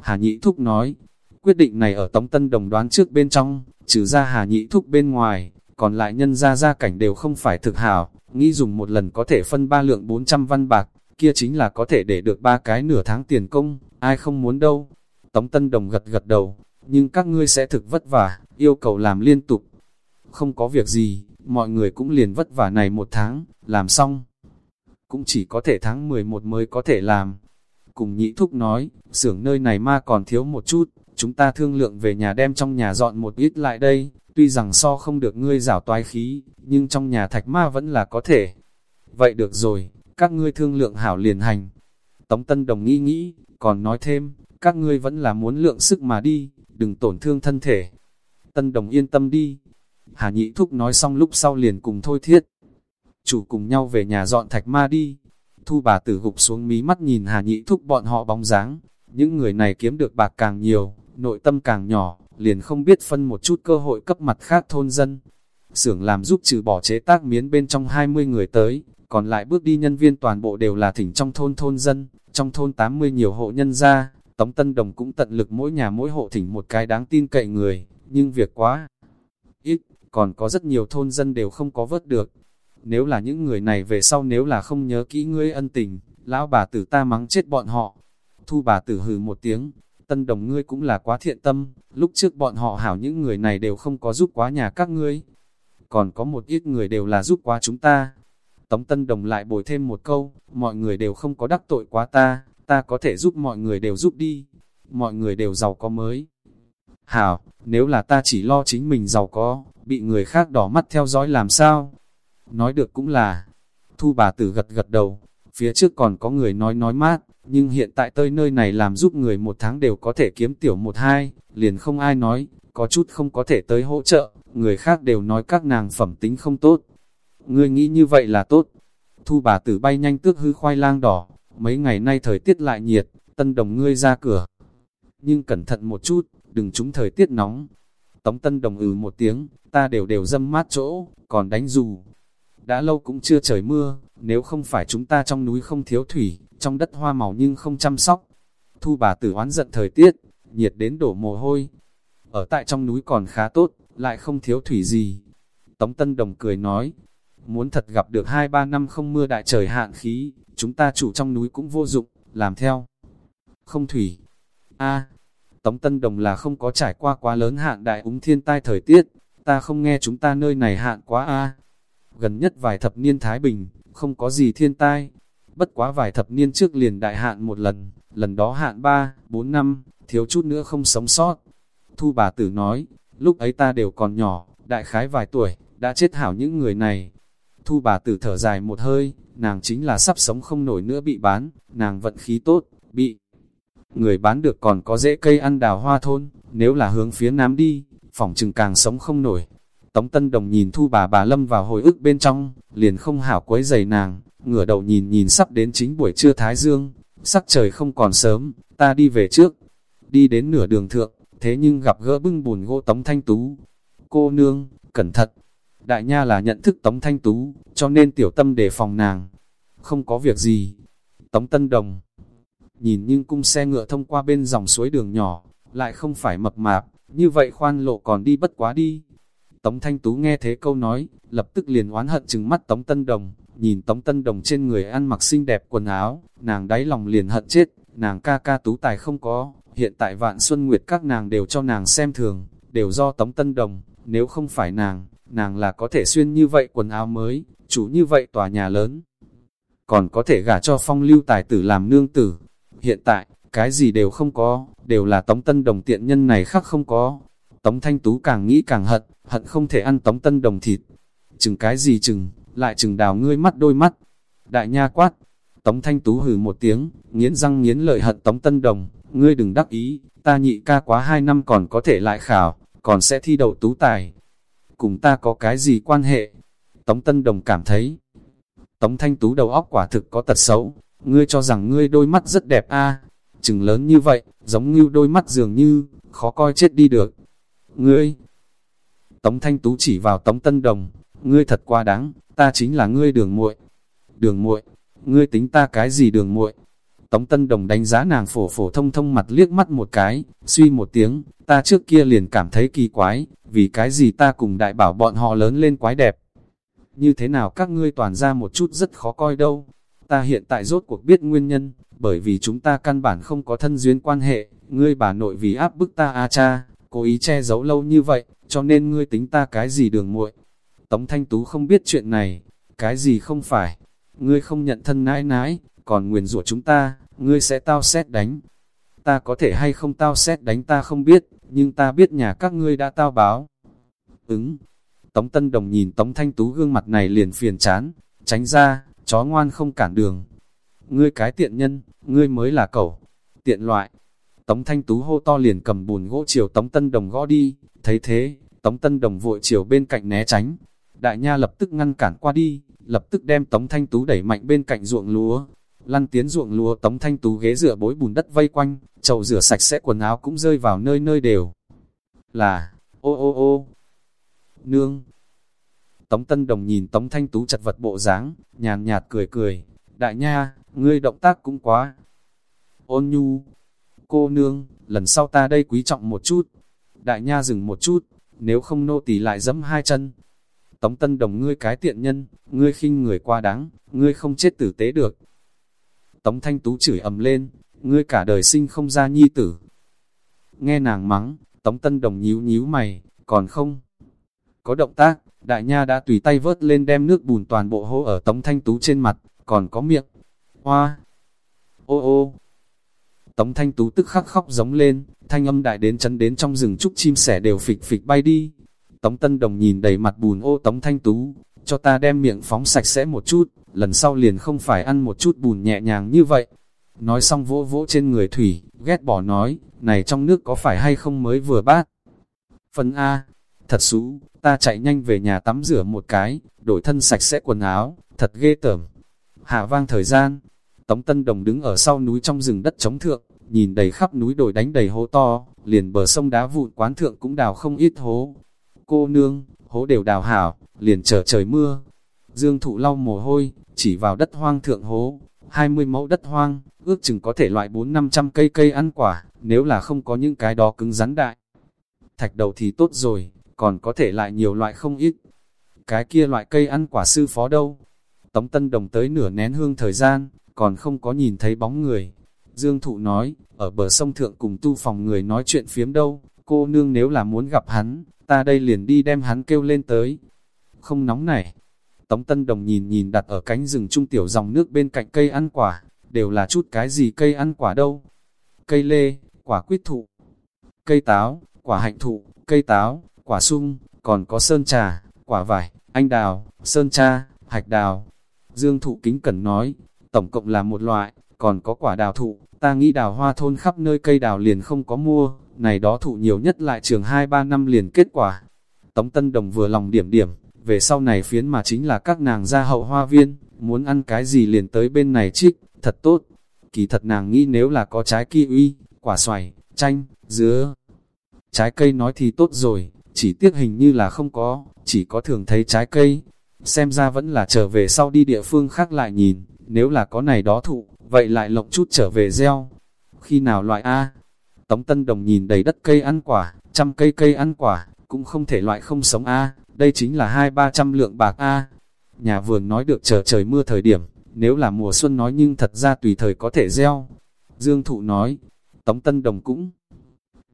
Hà Nhị Thúc nói, quyết định này ở Tống Tân Đồng đoán trước bên trong, trừ ra Hà Nhị Thúc bên ngoài, còn lại nhân ra gia cảnh đều không phải thực hảo, nghĩ dùng một lần có thể phân ba lượng 400 văn bạc, kia chính là có thể để được ba cái nửa tháng tiền công, ai không muốn đâu. Tống Tân Đồng gật gật đầu, nhưng các ngươi sẽ thực vất vả, yêu cầu làm liên tục. Không có việc gì, mọi người cũng liền vất vả này một tháng, làm xong. Cũng chỉ có thể tháng 11 mới có thể làm. Cùng nhị thúc nói, xưởng nơi này ma còn thiếu một chút, chúng ta thương lượng về nhà đem trong nhà dọn một ít lại đây, tuy rằng so không được ngươi rảo toái khí, nhưng trong nhà thạch ma vẫn là có thể. Vậy được rồi, các ngươi thương lượng hảo liền hành. Tống Tân Đồng nghĩ nghĩ, còn nói thêm, các ngươi vẫn là muốn lượng sức mà đi, đừng tổn thương thân thể. Tân Đồng yên tâm đi. Hà Nhị Thúc nói xong lúc sau liền cùng thôi thiết. Chủ cùng nhau về nhà dọn thạch ma đi. Thu bà tử gục xuống mí mắt nhìn Hà Nhị Thúc bọn họ bóng dáng. những người này kiếm được bạc càng nhiều, nội tâm càng nhỏ, liền không biết phân một chút cơ hội cấp mặt khác thôn dân. Xưởng làm giúp trừ bỏ chế tác miến bên trong 20 người tới, còn lại bước đi nhân viên toàn bộ đều là thỉnh trong thôn thôn dân, trong thôn 80 nhiều hộ nhân gia, Tống Tân Đồng cũng tận lực mỗi nhà mỗi hộ thỉnh một cái đáng tin cậy người, nhưng việc quá còn có rất nhiều thôn dân đều không có vớt được. Nếu là những người này về sau nếu là không nhớ kỹ ngươi ân tình, lão bà tử ta mắng chết bọn họ. Thu bà tử hừ một tiếng, tân đồng ngươi cũng là quá thiện tâm, lúc trước bọn họ hảo những người này đều không có giúp quá nhà các ngươi. Còn có một ít người đều là giúp quá chúng ta. Tống tân đồng lại bồi thêm một câu, mọi người đều không có đắc tội quá ta, ta có thể giúp mọi người đều giúp đi. Mọi người đều giàu có mới. Hảo, nếu là ta chỉ lo chính mình giàu có, bị người khác đỏ mắt theo dõi làm sao? Nói được cũng là, thu bà tử gật gật đầu, phía trước còn có người nói nói mát, nhưng hiện tại tơi nơi này làm giúp người một tháng đều có thể kiếm tiểu một hai, liền không ai nói, có chút không có thể tới hỗ trợ, người khác đều nói các nàng phẩm tính không tốt. Ngươi nghĩ như vậy là tốt. Thu bà tử bay nhanh tước hư khoai lang đỏ, mấy ngày nay thời tiết lại nhiệt, tân đồng ngươi ra cửa. Nhưng cẩn thận một chút, đừng trúng thời tiết nóng. Tống tân đồng ừ một tiếng, ta đều đều dâm mát chỗ, còn đánh dù. Đã lâu cũng chưa trời mưa, nếu không phải chúng ta trong núi không thiếu thủy, trong đất hoa màu nhưng không chăm sóc. Thu bà tử oán giận thời tiết, nhiệt đến đổ mồ hôi. Ở tại trong núi còn khá tốt, lại không thiếu thủy gì. Tống Tân Đồng cười nói, muốn thật gặp được 2-3 năm không mưa đại trời hạn khí, chúng ta chủ trong núi cũng vô dụng, làm theo. Không thủy. a Tống Tân Đồng là không có trải qua quá lớn hạn đại úng thiên tai thời tiết, ta không nghe chúng ta nơi này hạn quá a Gần nhất vài thập niên Thái Bình, không có gì thiên tai. Bất quá vài thập niên trước liền đại hạn một lần, lần đó hạn 3, 4 năm, thiếu chút nữa không sống sót. Thu bà tử nói, lúc ấy ta đều còn nhỏ, đại khái vài tuổi, đã chết hảo những người này. Thu bà tử thở dài một hơi, nàng chính là sắp sống không nổi nữa bị bán, nàng vận khí tốt, bị người bán được còn có dễ cây ăn đào hoa thôn, nếu là hướng phía nam đi, phòng trừng càng sống không nổi. Tống Tân Đồng nhìn thu bà bà lâm vào hồi ức bên trong, liền không hảo quấy giày nàng, ngửa đầu nhìn nhìn sắp đến chính buổi trưa Thái Dương, sắc trời không còn sớm, ta đi về trước. Đi đến nửa đường thượng, thế nhưng gặp gỡ bưng bùn gỗ Tống Thanh Tú. Cô nương, cẩn thận. Đại nha là nhận thức Tống Thanh Tú, cho nên tiểu tâm đề phòng nàng. Không có việc gì. Tống Tân Đồng nhìn nhưng cung xe ngựa thông qua bên dòng suối đường nhỏ, lại không phải mập mạp, như vậy khoan lộ còn đi bất quá đi. Tống Thanh Tú nghe thế câu nói, lập tức liền oán hận chừng mắt Tống Tân Đồng, nhìn Tống Tân Đồng trên người ăn mặc xinh đẹp quần áo, nàng đáy lòng liền hận chết, nàng ca ca tú tài không có, hiện tại vạn xuân nguyệt các nàng đều cho nàng xem thường, đều do Tống Tân Đồng, nếu không phải nàng, nàng là có thể xuyên như vậy quần áo mới, chủ như vậy tòa nhà lớn. Còn có thể gả cho phong lưu tài tử làm nương tử, Hiện tại, cái gì đều không có, đều là Tống Tân Đồng tiện nhân này khác không có. Tống Thanh Tú càng nghĩ càng hận, hận không thể ăn Tống Tân Đồng thịt. Chừng cái gì chừng, lại chừng đào ngươi mắt đôi mắt. Đại nha quát, Tống Thanh Tú hừ một tiếng, nghiến răng nghiến lợi hận Tống Tân Đồng, ngươi đừng đắc ý, ta nhị ca quá hai năm còn có thể lại khảo, còn sẽ thi đậu tú tài. Cùng ta có cái gì quan hệ? Tống Tân Đồng cảm thấy, Tống Thanh Tú đầu óc quả thực có tật xấu, ngươi cho rằng ngươi đôi mắt rất đẹp a à? chừng lớn như vậy, giống như đôi mắt dường như, khó coi chết đi được. Ngươi, Tống Thanh Tú chỉ vào Tống Tân Đồng, ngươi thật quá đáng, ta chính là ngươi đường muội. Đường muội, ngươi tính ta cái gì đường muội? Tống Tân Đồng đánh giá nàng phổ phổ thông thông mặt liếc mắt một cái, suy một tiếng, ta trước kia liền cảm thấy kỳ quái, vì cái gì ta cùng đại bảo bọn họ lớn lên quái đẹp. Như thế nào các ngươi toàn ra một chút rất khó coi đâu, Ta hiện tại rốt cuộc biết nguyên nhân, bởi vì chúng ta căn bản không có thân duyên quan hệ, ngươi bà nội vì áp bức ta a cha, cố ý che giấu lâu như vậy, cho nên ngươi tính ta cái gì đường muội. Tống Thanh Tú không biết chuyện này, cái gì không phải, ngươi không nhận thân nãi nãi, còn nguyền rủa chúng ta, ngươi sẽ tao xét đánh. Ta có thể hay không tao xét đánh ta không biết, nhưng ta biết nhà các ngươi đã tao báo. Ứng, Tống Tân Đồng nhìn Tống Thanh Tú gương mặt này liền phiền chán, tránh ra, chó ngoan không cản đường. Ngươi cái tiện nhân, ngươi mới là cẩu, tiện loại. Tống Thanh Tú hô to liền cầm bùn gỗ chiều Tống Tân Đồng gõ đi, thấy thế, Tống Tân Đồng vội chiều bên cạnh né tránh. Đại Nha lập tức ngăn cản qua đi, lập tức đem Tống Thanh Tú đẩy mạnh bên cạnh ruộng lúa. lăn tiến ruộng lúa tống thanh tú ghế rửa bối bùn đất vây quanh, chậu rửa sạch sẽ quần áo cũng rơi vào nơi nơi đều. Là, ô ô ô, nương. Tống Tân Đồng nhìn Tống Thanh Tú chật vật bộ dáng, nhàn nhạt cười cười, đại nha, ngươi động tác cũng quá. Ôn nhu, cô nương, lần sau ta đây quý trọng một chút. Đại nha dừng một chút, nếu không nô tỳ lại dẫm hai chân. Tống Tân Đồng ngươi cái tiện nhân, ngươi khinh người qua đáng, ngươi không chết tử tế được. Tống Thanh Tú chửi ầm lên, ngươi cả đời sinh không ra nhi tử. Nghe nàng mắng, Tống Tân Đồng nhíu nhíu mày, còn không. Có động tác, đại nha đã tùy tay vớt lên đem nước bùn toàn bộ hô ở Tống Thanh Tú trên mặt, còn có miệng. Hoa! Ô ô! Tống Thanh Tú tức khắc khóc giống lên, thanh âm đại đến chấn đến trong rừng trúc chim sẻ đều phịch phịch bay đi. Tống Tân Đồng nhìn đầy mặt bùn ô Tống Thanh Tú, cho ta đem miệng phóng sạch sẽ một chút, lần sau liền không phải ăn một chút bùn nhẹ nhàng như vậy. Nói xong vỗ vỗ trên người Thủy, ghét bỏ nói, này trong nước có phải hay không mới vừa bát. Phần A, thật xú, ta chạy nhanh về nhà tắm rửa một cái, đổi thân sạch sẽ quần áo, thật ghê tởm. Hạ vang thời gian, Tống Tân Đồng đứng ở sau núi trong rừng đất chống thượng, nhìn đầy khắp núi đồi đánh đầy hố to, liền bờ sông đá vụn quán thượng cũng đào không ít hố. Cô nương, hố đều đào hảo, liền chờ trời mưa. Dương thụ lau mồ hôi, chỉ vào đất hoang thượng hố, 20 mẫu đất hoang, ước chừng có thể loại 4-500 cây cây ăn quả, nếu là không có những cái đó cứng rắn đại. Thạch đầu thì tốt rồi, còn có thể lại nhiều loại không ít. Cái kia loại cây ăn quả sư phó đâu? Tống Tân Đồng tới nửa nén hương thời gian, còn không có nhìn thấy bóng người. Dương Thụ nói, ở bờ sông thượng cùng tu phòng người nói chuyện phiếm đâu, cô nương nếu là muốn gặp hắn, ta đây liền đi đem hắn kêu lên tới. Không nóng này. Tống Tân Đồng nhìn nhìn đặt ở cánh rừng trung tiểu dòng nước bên cạnh cây ăn quả, đều là chút cái gì cây ăn quả đâu. Cây lê, quả quýt thụ, cây táo, quả hạnh thụ, cây táo, quả sung, còn có sơn trà, quả vải, anh đào, sơn cha, hạch đào. Dương thụ kính cẩn nói, tổng cộng là một loại, còn có quả đào thụ, ta nghĩ đào hoa thôn khắp nơi cây đào liền không có mua, này đó thụ nhiều nhất lại trường 2-3 năm liền kết quả. Tống Tân Đồng vừa lòng điểm điểm, về sau này phiến mà chính là các nàng gia hậu hoa viên, muốn ăn cái gì liền tới bên này trích, thật tốt. Kỳ thật nàng nghĩ nếu là có trái kiwi, quả xoài, chanh, dứa, trái cây nói thì tốt rồi, chỉ tiếc hình như là không có, chỉ có thường thấy trái cây. Xem ra vẫn là trở về sau đi địa phương khác lại nhìn, nếu là có này đó thụ, vậy lại lộng chút trở về gieo. Khi nào loại A? Tống Tân Đồng nhìn đầy đất cây ăn quả, trăm cây cây ăn quả, cũng không thể loại không sống A, đây chính là hai ba trăm lượng bạc A. Nhà vườn nói được chờ trời mưa thời điểm, nếu là mùa xuân nói nhưng thật ra tùy thời có thể gieo. Dương Thụ nói, Tống Tân Đồng cũng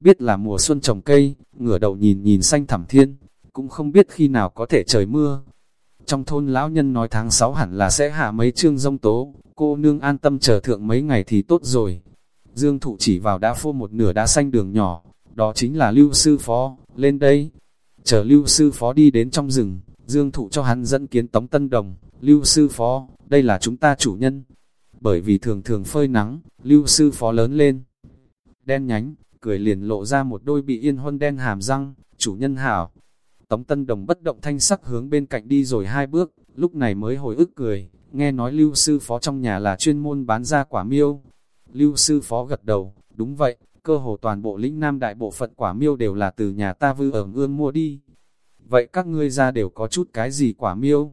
biết là mùa xuân trồng cây, ngửa đầu nhìn nhìn xanh thẳm thiên, cũng không biết khi nào có thể trời mưa. Trong thôn lão nhân nói tháng 6 hẳn là sẽ hạ mấy chương rông tố, cô nương an tâm chờ thượng mấy ngày thì tốt rồi. Dương thụ chỉ vào đã phô một nửa đá xanh đường nhỏ, đó chính là lưu sư phó, lên đây. Chờ lưu sư phó đi đến trong rừng, Dương thụ cho hắn dẫn kiến tống tân đồng, lưu sư phó, đây là chúng ta chủ nhân. Bởi vì thường thường phơi nắng, lưu sư phó lớn lên. Đen nhánh, cười liền lộ ra một đôi bị yên huân đen hàm răng, chủ nhân hảo. Tống Tân Đồng bất động thanh sắc hướng bên cạnh đi rồi hai bước, lúc này mới hồi ức cười, nghe nói lưu sư phó trong nhà là chuyên môn bán ra quả miêu. Lưu sư phó gật đầu, đúng vậy, cơ hồ toàn bộ lĩnh nam đại bộ phận quả miêu đều là từ nhà ta vư ở ương mua đi. Vậy các ngươi ra đều có chút cái gì quả miêu?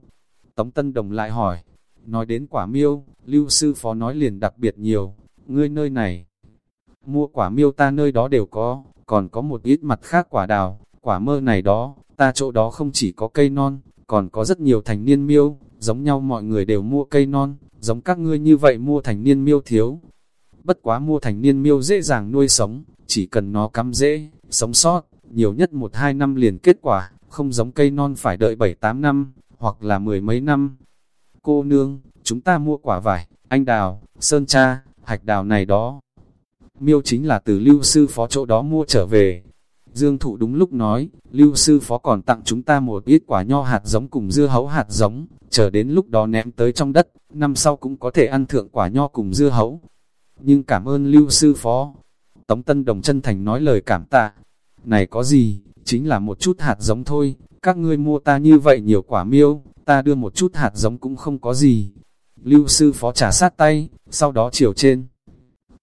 Tống Tân Đồng lại hỏi, nói đến quả miêu, lưu sư phó nói liền đặc biệt nhiều, ngươi nơi này, mua quả miêu ta nơi đó đều có, còn có một ít mặt khác quả đào, quả mơ này đó, ta chỗ đó không chỉ có cây non, còn có rất nhiều thành niên miêu, giống nhau mọi người đều mua cây non, giống các ngươi như vậy mua thành niên miêu thiếu. Bất quá mua thành niên miêu dễ dàng nuôi sống, chỉ cần nó cắm dễ, sống sót, nhiều nhất một hai năm liền kết quả, không giống cây non phải đợi bảy tám năm, hoặc là mười mấy năm. Cô nương, chúng ta mua quả vải, anh đào, sơn cha, hạch đào này đó, miêu chính là từ lưu sư phó chỗ đó mua trở về. Dương thụ đúng lúc nói, lưu sư phó còn tặng chúng ta một ít quả nho hạt giống cùng dưa hấu hạt giống, chờ đến lúc đó ném tới trong đất, năm sau cũng có thể ăn thượng quả nho cùng dưa hấu. Nhưng cảm ơn lưu sư phó. Tống Tân Đồng chân thành nói lời cảm tạ. Này có gì, chính là một chút hạt giống thôi, các ngươi mua ta như vậy nhiều quả miêu, ta đưa một chút hạt giống cũng không có gì. lưu sư phó trả sát tay, sau đó chiều trên.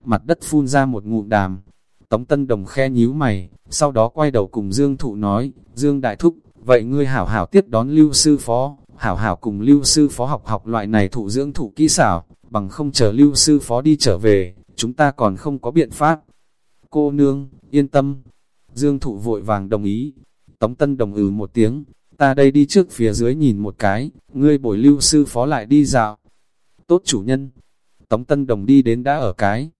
Mặt đất phun ra một ngụm đàm, Tống Tân Đồng khe nhíu mày, sau đó quay đầu cùng Dương Thụ nói, Dương Đại Thúc, vậy ngươi hảo hảo tiếp đón lưu sư phó, hảo hảo cùng lưu sư phó học học loại này thụ dưỡng thụ kỹ xảo, bằng không chờ lưu sư phó đi trở về, chúng ta còn không có biện pháp. Cô nương, yên tâm. Dương Thụ vội vàng đồng ý. Tống Tân Đồng ừ một tiếng, ta đây đi trước phía dưới nhìn một cái, ngươi bồi lưu sư phó lại đi dạo. Tốt chủ nhân. Tống Tân Đồng đi đến đã ở cái.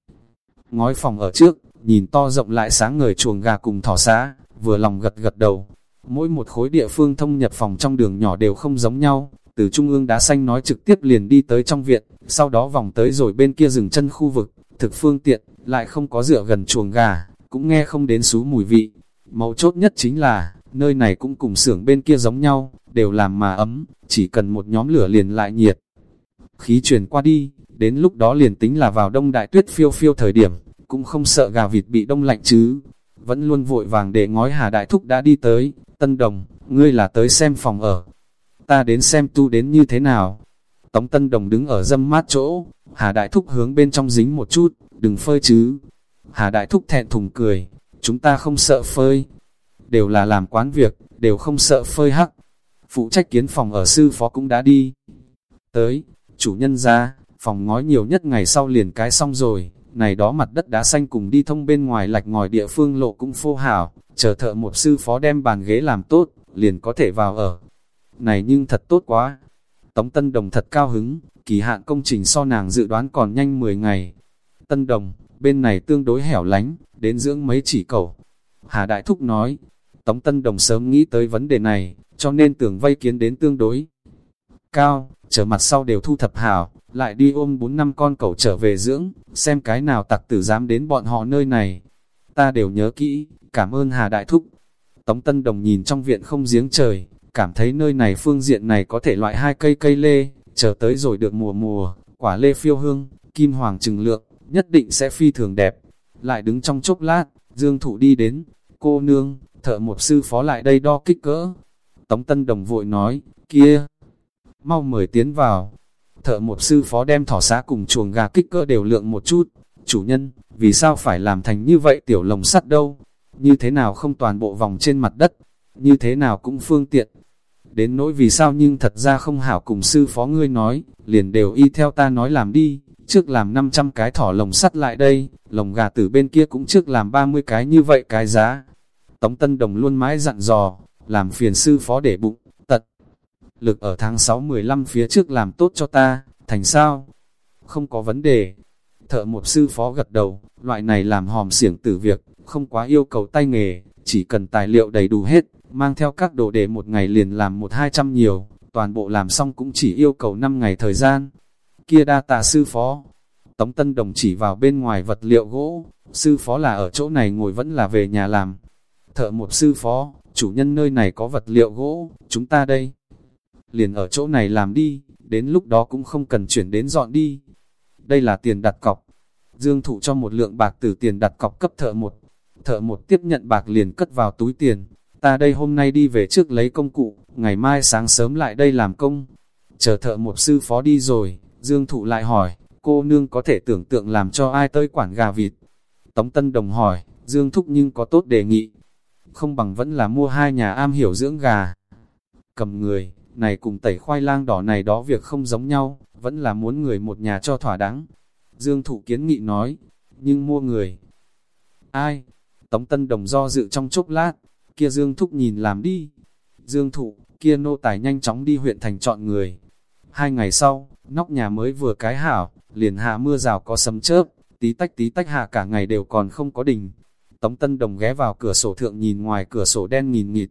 Ngói phòng ở trước, nhìn to rộng lại sáng ngời chuồng gà cùng thỏ xá, vừa lòng gật gật đầu. Mỗi một khối địa phương thông nhập phòng trong đường nhỏ đều không giống nhau, từ trung ương đá xanh nói trực tiếp liền đi tới trong viện, sau đó vòng tới rồi bên kia dừng chân khu vực, thực phương tiện, lại không có dựa gần chuồng gà, cũng nghe không đến xú mùi vị. Mấu chốt nhất chính là, nơi này cũng cùng xưởng bên kia giống nhau, đều làm mà ấm, chỉ cần một nhóm lửa liền lại nhiệt. Khí truyền qua đi, đến lúc đó liền tính là vào đông đại tuyết phiêu phiêu thời điểm, cũng không sợ gà vịt bị đông lạnh chứ. Vẫn luôn vội vàng để ngói Hà Đại Thúc đã đi tới, Tân Đồng, ngươi là tới xem phòng ở. Ta đến xem tu đến như thế nào. Tống Tân Đồng đứng ở dâm mát chỗ, Hà Đại Thúc hướng bên trong dính một chút, đừng phơi chứ. Hà Đại Thúc thẹn thùng cười, chúng ta không sợ phơi. Đều là làm quán việc, đều không sợ phơi hắc. Phụ trách kiến phòng ở sư phó cũng đã đi. Tới, chủ nhân ra, phòng ngói nhiều nhất ngày sau liền cái xong rồi, này đó mặt đất đá xanh cùng đi thông bên ngoài lạch ngòi địa phương lộ cũng phô hảo, chờ thợ một sư phó đem bàn ghế làm tốt, liền có thể vào ở. Này nhưng thật tốt quá. Tống Tân Đồng thật cao hứng, kỳ hạn công trình so nàng dự đoán còn nhanh 10 ngày. Tân Đồng, bên này tương đối hẻo lánh, đến dưỡng mấy chỉ cầu. Hà Đại Thúc nói, Tống Tân Đồng sớm nghĩ tới vấn đề này, cho nên tưởng vây kiến đến tương đối cao, chờ mặt sau đều thu thập hảo, lại đi ôm bốn năm con cẩu trở về dưỡng, xem cái nào tặc tử dám đến bọn họ nơi này. Ta đều nhớ kỹ, cảm ơn Hà Đại Thúc. Tống Tân Đồng nhìn trong viện không giếng trời, cảm thấy nơi này phương diện này có thể loại hai cây cây lê, chờ tới rồi được mùa mùa, quả lê phiêu hương, kim hoàng trừng lượng, nhất định sẽ phi thường đẹp. Lại đứng trong chốc lát, Dương Thụ đi đến, cô nương, thợ một sư phó lại đây đo kích cỡ. Tống Tân Đồng vội nói, kia, mau mời tiến vào. Thợ một sư phó đem thỏ xá cùng chuồng gà kích cỡ đều lượng một chút. Chủ nhân, vì sao phải làm thành như vậy tiểu lồng sắt đâu? Như thế nào không toàn bộ vòng trên mặt đất? Như thế nào cũng phương tiện? Đến nỗi vì sao nhưng thật ra không hảo cùng sư phó ngươi nói, liền đều y theo ta nói làm đi. Trước làm 500 cái thỏ lồng sắt lại đây, lồng gà từ bên kia cũng trước làm 30 cái như vậy cái giá. Tống Tân Đồng luôn mãi dặn dò, làm phiền sư phó để bụng lực ở tháng 6-15 phía trước làm tốt cho ta, thành sao? Không có vấn đề. Thợ một sư phó gật đầu, loại này làm hòm siểng tử việc, không quá yêu cầu tay nghề, chỉ cần tài liệu đầy đủ hết, mang theo các đồ để một ngày liền làm một hai trăm nhiều, toàn bộ làm xong cũng chỉ yêu cầu 5 ngày thời gian. Kia đa tà sư phó. Tống Tân Đồng chỉ vào bên ngoài vật liệu gỗ, sư phó là ở chỗ này ngồi vẫn là về nhà làm. Thợ một sư phó, chủ nhân nơi này có vật liệu gỗ, chúng ta đây liền ở chỗ này làm đi, đến lúc đó cũng không cần chuyển đến dọn đi. Đây là tiền đặt cọc. Dương thụ cho một lượng bạc từ tiền đặt cọc cấp thợ một. Thợ một tiếp nhận bạc liền cất vào túi tiền. Ta đây hôm nay đi về trước lấy công cụ, ngày mai sáng sớm lại đây làm công. Chờ thợ một sư phó đi rồi, Dương thụ lại hỏi, cô nương có thể tưởng tượng làm cho ai tới quản gà vịt. Tống Tân Đồng hỏi, Dương thúc nhưng có tốt đề nghị. Không bằng vẫn là mua hai nhà am hiểu dưỡng gà. Cầm người, này cùng tẩy khoai lang đỏ này đó việc không giống nhau, vẫn là muốn người một nhà cho thỏa đáng. Dương Thụ kiến nghị nói, nhưng mua người. Ai? Tống Tân Đồng do dự trong chốc lát, kia Dương Thúc nhìn làm đi. Dương Thụ, kia nô tài nhanh chóng đi huyện thành chọn người. Hai ngày sau, nóc nhà mới vừa cái hảo, liền hạ mưa rào có sấm chớp, tí tách tí tách hạ cả ngày đều còn không có đình. Tống Tân Đồng ghé vào cửa sổ thượng nhìn ngoài cửa sổ đen nghìn nghịt,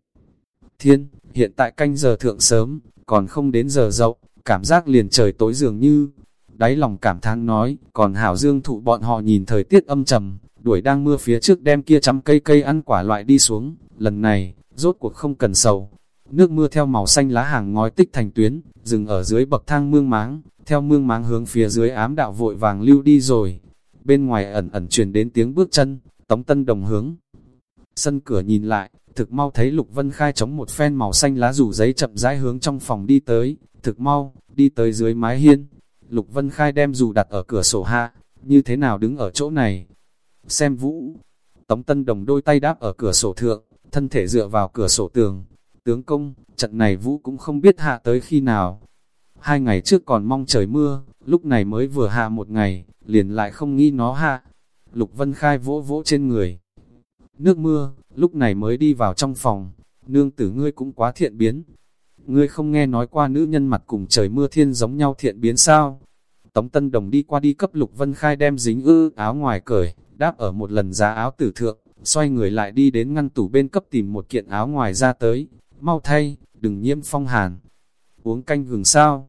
Thiên, hiện tại canh giờ thượng sớm, còn không đến giờ rộng, cảm giác liền trời tối dường như. Đáy lòng cảm thán nói, còn hảo dương thụ bọn họ nhìn thời tiết âm trầm, đuổi đang mưa phía trước đem kia trăm cây cây ăn quả loại đi xuống, lần này, rốt cuộc không cần sầu. Nước mưa theo màu xanh lá hàng ngói tích thành tuyến, dừng ở dưới bậc thang mương máng, theo mương máng hướng phía dưới ám đạo vội vàng lưu đi rồi. Bên ngoài ẩn ẩn truyền đến tiếng bước chân, tống tân đồng hướng. Sân cửa nhìn lại, thực mau thấy Lục Vân Khai chống một phen màu xanh lá rủ giấy chậm rãi hướng trong phòng đi tới, thực mau, đi tới dưới mái hiên, Lục Vân Khai đem dù đặt ở cửa sổ hạ, như thế nào đứng ở chỗ này. Xem vũ, Tống Tân Đồng đôi tay đáp ở cửa sổ thượng, thân thể dựa vào cửa sổ tường. Tướng công, trận này vũ cũng không biết hạ tới khi nào. Hai ngày trước còn mong trời mưa, lúc này mới vừa hạ một ngày, liền lại không nghĩ nó hạ. Lục Vân Khai vỗ vỗ trên người. Nước mưa, lúc này mới đi vào trong phòng, nương tử ngươi cũng quá thiện biến. Ngươi không nghe nói qua nữ nhân mặt cùng trời mưa thiên giống nhau thiện biến sao? Tống Tân Đồng đi qua đi cấp Lục Vân Khai đem dính ư áo ngoài cởi, đáp ở một lần giá áo tử thượng, xoay người lại đi đến ngăn tủ bên cấp tìm một kiện áo ngoài ra tới, mau thay, đừng nhiễm phong hàn. Uống canh gừng sao?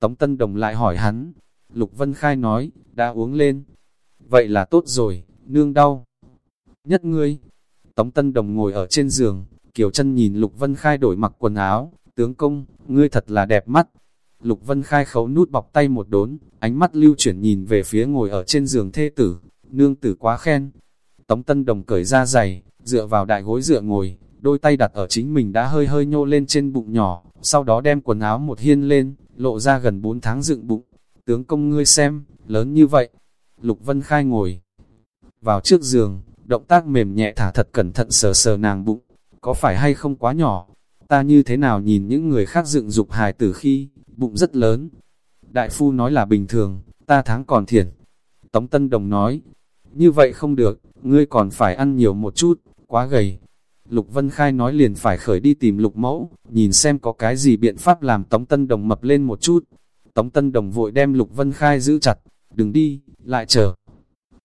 Tống Tân Đồng lại hỏi hắn, Lục Vân Khai nói, đã uống lên. Vậy là tốt rồi, nương đau. Nhất ngươi, Tống Tân Đồng ngồi ở trên giường, Kiều chân nhìn Lục Vân Khai đổi mặc quần áo, tướng công, ngươi thật là đẹp mắt. Lục Vân Khai khấu nút bọc tay một đốn, ánh mắt lưu chuyển nhìn về phía ngồi ở trên giường thê tử, nương tử quá khen. Tống Tân Đồng cởi ra giày, dựa vào đại gối dựa ngồi, đôi tay đặt ở chính mình đã hơi hơi nhô lên trên bụng nhỏ, sau đó đem quần áo một hiên lên, lộ ra gần 4 tháng dựng bụng. Tướng công ngươi xem, lớn như vậy. Lục Vân Khai ngồi vào trước giường, động tác mềm nhẹ thả thật cẩn thận sờ sờ nàng bụng, có phải hay không quá nhỏ? Ta như thế nào nhìn những người khác dựng dục hài tử khi, bụng rất lớn. Đại phu nói là bình thường, ta tháng còn thiền. Tống Tân Đồng nói, như vậy không được, ngươi còn phải ăn nhiều một chút, quá gầy. Lục Vân Khai nói liền phải khởi đi tìm lục mẫu, nhìn xem có cái gì biện pháp làm Tống Tân Đồng mập lên một chút. Tống Tân Đồng vội đem Lục Vân Khai giữ chặt, đừng đi, lại chờ.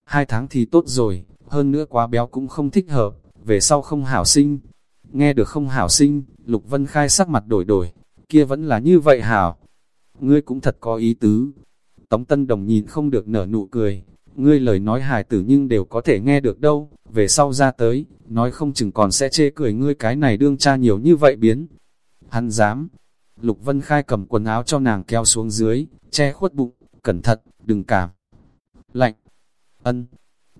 Hai tháng thì tốt rồi, hơn nữa quá béo cũng không thích hợp, về sau không hảo sinh. Nghe được không hảo sinh, Lục Vân Khai sắc mặt đổi đổi, kia vẫn là như vậy hảo. Ngươi cũng thật có ý tứ. Tống Tân Đồng nhìn không được nở nụ cười, ngươi lời nói hài tử nhưng đều có thể nghe được đâu, về sau ra tới, nói không chừng còn sẽ chê cười ngươi cái này đương cha nhiều như vậy biến. Hắn dám. Lục Vân Khai cầm quần áo cho nàng kéo xuống dưới, che khuất bụng, cẩn thận, đừng cảm. Lạnh. Ân,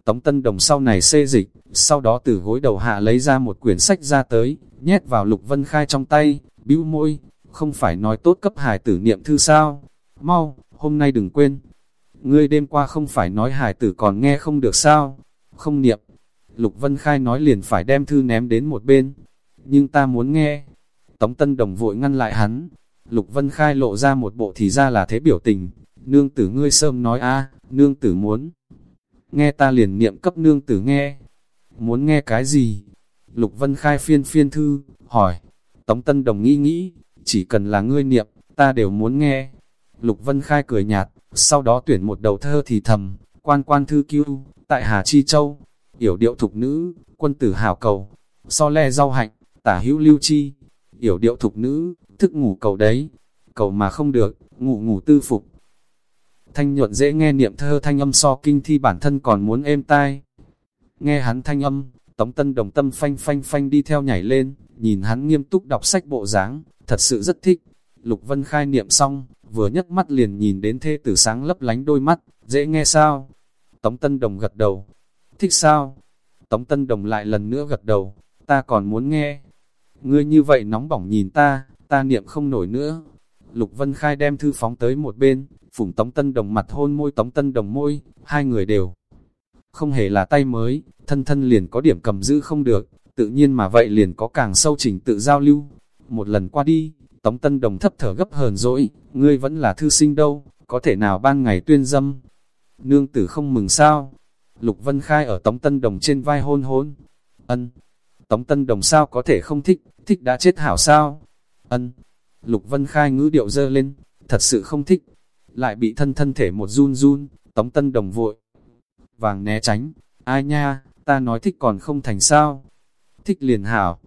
Tống Tân Đồng sau này xê dịch, sau đó từ gối đầu hạ lấy ra một quyển sách ra tới, nhét vào Lục Vân Khai trong tay, bĩu môi, không phải nói tốt cấp hài tử niệm thư sao? Mau, hôm nay đừng quên. Ngươi đêm qua không phải nói hài tử còn nghe không được sao? Không niệm. Lục Vân Khai nói liền phải đem thư ném đến một bên. Nhưng ta muốn nghe. Tống Tân Đồng vội ngăn lại hắn. Lục Vân Khai lộ ra một bộ thì ra là thế biểu tình. Nương tử ngươi sơm nói a nương tử muốn nghe ta liền niệm cấp nương tử nghe. Muốn nghe cái gì? Lục Vân Khai phiên phiên thư, hỏi. Tống Tân Đồng nghĩ nghĩ, chỉ cần là ngươi niệm, ta đều muốn nghe. Lục Vân Khai cười nhạt, sau đó tuyển một đầu thơ thì thầm, quan quan thư cứu, tại Hà Chi Châu, yểu điệu thục nữ, quân tử hảo cầu, so le rau hạnh, tả hữu lưu chi, yểu điệu thục nữ, thức ngủ cầu đấy, cầu mà không được, ngủ ngủ tư phục, thanh nhuận dễ nghe niệm thơ thanh âm so kinh thi bản thân còn muốn êm tai. Nghe hắn thanh âm, Tống Tân Đồng tâm phanh phanh phanh đi theo nhảy lên, nhìn hắn nghiêm túc đọc sách bộ dáng, thật sự rất thích. Lục Vân khai niệm xong, vừa nhấc mắt liền nhìn đến thê tử sáng lấp lánh đôi mắt, dễ nghe sao? Tống Tân Đồng gật đầu. Thích sao? Tống Tân Đồng lại lần nữa gật đầu, ta còn muốn nghe. Ngươi như vậy nóng bỏng nhìn ta, ta niệm không nổi nữa. Lục Vân Khai đem thư phóng tới một bên, Phùng Tống Tân Đồng mặt hôn môi Tống Tân Đồng môi, hai người đều không hề là tay mới, thân thân liền có điểm cầm giữ không được, tự nhiên mà vậy liền có càng sâu trình tự giao lưu. Một lần qua đi, Tống Tân Đồng thấp thở gấp hờn dỗi, ngươi vẫn là thư sinh đâu, có thể nào ban ngày tuyên dâm. Nương tử không mừng sao? Lục Vân Khai ở Tống Tân Đồng trên vai hôn hôn. Ân. Tống Tân Đồng sao có thể không thích, thích đã chết hảo sao? Ân. Lục Vân Khai ngữ điệu dơ lên, thật sự không thích, lại bị thân thân thể một run run, tống tân đồng vội. Vàng né tránh, ai nha, ta nói thích còn không thành sao. Thích liền hảo.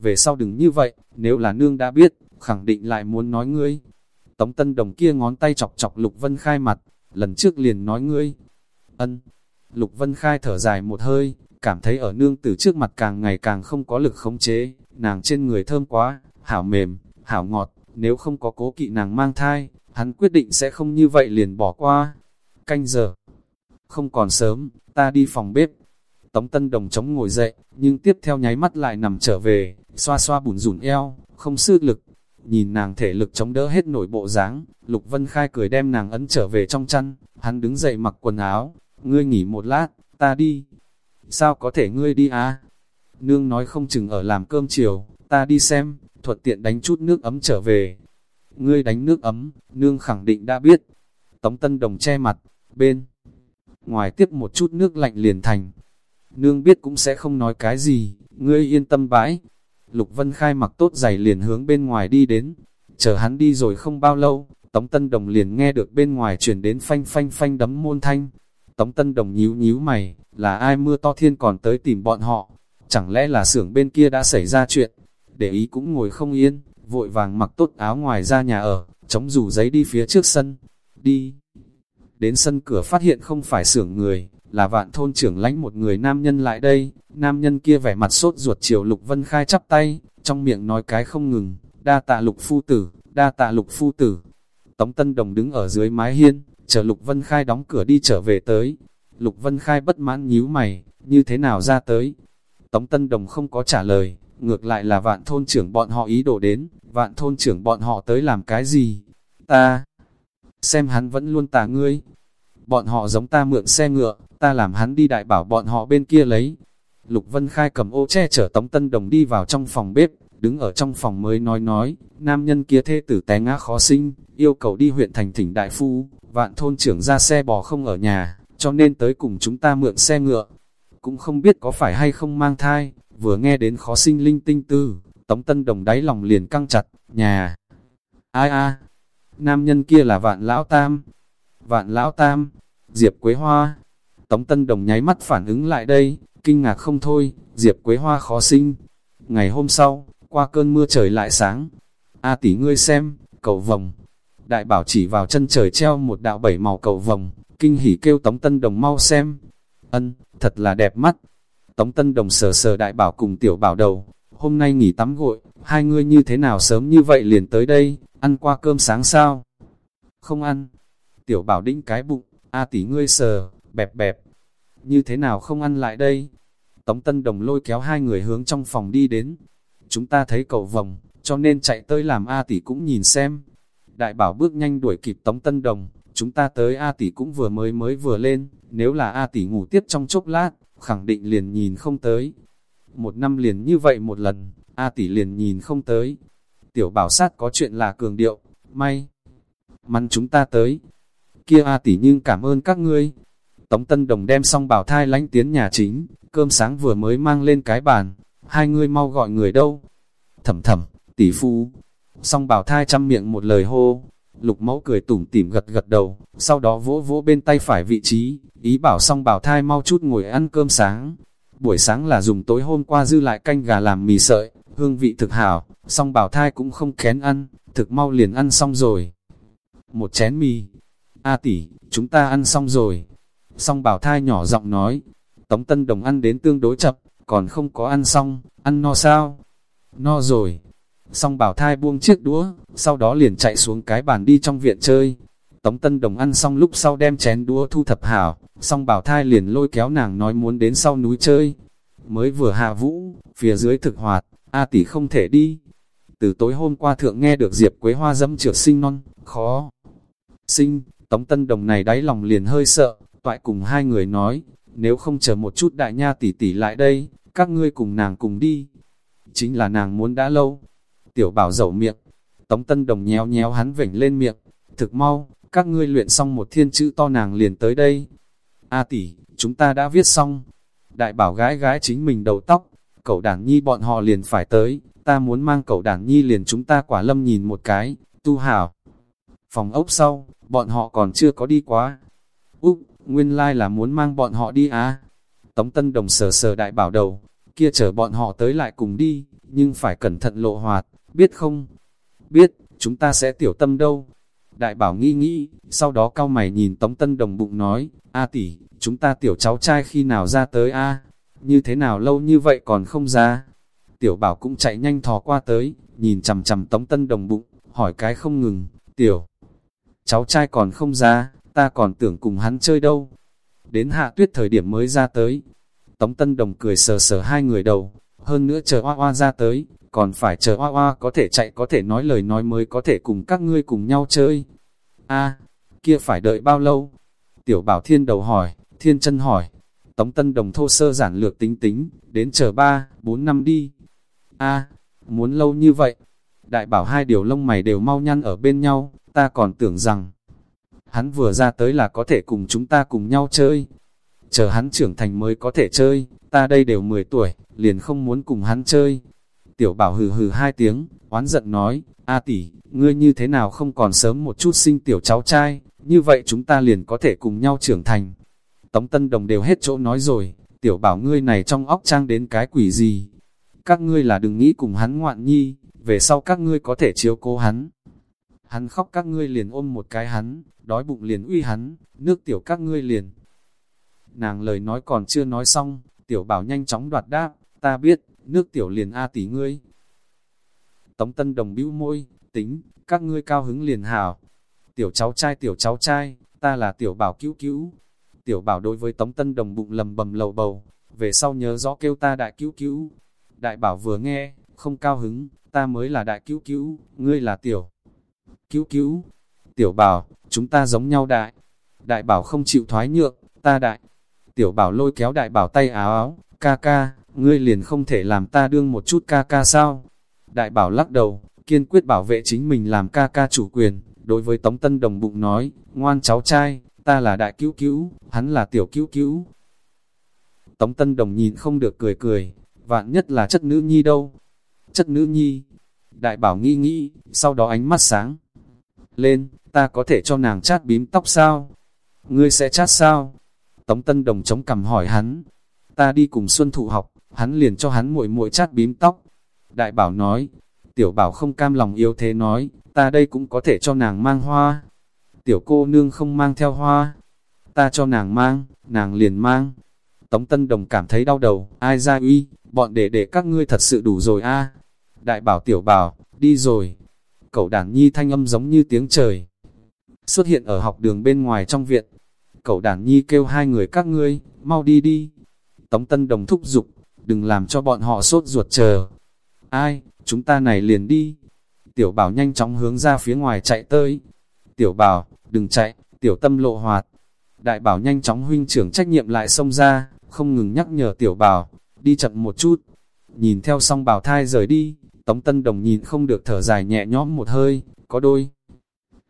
Về sau đừng như vậy, nếu là nương đã biết, khẳng định lại muốn nói ngươi. Tống tân đồng kia ngón tay chọc chọc Lục Vân Khai mặt, lần trước liền nói ngươi. Ân. Lục Vân Khai thở dài một hơi, cảm thấy ở nương từ trước mặt càng ngày càng không có lực khống chế, nàng trên người thơm quá, hảo mềm, hảo ngọt, nếu không có cố kỵ nàng mang thai, hắn quyết định sẽ không như vậy liền bỏ qua. Canh giờ, không còn sớm, ta đi phòng bếp. Tống Tân Đồng chống ngồi dậy, nhưng tiếp theo nháy mắt lại nằm trở về, xoa xoa bùn rủn eo, không sức lực. nhìn nàng thể lực chống đỡ hết nổi bộ dáng, Lục Vân Khai cười đem nàng ấn trở về trong chăn, hắn đứng dậy mặc quần áo, ngươi nghỉ một lát, ta đi. Sao có thể ngươi đi à? Nương nói không chừng ở làm cơm chiều, ta đi xem, thuận tiện đánh chút nước ấm trở về. Ngươi đánh nước ấm, nương khẳng định đã biết. Tống Tân Đồng che mặt, bên. Ngoài tiếp một chút nước lạnh liền thành. Nương biết cũng sẽ không nói cái gì, ngươi yên tâm bãi. Lục Vân Khai mặc tốt giày liền hướng bên ngoài đi đến. Chờ hắn đi rồi không bao lâu, Tống Tân Đồng liền nghe được bên ngoài chuyển đến phanh phanh phanh đấm môn thanh. Tống Tân Đồng nhíu nhíu mày, là ai mưa to thiên còn tới tìm bọn họ? Chẳng lẽ là xưởng bên kia đã xảy ra chuyện? Để ý cũng ngồi không yên, vội vàng mặc tốt áo ngoài ra nhà ở, chống rủ giấy đi phía trước sân. Đi! Đến sân cửa phát hiện không phải xưởng người, là vạn thôn trưởng lãnh một người nam nhân lại đây. Nam nhân kia vẻ mặt sốt ruột chiều Lục Vân Khai chắp tay, trong miệng nói cái không ngừng, đa tạ Lục Phu Tử, đa tạ Lục Phu Tử. Tống Tân Đồng đứng ở dưới mái hiên, chờ Lục Vân Khai đóng cửa đi trở về tới. Lục Vân Khai bất mãn nhíu mày, như thế nào ra tới? Tống Tân Đồng không có trả lời, ngược lại là vạn thôn trưởng bọn họ ý đồ đến, vạn thôn trưởng bọn họ tới làm cái gì? Ta, xem hắn vẫn luôn tà ngươi. Bọn họ giống ta mượn xe ngựa, ta làm hắn đi đại bảo bọn họ bên kia lấy. Lục Vân Khai cầm ô che chở Tống Tân Đồng đi vào trong phòng bếp, đứng ở trong phòng mới nói nói, nam nhân kia thê tử té ngã khó sinh, yêu cầu đi huyện thành thỉnh đại phu, vạn thôn trưởng ra xe bò không ở nhà, cho nên tới cùng chúng ta mượn xe ngựa. Cũng không biết có phải hay không mang thai, vừa nghe đến khó sinh linh tinh tư, Tống Tân Đồng đáy lòng liền căng chặt, nhà. Ai a nam nhân kia là vạn lão tam. Vạn lão tam, Diệp Quế Hoa. Tống Tân Đồng nháy mắt phản ứng lại đây, kinh ngạc không thôi, Diệp Quế Hoa khó sinh. Ngày hôm sau, qua cơn mưa trời lại sáng. A tỷ ngươi xem, cầu vòng. Đại bảo chỉ vào chân trời treo một đạo bảy màu cầu vòng, kinh hỉ kêu Tống Tân Đồng mau xem. Ân, thật là đẹp mắt. Tống Tân Đồng sờ sờ đại bảo cùng tiểu bảo đầu, hôm nay nghỉ tắm gội, hai ngươi như thế nào sớm như vậy liền tới đây, ăn qua cơm sáng sao? Không ăn. Tiểu bảo đĩnh cái bụng, a tỷ ngươi sờ, bẹp bẹp. Như thế nào không ăn lại đây? Tống Tân Đồng lôi kéo hai người hướng trong phòng đi đến. Chúng ta thấy cầu vòng, cho nên chạy tới làm A tỷ cũng nhìn xem. Đại bảo bước nhanh đuổi kịp Tống Tân Đồng, chúng ta tới A tỷ cũng vừa mới mới vừa lên, nếu là A tỷ ngủ tiếp trong chốc lát, khẳng định liền nhìn không tới. Một năm liền như vậy một lần, A tỷ liền nhìn không tới. Tiểu bảo sát có chuyện là cường điệu, may. Mắn chúng ta tới. Kia A tỷ nhưng cảm ơn các ngươi. Tống Tân Đồng đem xong bảo thai lánh tiến nhà chính, cơm sáng vừa mới mang lên cái bàn. Hai ngươi mau gọi người đâu? thầm thầm tỷ phu. Xong bảo thai chăm miệng một lời hô, Lục mẫu cười tủm tỉm gật gật đầu, sau đó vỗ vỗ bên tay phải vị trí, ý bảo xong bảo thai mau chút ngồi ăn cơm sáng. Buổi sáng là dùng tối hôm qua dư lại canh gà làm mì sợi, hương vị thực hảo, xong bảo thai cũng không kén ăn, thực mau liền ăn xong rồi. Một chén mì. A tỷ, chúng ta ăn xong rồi. Xong bảo thai nhỏ giọng nói, Tống Tân Đồng ăn đến tương đối chậm, còn không có ăn xong, ăn no sao? No rồi, Xong bảo thai buông chiếc đũa, sau đó liền chạy xuống cái bàn đi trong viện chơi. Tống Tân Đồng ăn xong lúc sau đem chén đũa thu thập hảo, xong bảo thai liền lôi kéo nàng nói muốn đến sau núi chơi. Mới vừa hạ vũ, phía dưới thực hoạt, A tỷ không thể đi. Từ tối hôm qua thượng nghe được Diệp Quế Hoa dẫm trượt sinh non, khó. Sinh, Tống Tân Đồng này đáy lòng liền hơi sợ, toại cùng hai người nói, nếu không chờ một chút đại nha tỷ tỷ lại đây, các ngươi cùng nàng cùng đi. Chính là nàng muốn đã lâu, Tiểu bảo dầu miệng, Tống Tân Đồng nhéo nhéo hắn vểnh lên miệng, thực mau, các ngươi luyện xong một thiên chữ to nàng liền tới đây. A tỷ, chúng ta đã viết xong. Đại bảo gái gái chính mình đầu tóc, cậu đảng nhi bọn họ liền phải tới, ta muốn mang cậu đảng nhi liền chúng ta quả lâm nhìn một cái, tu hảo. Phòng ốc sau, bọn họ còn chưa có đi quá. Úc, nguyên lai like là muốn mang bọn họ đi á. Tống Tân Đồng sờ sờ đại bảo đầu, kia chờ bọn họ tới lại cùng đi, nhưng phải cẩn thận lộ hoạt biết không? Biết, chúng ta sẽ tiểu tâm đâu. Đại bảo nghi nghĩ, sau đó cao mày nhìn Tống Tân Đồng bụng nói, A tỷ, chúng ta tiểu cháu trai khi nào ra tới A? Như thế nào lâu như vậy còn không ra? Tiểu bảo cũng chạy nhanh thò qua tới, nhìn chầm chầm Tống Tân Đồng bụng, hỏi cái không ngừng, tiểu. Cháu trai còn không ra, ta còn tưởng cùng hắn chơi đâu. Đến hạ tuyết thời điểm mới ra tới. Tống Tân Đồng cười sờ sờ hai người đầu, hơn nữa chờ hoa hoa ra tới, còn phải chờ hoa hoa có thể chạy có thể nói lời nói mới có thể cùng các ngươi cùng nhau chơi. a kia phải đợi bao lâu? Tiểu bảo thiên đầu hỏi, thiên chân hỏi. Tống Tân Đồng thô sơ giản lược tính tính, đến chờ 3, 4 năm đi. a muốn lâu như vậy. Đại bảo hai điều lông mày đều mau nhăn ở bên nhau, ta còn tưởng rằng hắn vừa ra tới là có thể cùng chúng ta cùng nhau chơi. Chờ hắn trưởng thành mới có thể chơi, ta đây đều 10 tuổi, liền không muốn cùng hắn chơi. Tiểu bảo hừ hừ hai tiếng, oán giận nói, A tỷ, ngươi như thế nào không còn sớm một chút sinh tiểu cháu trai, như vậy chúng ta liền có thể cùng nhau trưởng thành. Tống Tân Đồng đều hết chỗ nói rồi, tiểu bảo ngươi này trong óc trang đến cái quỷ gì. Các ngươi là đừng nghĩ cùng hắn ngoạn nhi, về sau các ngươi có thể chiếu cố hắn. Hắn khóc các ngươi liền ôm một cái hắn, đói bụng liền uy hắn, nước tiểu các ngươi liền. Nàng lời nói còn chưa nói xong, tiểu bảo nhanh chóng đoạt đáp, ta biết, nước tiểu liền A tỷ ngươi. Tống Tân Đồng bĩu môi, tính, các ngươi cao hứng liền hào. Tiểu cháu trai tiểu cháu trai, ta là tiểu bảo cứu cứu. Tiểu bảo đối với Tống Tân Đồng bụng lầm bầm lầu bầu, về sau nhớ rõ kêu ta đại cứu cứu. Đại bảo vừa nghe, không cao hứng, ta mới là đại cứu cứu, ngươi là tiểu. Cứu cứu, tiểu bảo, chúng ta giống nhau đại. Đại bảo không chịu thoái nhượng, ta đại. Tiểu bảo lôi kéo đại bảo tay áo áo, ca ca, ngươi liền không thể làm ta đương một chút ca ca sao? Đại bảo lắc đầu, kiên quyết bảo vệ chính mình làm ca ca chủ quyền, đối với Tống Tân Đồng bụng nói, ngoan cháu trai, ta là đại cứu cứu, hắn là tiểu cứu cứu. Tống Tân Đồng nhìn không được cười cười, vạn nhất là chất nữ nhi đâu. Chất nữ nhi, đại bảo nghĩ nghĩ, sau đó ánh mắt sáng. Lên, ta có thể cho nàng chát bím tóc sao? Ngươi sẽ chát sao? Tống Tân Đồng chống cằm hỏi hắn. Ta đi cùng Xuân Thụ học, hắn liền cho hắn muội muội chát bím tóc. Đại bảo nói, tiểu bảo không cam lòng yếu thế nói, ta đây cũng có thể cho nàng mang hoa. Tiểu cô nương không mang theo hoa, ta cho nàng mang, nàng liền mang. Tống Tân Đồng cảm thấy đau đầu, ai ra uy, bọn để để các ngươi thật sự đủ rồi a. Đại bảo tiểu bảo, đi rồi. Cậu đàn nhi thanh âm giống như tiếng trời. Xuất hiện ở học đường bên ngoài trong viện. Cậu đàn nhi kêu hai người các ngươi, mau đi đi. Tống Tân Đồng thúc giục, đừng làm cho bọn họ sốt ruột chờ. Ai, chúng ta này liền đi. Tiểu bảo nhanh chóng hướng ra phía ngoài chạy tới. Tiểu bảo, đừng chạy, tiểu tâm lộ hoạt. Đại bảo nhanh chóng huynh trưởng trách nhiệm lại xông ra, không ngừng nhắc nhở tiểu bảo, đi chậm một chút. Nhìn theo song bảo thai rời đi, Tống Tân Đồng nhìn không được thở dài nhẹ nhõm một hơi, có đôi.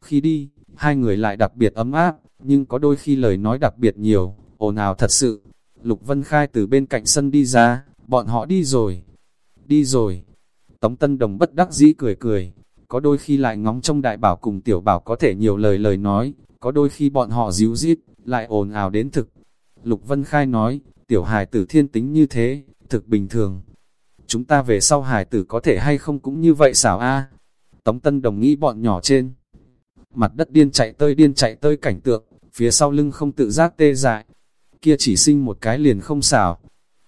Khi đi, hai người lại đặc biệt ấm áp, nhưng có đôi khi lời nói đặc biệt nhiều, ồn ào thật sự. Lục Vân Khai từ bên cạnh sân đi ra, bọn họ đi rồi. Đi rồi, Tống Tân Đồng bất đắc dĩ cười cười, có đôi khi lại ngóng trong đại bảo cùng tiểu bảo có thể nhiều lời lời nói, có đôi khi bọn họ díu dít, lại ồn ào đến thực. Lục Vân Khai nói, tiểu hài tử thiên tính như thế, thực bình thường. Chúng ta về sau hài tử có thể hay không cũng như vậy xảo a Tống Tân Đồng nghĩ bọn nhỏ trên. Mặt đất điên chạy tơi điên chạy tơi cảnh tượng, phía sau lưng không tự giác tê dại. Kia chỉ sinh một cái liền không xảo.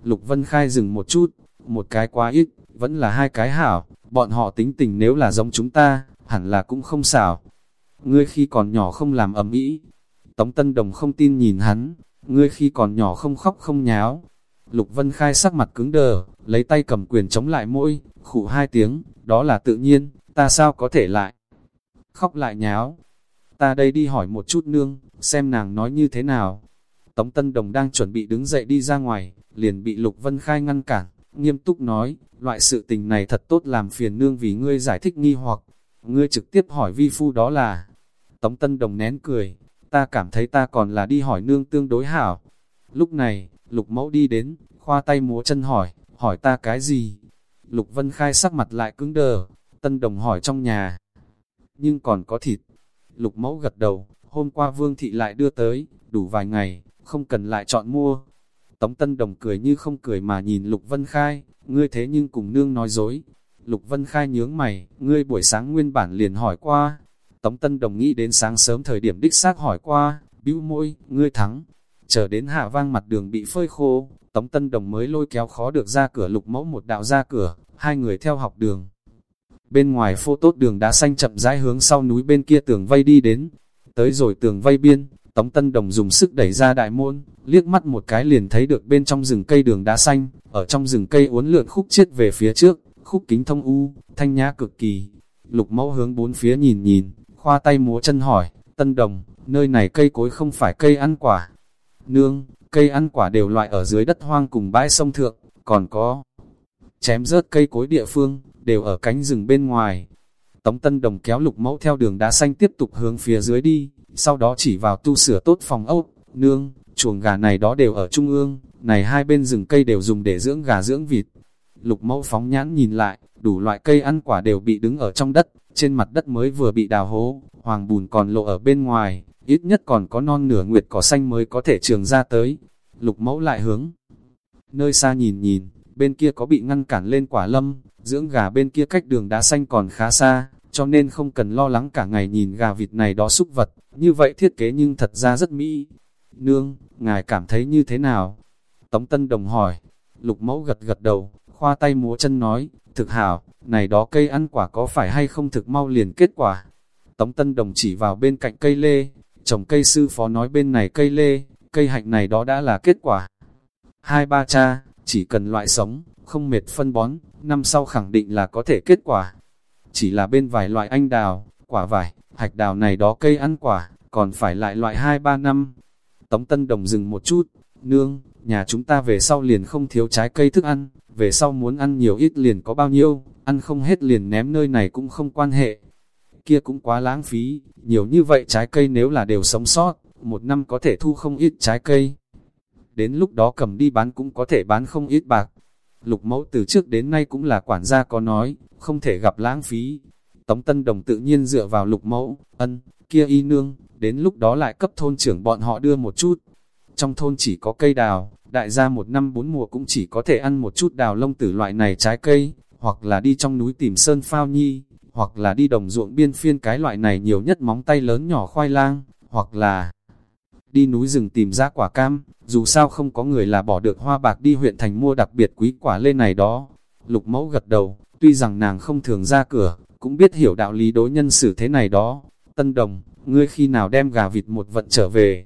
Lục Vân Khai dừng một chút, một cái quá ít, vẫn là hai cái hảo, bọn họ tính tình nếu là giống chúng ta, hẳn là cũng không xảo. Ngươi khi còn nhỏ không làm ầm ĩ, Tống Tân Đồng không tin nhìn hắn, ngươi khi còn nhỏ không khóc không nháo. Lục Vân Khai sắc mặt cứng đờ, lấy tay cầm quyền chống lại môi, khủ hai tiếng, đó là tự nhiên, ta sao có thể lại khóc lại nháo. Ta đây đi hỏi một chút nương, xem nàng nói như thế nào. Tống Tân Đồng đang chuẩn bị đứng dậy đi ra ngoài, liền bị Lục Vân Khai ngăn cản, nghiêm túc nói, loại sự tình này thật tốt làm phiền nương vì ngươi giải thích nghi hoặc, ngươi trực tiếp hỏi vi phu đó là. Tống Tân Đồng nén cười, ta cảm thấy ta còn là đi hỏi nương tương đối hảo. Lúc này, Lục Mẫu đi đến, khoa tay múa chân hỏi, hỏi ta cái gì? Lục Vân Khai sắc mặt lại cứng đờ, Tân Đồng hỏi trong nhà. Nhưng còn có thịt. Lục Mẫu gật đầu, hôm qua Vương Thị lại đưa tới, đủ vài ngày, không cần lại chọn mua. Tống Tân Đồng cười như không cười mà nhìn Lục Vân Khai, ngươi thế nhưng cùng nương nói dối. Lục Vân Khai nhướng mày, ngươi buổi sáng nguyên bản liền hỏi qua. Tống Tân Đồng nghĩ đến sáng sớm thời điểm đích xác hỏi qua, bĩu môi, ngươi thắng. Chờ đến hạ vang mặt đường bị phơi khô, Tống Tân Đồng mới lôi kéo khó được ra cửa lục mẫu một đạo ra cửa, hai người theo học đường. Bên ngoài phô tốt đường đá xanh chậm rãi hướng sau núi bên kia tường vây đi đến. Tới rồi tường vây biên, Tống Tân Đồng dùng sức đẩy ra đại môn, liếc mắt một cái liền thấy được bên trong rừng cây đường đá xanh, ở trong rừng cây uốn lượn khúc chết về phía trước, khúc kính thông u, thanh nhã cực kỳ. Lục mẫu hướng bốn phía nhìn nhìn, khoa tay múa chân hỏi, tân đồng, nơi này cây cối không phải cây ăn quả. Nương, cây ăn quả đều loại ở dưới đất hoang cùng bãi sông thượng, còn có chém rớt cây cối địa phương, đều ở cánh rừng bên ngoài. Tống Tân Đồng kéo lục mẫu theo đường đá xanh tiếp tục hướng phía dưới đi, sau đó chỉ vào tu sửa tốt phòng ốc, nương, chuồng gà này đó đều ở trung ương, này hai bên rừng cây đều dùng để dưỡng gà dưỡng vịt. Lục mẫu phóng nhãn nhìn lại, đủ loại cây ăn quả đều bị đứng ở trong đất, trên mặt đất mới vừa bị đào hố, hoàng bùn còn lộ ở bên ngoài, ít nhất còn có non nửa nguyệt cỏ xanh mới có thể trường ra tới. Lục mẫu lại hướng, nơi xa nhìn nhìn, bên kia có bị ngăn cản lên quả lâm, dưỡng gà bên kia cách đường đá xanh còn khá xa, cho nên không cần lo lắng cả ngày nhìn gà vịt này đó xúc vật, như vậy thiết kế nhưng thật ra rất mỹ. Nương, ngài cảm thấy như thế nào? Tống Tân Đồng hỏi, lục mẫu gật gật đầu, khoa tay múa chân nói, thực hảo, này đó cây ăn quả có phải hay không thực mau liền kết quả. Tống Tân Đồng chỉ vào bên cạnh cây lê, trồng cây sư phó nói bên này cây lê, cây hạnh này đó đã là kết quả. Hai ba cha, chỉ cần loại sống, không mệt phân bón, năm sau khẳng định là có thể kết quả. Chỉ là bên vài loại anh đào, quả vải, hạch đào này đó cây ăn quả, còn phải lại loại 2-3 năm. Tống Tân Đồng dừng một chút, nương, nhà chúng ta về sau liền không thiếu trái cây thức ăn, về sau muốn ăn nhiều ít liền có bao nhiêu, ăn không hết liền ném nơi này cũng không quan hệ. Kia cũng quá lãng phí, nhiều như vậy trái cây nếu là đều sống sót, một năm có thể thu không ít trái cây. Đến lúc đó cầm đi bán cũng có thể bán không ít bạc. Lục mẫu từ trước đến nay cũng là quản gia có nói, không thể gặp lãng phí. Tống Tân Đồng tự nhiên dựa vào lục mẫu, ân, kia y nương, đến lúc đó lại cấp thôn trưởng bọn họ đưa một chút. Trong thôn chỉ có cây đào, đại gia một năm bốn mùa cũng chỉ có thể ăn một chút đào lông tử loại này trái cây, hoặc là đi trong núi tìm sơn phao nhi, hoặc là đi đồng ruộng biên phiên cái loại này nhiều nhất móng tay lớn nhỏ khoai lang, hoặc là đi núi rừng tìm ra quả cam, dù sao không có người là bỏ được hoa bạc đi huyện thành mua đặc biệt quý quả lên này đó. Lục mẫu gật đầu, tuy rằng nàng không thường ra cửa, cũng biết hiểu đạo lý đối nhân xử thế này đó. Tân đồng, ngươi khi nào đem gà vịt một vận trở về,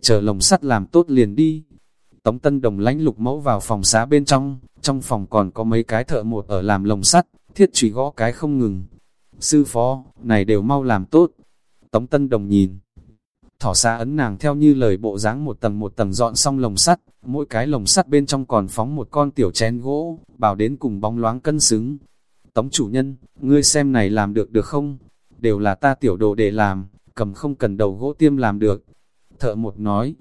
chờ lồng sắt làm tốt liền đi. Tống Tân Đồng lánh lục mẫu vào phòng xá bên trong, trong phòng còn có mấy cái thợ một ở làm lồng sắt, thiết trùy gõ cái không ngừng. Sư phó, này đều mau làm tốt. Tống Tân Đồng nhìn, thỏ xa ấn nàng theo như lời bộ dáng một tầng một tầng dọn xong lồng sắt, mỗi cái lồng sắt bên trong còn phóng một con tiểu chén gỗ, bảo đến cùng bóng loáng cân xứng. Tống chủ nhân, ngươi xem này làm được được không? Đều là ta tiểu đồ để làm, cầm không cần đầu gỗ tiêm làm được. Thợ một nói,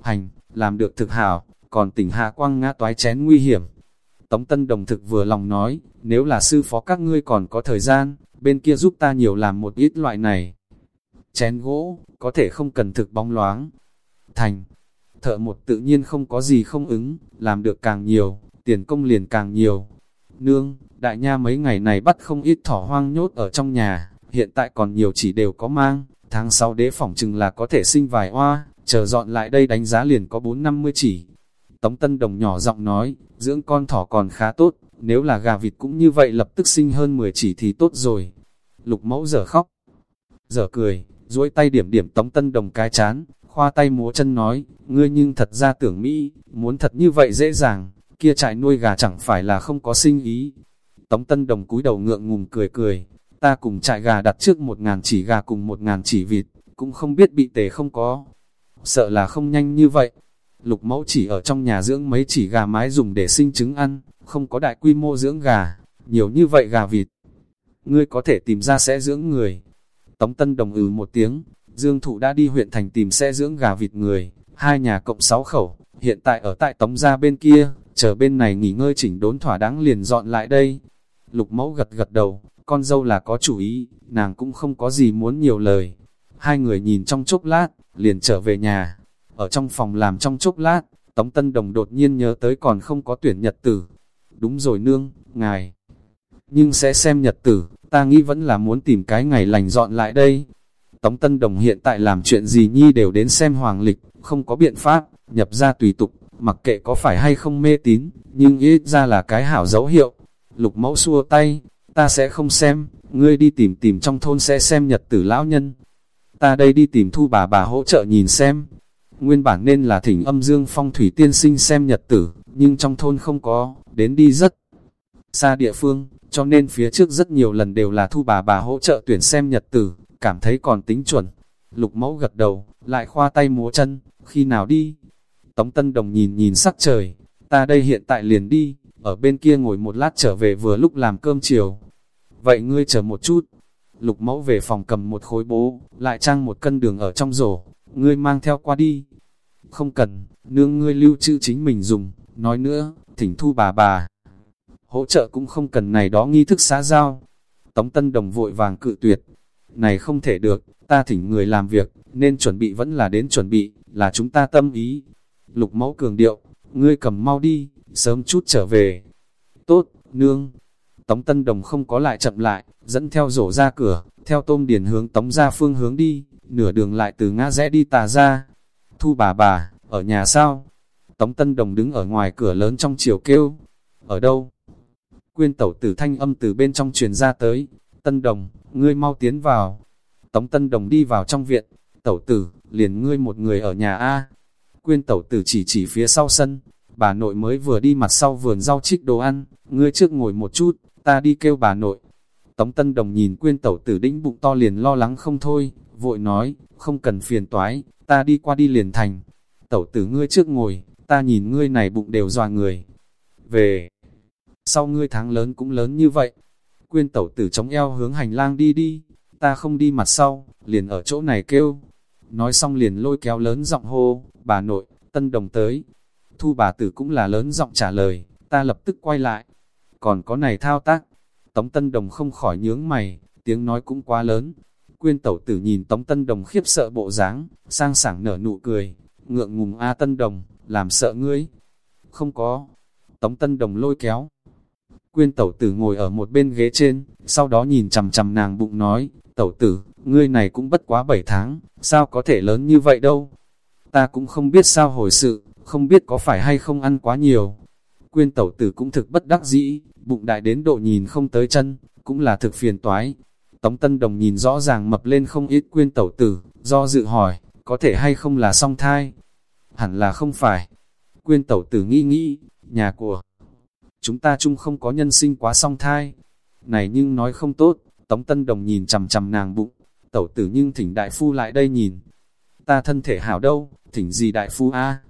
hành, làm được thực hảo, còn tỉnh hạ quang ngã toái chén nguy hiểm. Tống Tân Đồng thực vừa lòng nói, nếu là sư phó các ngươi còn có thời gian, bên kia giúp ta nhiều làm một ít loại này. Chén gỗ, có thể không cần thực bóng loáng. Thành, thợ một tự nhiên không có gì không ứng, làm được càng nhiều, tiền công liền càng nhiều. Nương, đại nha mấy ngày này bắt không ít thỏ hoang nhốt ở trong nhà, hiện tại còn nhiều chỉ đều có mang, tháng sau đế phỏng chừng là có thể sinh vài hoa, chờ dọn lại đây đánh giá liền có 4-50 chỉ. Tống Tân Đồng nhỏ giọng nói, dưỡng con thỏ còn khá tốt, nếu là gà vịt cũng như vậy lập tức sinh hơn 10 chỉ thì tốt rồi. Lục mẫu giờ khóc, giờ cười, duỗi tay điểm điểm Tống Tân Đồng cái chán, khoa tay múa chân nói, ngươi nhưng thật ra tưởng Mỹ, muốn thật như vậy dễ dàng, kia trại nuôi gà chẳng phải là không có sinh ý. Tống Tân Đồng cúi đầu ngượng ngùng cười cười, ta cùng trại gà đặt trước một ngàn chỉ gà cùng một ngàn chỉ vịt, cũng không biết bị tề không có. Sợ là không nhanh như vậy. Lục mẫu chỉ ở trong nhà dưỡng mấy chỉ gà mái dùng để sinh trứng ăn, không có đại quy mô dưỡng gà, nhiều như vậy gà vịt. Ngươi có thể tìm ra sẽ dưỡng người. Tống Tân Đồng ừ một tiếng, Dương Thụ đã đi huyện thành tìm xe dưỡng gà vịt người, hai nhà cộng sáu khẩu, hiện tại ở tại Tống gia bên kia, chờ bên này nghỉ ngơi chỉnh đốn thỏa đáng liền dọn lại đây. Lục mẫu gật gật đầu, con dâu là có chủ ý, nàng cũng không có gì muốn nhiều lời. Hai người nhìn trong chốc lát, liền trở về nhà. Ở trong phòng làm trong chốc lát, Tống Tân Đồng đột nhiên nhớ tới còn không có tuyển nhật tử. Đúng rồi nương, ngài. Nhưng sẽ xem nhật tử, ta nghĩ vẫn là muốn tìm cái ngày lành dọn lại đây. Tống Tân Đồng hiện tại làm chuyện gì nhi đều đến xem hoàng lịch, không có biện pháp, nhập ra tùy tục, mặc kệ có phải hay không mê tín, nhưng ít ra là cái hảo dấu hiệu. Lục mẫu xua tay, ta sẽ không xem, ngươi đi tìm tìm trong thôn sẽ xem nhật tử lão nhân. Ta đây đi tìm thu bà bà hỗ trợ nhìn xem. Nguyên bản nên là thỉnh âm dương phong thủy tiên sinh xem nhật tử, nhưng trong thôn không có, đến đi rất xa địa phương, cho nên phía trước rất nhiều lần đều là thu bà bà hỗ trợ tuyển xem nhật tử, cảm thấy còn tính chuẩn. Lục mẫu gật đầu, lại khoa tay múa chân, khi nào đi? Tống Tân Đồng nhìn nhìn sắc trời, ta đây hiện tại liền đi, ở bên kia ngồi một lát trở về vừa lúc làm cơm chiều. Vậy ngươi chờ một chút. Lục mẫu về phòng cầm một khối bố, lại trang một cân đường ở trong rổ, ngươi mang theo qua đi. Không cần, nương ngươi lưu trữ chính mình dùng, nói nữa, thỉnh thu bà bà. Hỗ trợ cũng không cần này đó nghi thức xã giao. Tống Tân Đồng vội vàng cự tuyệt. Này không thể được, ta thỉnh người làm việc, nên chuẩn bị vẫn là đến chuẩn bị, là chúng ta tâm ý. Lục mẫu cường điệu, ngươi cầm mau đi, sớm chút trở về. Tốt, nương. Tống Tân Đồng không có lại chậm lại, dẫn theo rổ ra cửa, theo tôm điền hướng tống ra phương hướng đi, nửa đường lại từ ngã rẽ đi tà ra. Thu bà bà, ở nhà sao? Tống Tân Đồng đứng ở ngoài cửa lớn trong chiều kêu. Ở đâu? Quyên tẩu tử thanh âm từ bên trong truyền ra tới. Tân Đồng, ngươi mau tiến vào. Tống Tân Đồng đi vào trong viện. Tẩu tử, liền ngươi một người ở nhà A. Quyên tẩu tử chỉ chỉ phía sau sân. Bà nội mới vừa đi mặt sau vườn rau trích đồ ăn. Ngươi trước ngồi một chút, ta đi kêu bà nội. Tống Tân Đồng nhìn quyên tẩu tử đĩnh bụng to liền lo lắng không thôi, vội nói, không cần phiền toái, ta đi qua đi liền thành. Tẩu tử ngươi trước ngồi, ta nhìn ngươi này bụng đều dòa người. Về, sau ngươi tháng lớn cũng lớn như vậy. Quyên tẩu tử chống eo hướng hành lang đi đi, ta không đi mặt sau, liền ở chỗ này kêu. Nói xong liền lôi kéo lớn giọng hô, bà nội, tân đồng tới. Thu bà tử cũng là lớn giọng trả lời, ta lập tức quay lại. Còn có này thao tác, Tống Tân Đồng không khỏi nhướng mày, tiếng nói cũng quá lớn. Quyên tẩu tử nhìn Tống Tân Đồng khiếp sợ bộ dáng, sang sảng nở nụ cười, ngượng ngùng A Tân Đồng, làm sợ ngươi. Không có. Tống Tân Đồng lôi kéo. Quyên tẩu tử ngồi ở một bên ghế trên, sau đó nhìn chằm chằm nàng bụng nói, tẩu tử, ngươi này cũng bất quá 7 tháng, sao có thể lớn như vậy đâu. Ta cũng không biết sao hồi sự, không biết có phải hay không ăn quá nhiều. Quyên tẩu tử cũng thực bất đắc dĩ, bụng đại đến độ nhìn không tới chân, cũng là thực phiền toái. Tống Tân Đồng nhìn rõ ràng mập lên không ít quyên tẩu tử, do dự hỏi, có thể hay không là song thai? Hẳn là không phải. Quyên tẩu tử nghĩ nghĩ, nhà của chúng ta chung không có nhân sinh quá song thai. Này nhưng nói không tốt, Tống Tân Đồng nhìn chằm chằm nàng bụng, tẩu tử nhưng thỉnh đại phu lại đây nhìn. Ta thân thể hảo đâu, thỉnh gì đại phu a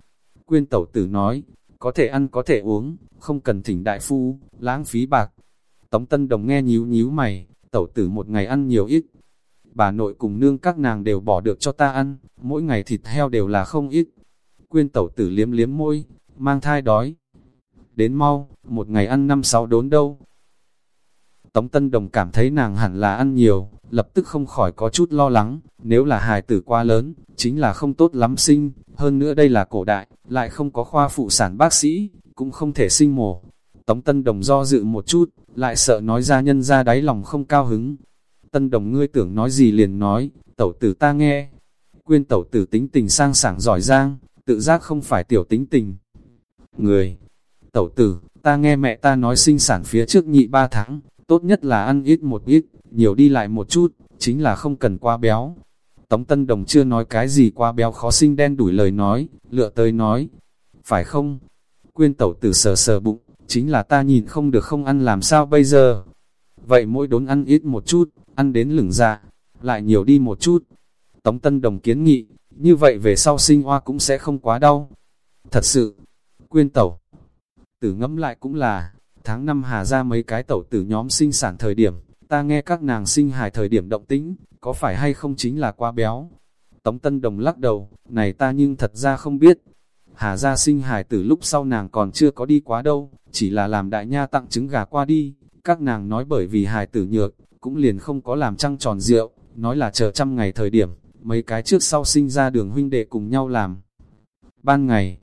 Quyên tẩu tử nói, có thể ăn có thể uống, không cần thỉnh đại phu, lãng phí bạc. Tống Tân Đồng nghe nhíu nhíu mày, tẩu tử một ngày ăn nhiều ít. Bà nội cùng nương các nàng đều bỏ được cho ta ăn, mỗi ngày thịt heo đều là không ít. Quyên tẩu tử liếm liếm môi, mang thai đói. Đến mau, một ngày ăn năm sáu đốn đâu. Tống Tân Đồng cảm thấy nàng hẳn là ăn nhiều, lập tức không khỏi có chút lo lắng, nếu là hài tử quá lớn, chính là không tốt lắm sinh, hơn nữa đây là cổ đại, lại không có khoa phụ sản bác sĩ, cũng không thể sinh mổ. Tống Tân Đồng do dự một chút, lại sợ nói ra nhân ra đáy lòng không cao hứng. Tân Đồng ngươi tưởng nói gì liền nói, tẩu tử ta nghe. Quyên tẩu tử tính tình sang sảng giỏi giang, tự giác không phải tiểu tính tình. Người, tẩu tử, ta nghe mẹ ta nói sinh sản phía trước nhị ba tháng, tốt nhất là ăn ít một ít, nhiều đi lại một chút, chính là không cần quá béo. Tống Tân Đồng chưa nói cái gì quá béo khó sinh đen đuổi lời nói, lựa tới nói, phải không? Quyên tẩu tử sờ sờ bụng, chính là ta nhìn không được không ăn làm sao bây giờ. Vậy mỗi đốn ăn ít một chút, ăn đến lửng dạ, lại nhiều đi một chút. Tống Tân Đồng kiến nghị, như vậy về sau sinh hoa cũng sẽ không quá đau. Thật sự, quyên tẩu, tử ngẫm lại cũng là, tháng năm hà ra mấy cái tẩu tử nhóm sinh sản thời điểm, ta nghe các nàng sinh hài thời điểm động tĩnh, có phải hay không chính là quá béo. Tống Tân Đồng lắc đầu, này ta nhưng thật ra không biết. Hà ra sinh hài từ lúc sau nàng còn chưa có đi quá đâu, chỉ là làm đại nha tặng trứng gà qua đi. Các nàng nói bởi vì hài tử nhược, cũng liền không có làm trăng tròn rượu, nói là chờ trăm ngày thời điểm, mấy cái trước sau sinh ra đường huynh đệ cùng nhau làm. Ban ngày,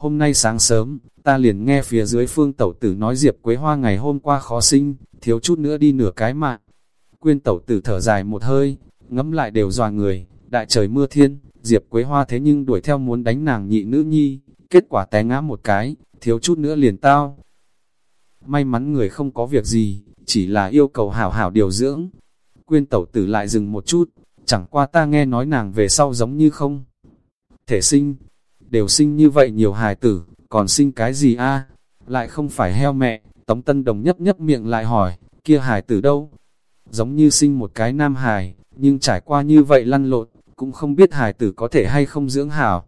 hôm nay sáng sớm, ta liền nghe phía dưới phương tẩu tử nói Diệp Quế Hoa ngày hôm qua khó sinh, thiếu chút nữa đi nửa cái mạng. Quyên tẩu tử thở dài một hơi, ngẫm lại đều dòa người, đại trời mưa thiên, Diệp Quế Hoa thế nhưng đuổi theo muốn đánh nàng nhị nữ nhi, kết quả té ngã một cái, thiếu chút nữa liền tao. May mắn người không có việc gì, chỉ là yêu cầu hảo hảo điều dưỡng. Quyên tẩu tử lại dừng một chút, chẳng qua ta nghe nói nàng về sau giống như không. Thể sinh, đều sinh như vậy nhiều hài tử, còn sinh cái gì a Lại không phải heo mẹ, Tống Tân Đồng nhấp nhấp miệng lại hỏi, kia hài tử đâu? Giống như sinh một cái nam hài, nhưng trải qua như vậy lăn lộn, cũng không biết hài tử có thể hay không dưỡng hảo.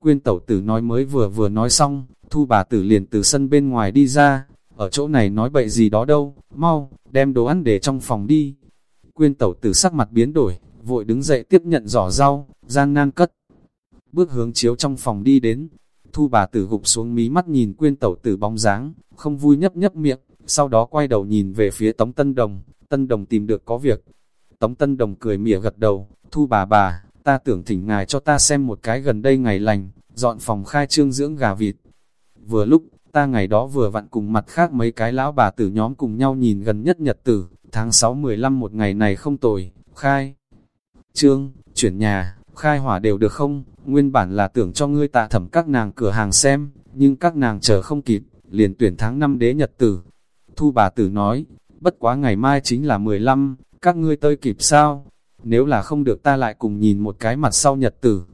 Quyên tẩu tử nói mới vừa vừa nói xong, thu bà tử liền từ sân bên ngoài đi ra, ở chỗ này nói bậy gì đó đâu, mau, đem đồ ăn để trong phòng đi. Quyên tẩu tử sắc mặt biến đổi, vội đứng dậy tiếp nhận giỏ rau, gian nan cất. Bước hướng chiếu trong phòng đi đến, thu bà tử gục xuống mí mắt nhìn quyên tẩu tử bóng dáng, không vui nhấp nhấp miệng, sau đó quay đầu nhìn về phía Tống Tân Đồng, Tân Đồng tìm được có việc. Tống Tân Đồng cười mỉa gật đầu, thu bà bà, ta tưởng thỉnh ngài cho ta xem một cái gần đây ngày lành, dọn phòng khai trương dưỡng gà vịt. Vừa lúc, ta ngày đó vừa vặn cùng mặt khác mấy cái lão bà tử nhóm cùng nhau nhìn gần nhất nhật tử, tháng 6-15 một ngày này không tồi, khai. Trương, chuyển nhà, khai hỏa đều được không? Nguyên bản là tưởng cho ngươi tạ thẩm các nàng cửa hàng xem, nhưng các nàng chờ không kịp, liền tuyển tháng 5 đế nhật tử. Thu bà tử nói, bất quá ngày mai chính là 15, các ngươi tới kịp sao? Nếu là không được ta lại cùng nhìn một cái mặt sau nhật tử.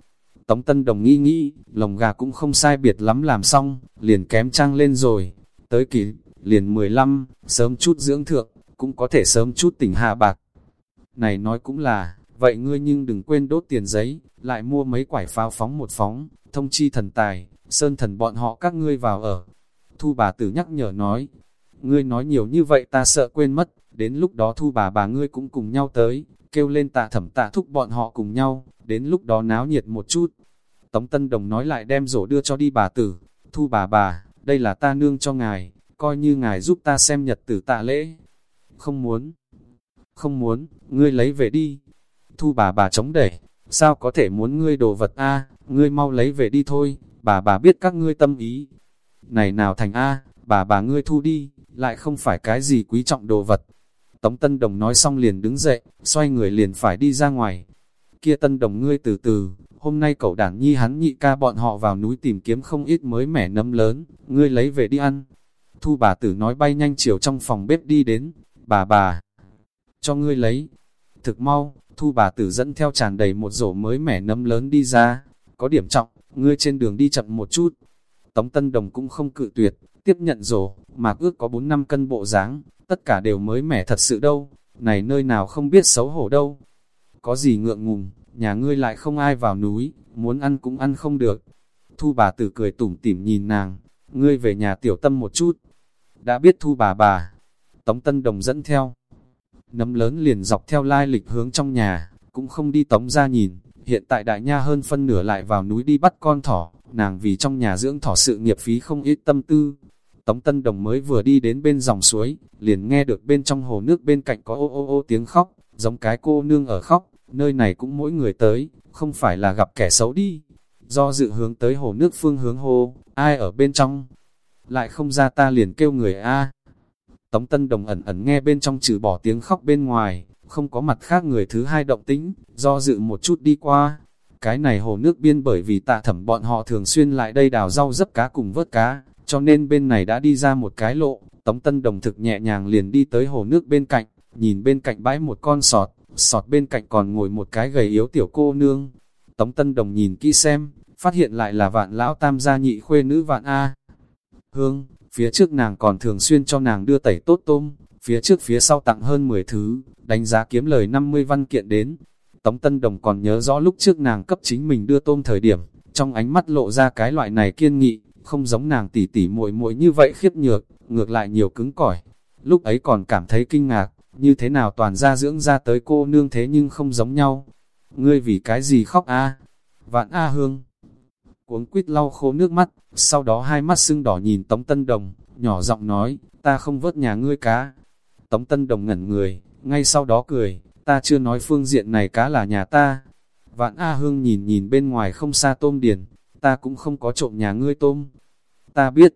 Tống Tân Đồng nghĩ nghĩ, lồng gà cũng không sai biệt lắm làm xong, liền kém trăng lên rồi. Tới kỳ liền 15, sớm chút dưỡng thượng, cũng có thể sớm chút tỉnh hạ bạc. Này nói cũng là, vậy ngươi nhưng đừng quên đốt tiền giấy, lại mua mấy quải pháo phóng một phóng, thông chi thần tài, sơn thần bọn họ các ngươi vào ở. Thu bà tử nhắc nhở nói, ngươi nói nhiều như vậy ta sợ quên mất, đến lúc đó thu bà bà ngươi cũng cùng nhau tới, kêu lên tạ thẩm tạ thúc bọn họ cùng nhau, đến lúc đó náo nhiệt một chút. Tống Tân Đồng nói lại đem rổ đưa cho đi bà tử, thu bà bà, đây là ta nương cho ngài, coi như ngài giúp ta xem nhật tử tạ lễ. Không muốn, không muốn, ngươi lấy về đi. Thu bà bà chống đẩy, sao có thể muốn ngươi đồ vật a ngươi mau lấy về đi thôi, bà bà biết các ngươi tâm ý. Này nào thành a bà bà ngươi thu đi, lại không phải cái gì quý trọng đồ vật. Tống Tân Đồng nói xong liền đứng dậy, xoay người liền phải đi ra ngoài. Kia Tân Đồng ngươi từ từ, hôm nay cậu đảng nhi hắn nhị ca bọn họ vào núi tìm kiếm không ít mới mẻ nấm lớn, ngươi lấy về đi ăn. Thu bà tử nói bay nhanh chiều trong phòng bếp đi đến, bà bà, cho ngươi lấy. Thực mau, thu bà tử dẫn theo tràn đầy một rổ mới mẻ nấm lớn đi ra, có điểm trọng, ngươi trên đường đi chậm một chút. Tống Tân Đồng cũng không cự tuyệt, tiếp nhận rổ, mà ước có 4 năm cân bộ dáng tất cả đều mới mẻ thật sự đâu, này nơi nào không biết xấu hổ đâu. Có gì ngượng ngùng, nhà ngươi lại không ai vào núi, muốn ăn cũng ăn không được. Thu bà tử cười tủm tỉm nhìn nàng, ngươi về nhà tiểu tâm một chút. Đã biết thu bà bà, Tống Tân Đồng dẫn theo. Nấm lớn liền dọc theo lai lịch hướng trong nhà, cũng không đi tống ra nhìn, hiện tại đại nha hơn phân nửa lại vào núi đi bắt con thỏ, nàng vì trong nhà dưỡng thỏ sự nghiệp phí không ít tâm tư, Tống Tân Đồng mới vừa đi đến bên dòng suối, liền nghe được bên trong hồ nước bên cạnh có ô ô ô tiếng khóc, giống cái cô nương ở khóc, nơi này cũng mỗi người tới, không phải là gặp kẻ xấu đi. Do dự hướng tới hồ nước phương hướng hồ, ai ở bên trong? Lại không ra ta liền kêu người A. Tống Tân Đồng ẩn ẩn nghe bên trong trừ bỏ tiếng khóc bên ngoài, không có mặt khác người thứ hai động tĩnh, do dự một chút đi qua. Cái này hồ nước biên bởi vì tạ thẩm bọn họ thường xuyên lại đây đào rau dấp cá cùng vớt cá, cho nên bên này đã đi ra một cái lộ, Tống Tân Đồng thực nhẹ nhàng liền đi tới hồ nước bên cạnh, nhìn bên cạnh bãi một con sọt, sọt bên cạnh còn ngồi một cái gầy yếu tiểu cô nương. Tống Tân Đồng nhìn kỹ xem, phát hiện lại là vạn lão tam gia nhị khuê nữ vạn A. Hương, phía trước nàng còn thường xuyên cho nàng đưa tẩy tốt tôm, phía trước phía sau tặng hơn 10 thứ, đánh giá kiếm lời 50 văn kiện đến. Tống Tân Đồng còn nhớ rõ lúc trước nàng cấp chính mình đưa tôm thời điểm, trong ánh mắt lộ ra cái loại này kiên nghị, không giống nàng tỉ tỉ muội muội như vậy khiếp nhược, ngược lại nhiều cứng cỏi. Lúc ấy còn cảm thấy kinh ngạc, như thế nào toàn ra dưỡng ra tới cô nương thế nhưng không giống nhau. Ngươi vì cái gì khóc a? Vạn A Hương. Cuống quýt lau khô nước mắt, sau đó hai mắt sưng đỏ nhìn Tống Tân Đồng, nhỏ giọng nói, ta không vớt nhà ngươi cá. Tống Tân Đồng ngẩn người, ngay sau đó cười, ta chưa nói phương diện này cá là nhà ta. Vạn A Hương nhìn nhìn bên ngoài không xa tôm điền, ta cũng không có trộm nhà ngươi tôm. Ta biết,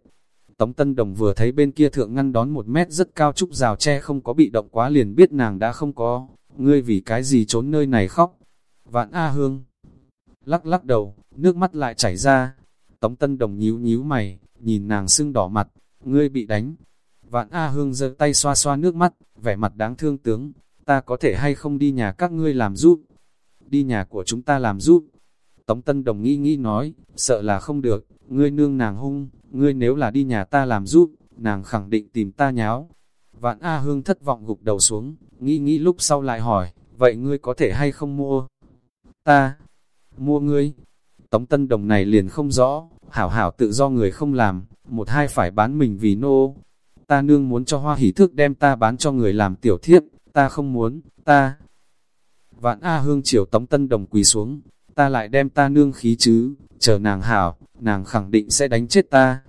Tống Tân Đồng vừa thấy bên kia thượng ngăn đón một mét rất cao trúc rào tre không có bị động quá liền biết nàng đã không có, ngươi vì cái gì trốn nơi này khóc. Vạn A Hương lắc lắc đầu, nước mắt lại chảy ra. Tống Tân Đồng nhíu nhíu mày, nhìn nàng sưng đỏ mặt, ngươi bị đánh. Vạn A Hương giơ tay xoa xoa nước mắt, vẻ mặt đáng thương tướng, ta có thể hay không đi nhà các ngươi làm giúp. Đi nhà của chúng ta làm giúp, Tống Tân Đồng nghĩ nghĩ nói, sợ là không được, ngươi nương nàng hung, ngươi nếu là đi nhà ta làm giúp, nàng khẳng định tìm ta nháo. Vạn A Hương thất vọng gục đầu xuống, nghĩ nghĩ lúc sau lại hỏi, vậy ngươi có thể hay không mua? Ta, mua ngươi. Tống Tân Đồng này liền không rõ, hảo hảo tự do người không làm, một hai phải bán mình vì nô. Ta nương muốn cho hoa hỷ thước đem ta bán cho người làm tiểu thiếp, ta không muốn, ta. Vạn A Hương chiều Tống Tân Đồng quỳ xuống, ta lại đem ta nương khí chứ, chờ nàng hảo, nàng khẳng định sẽ đánh chết ta.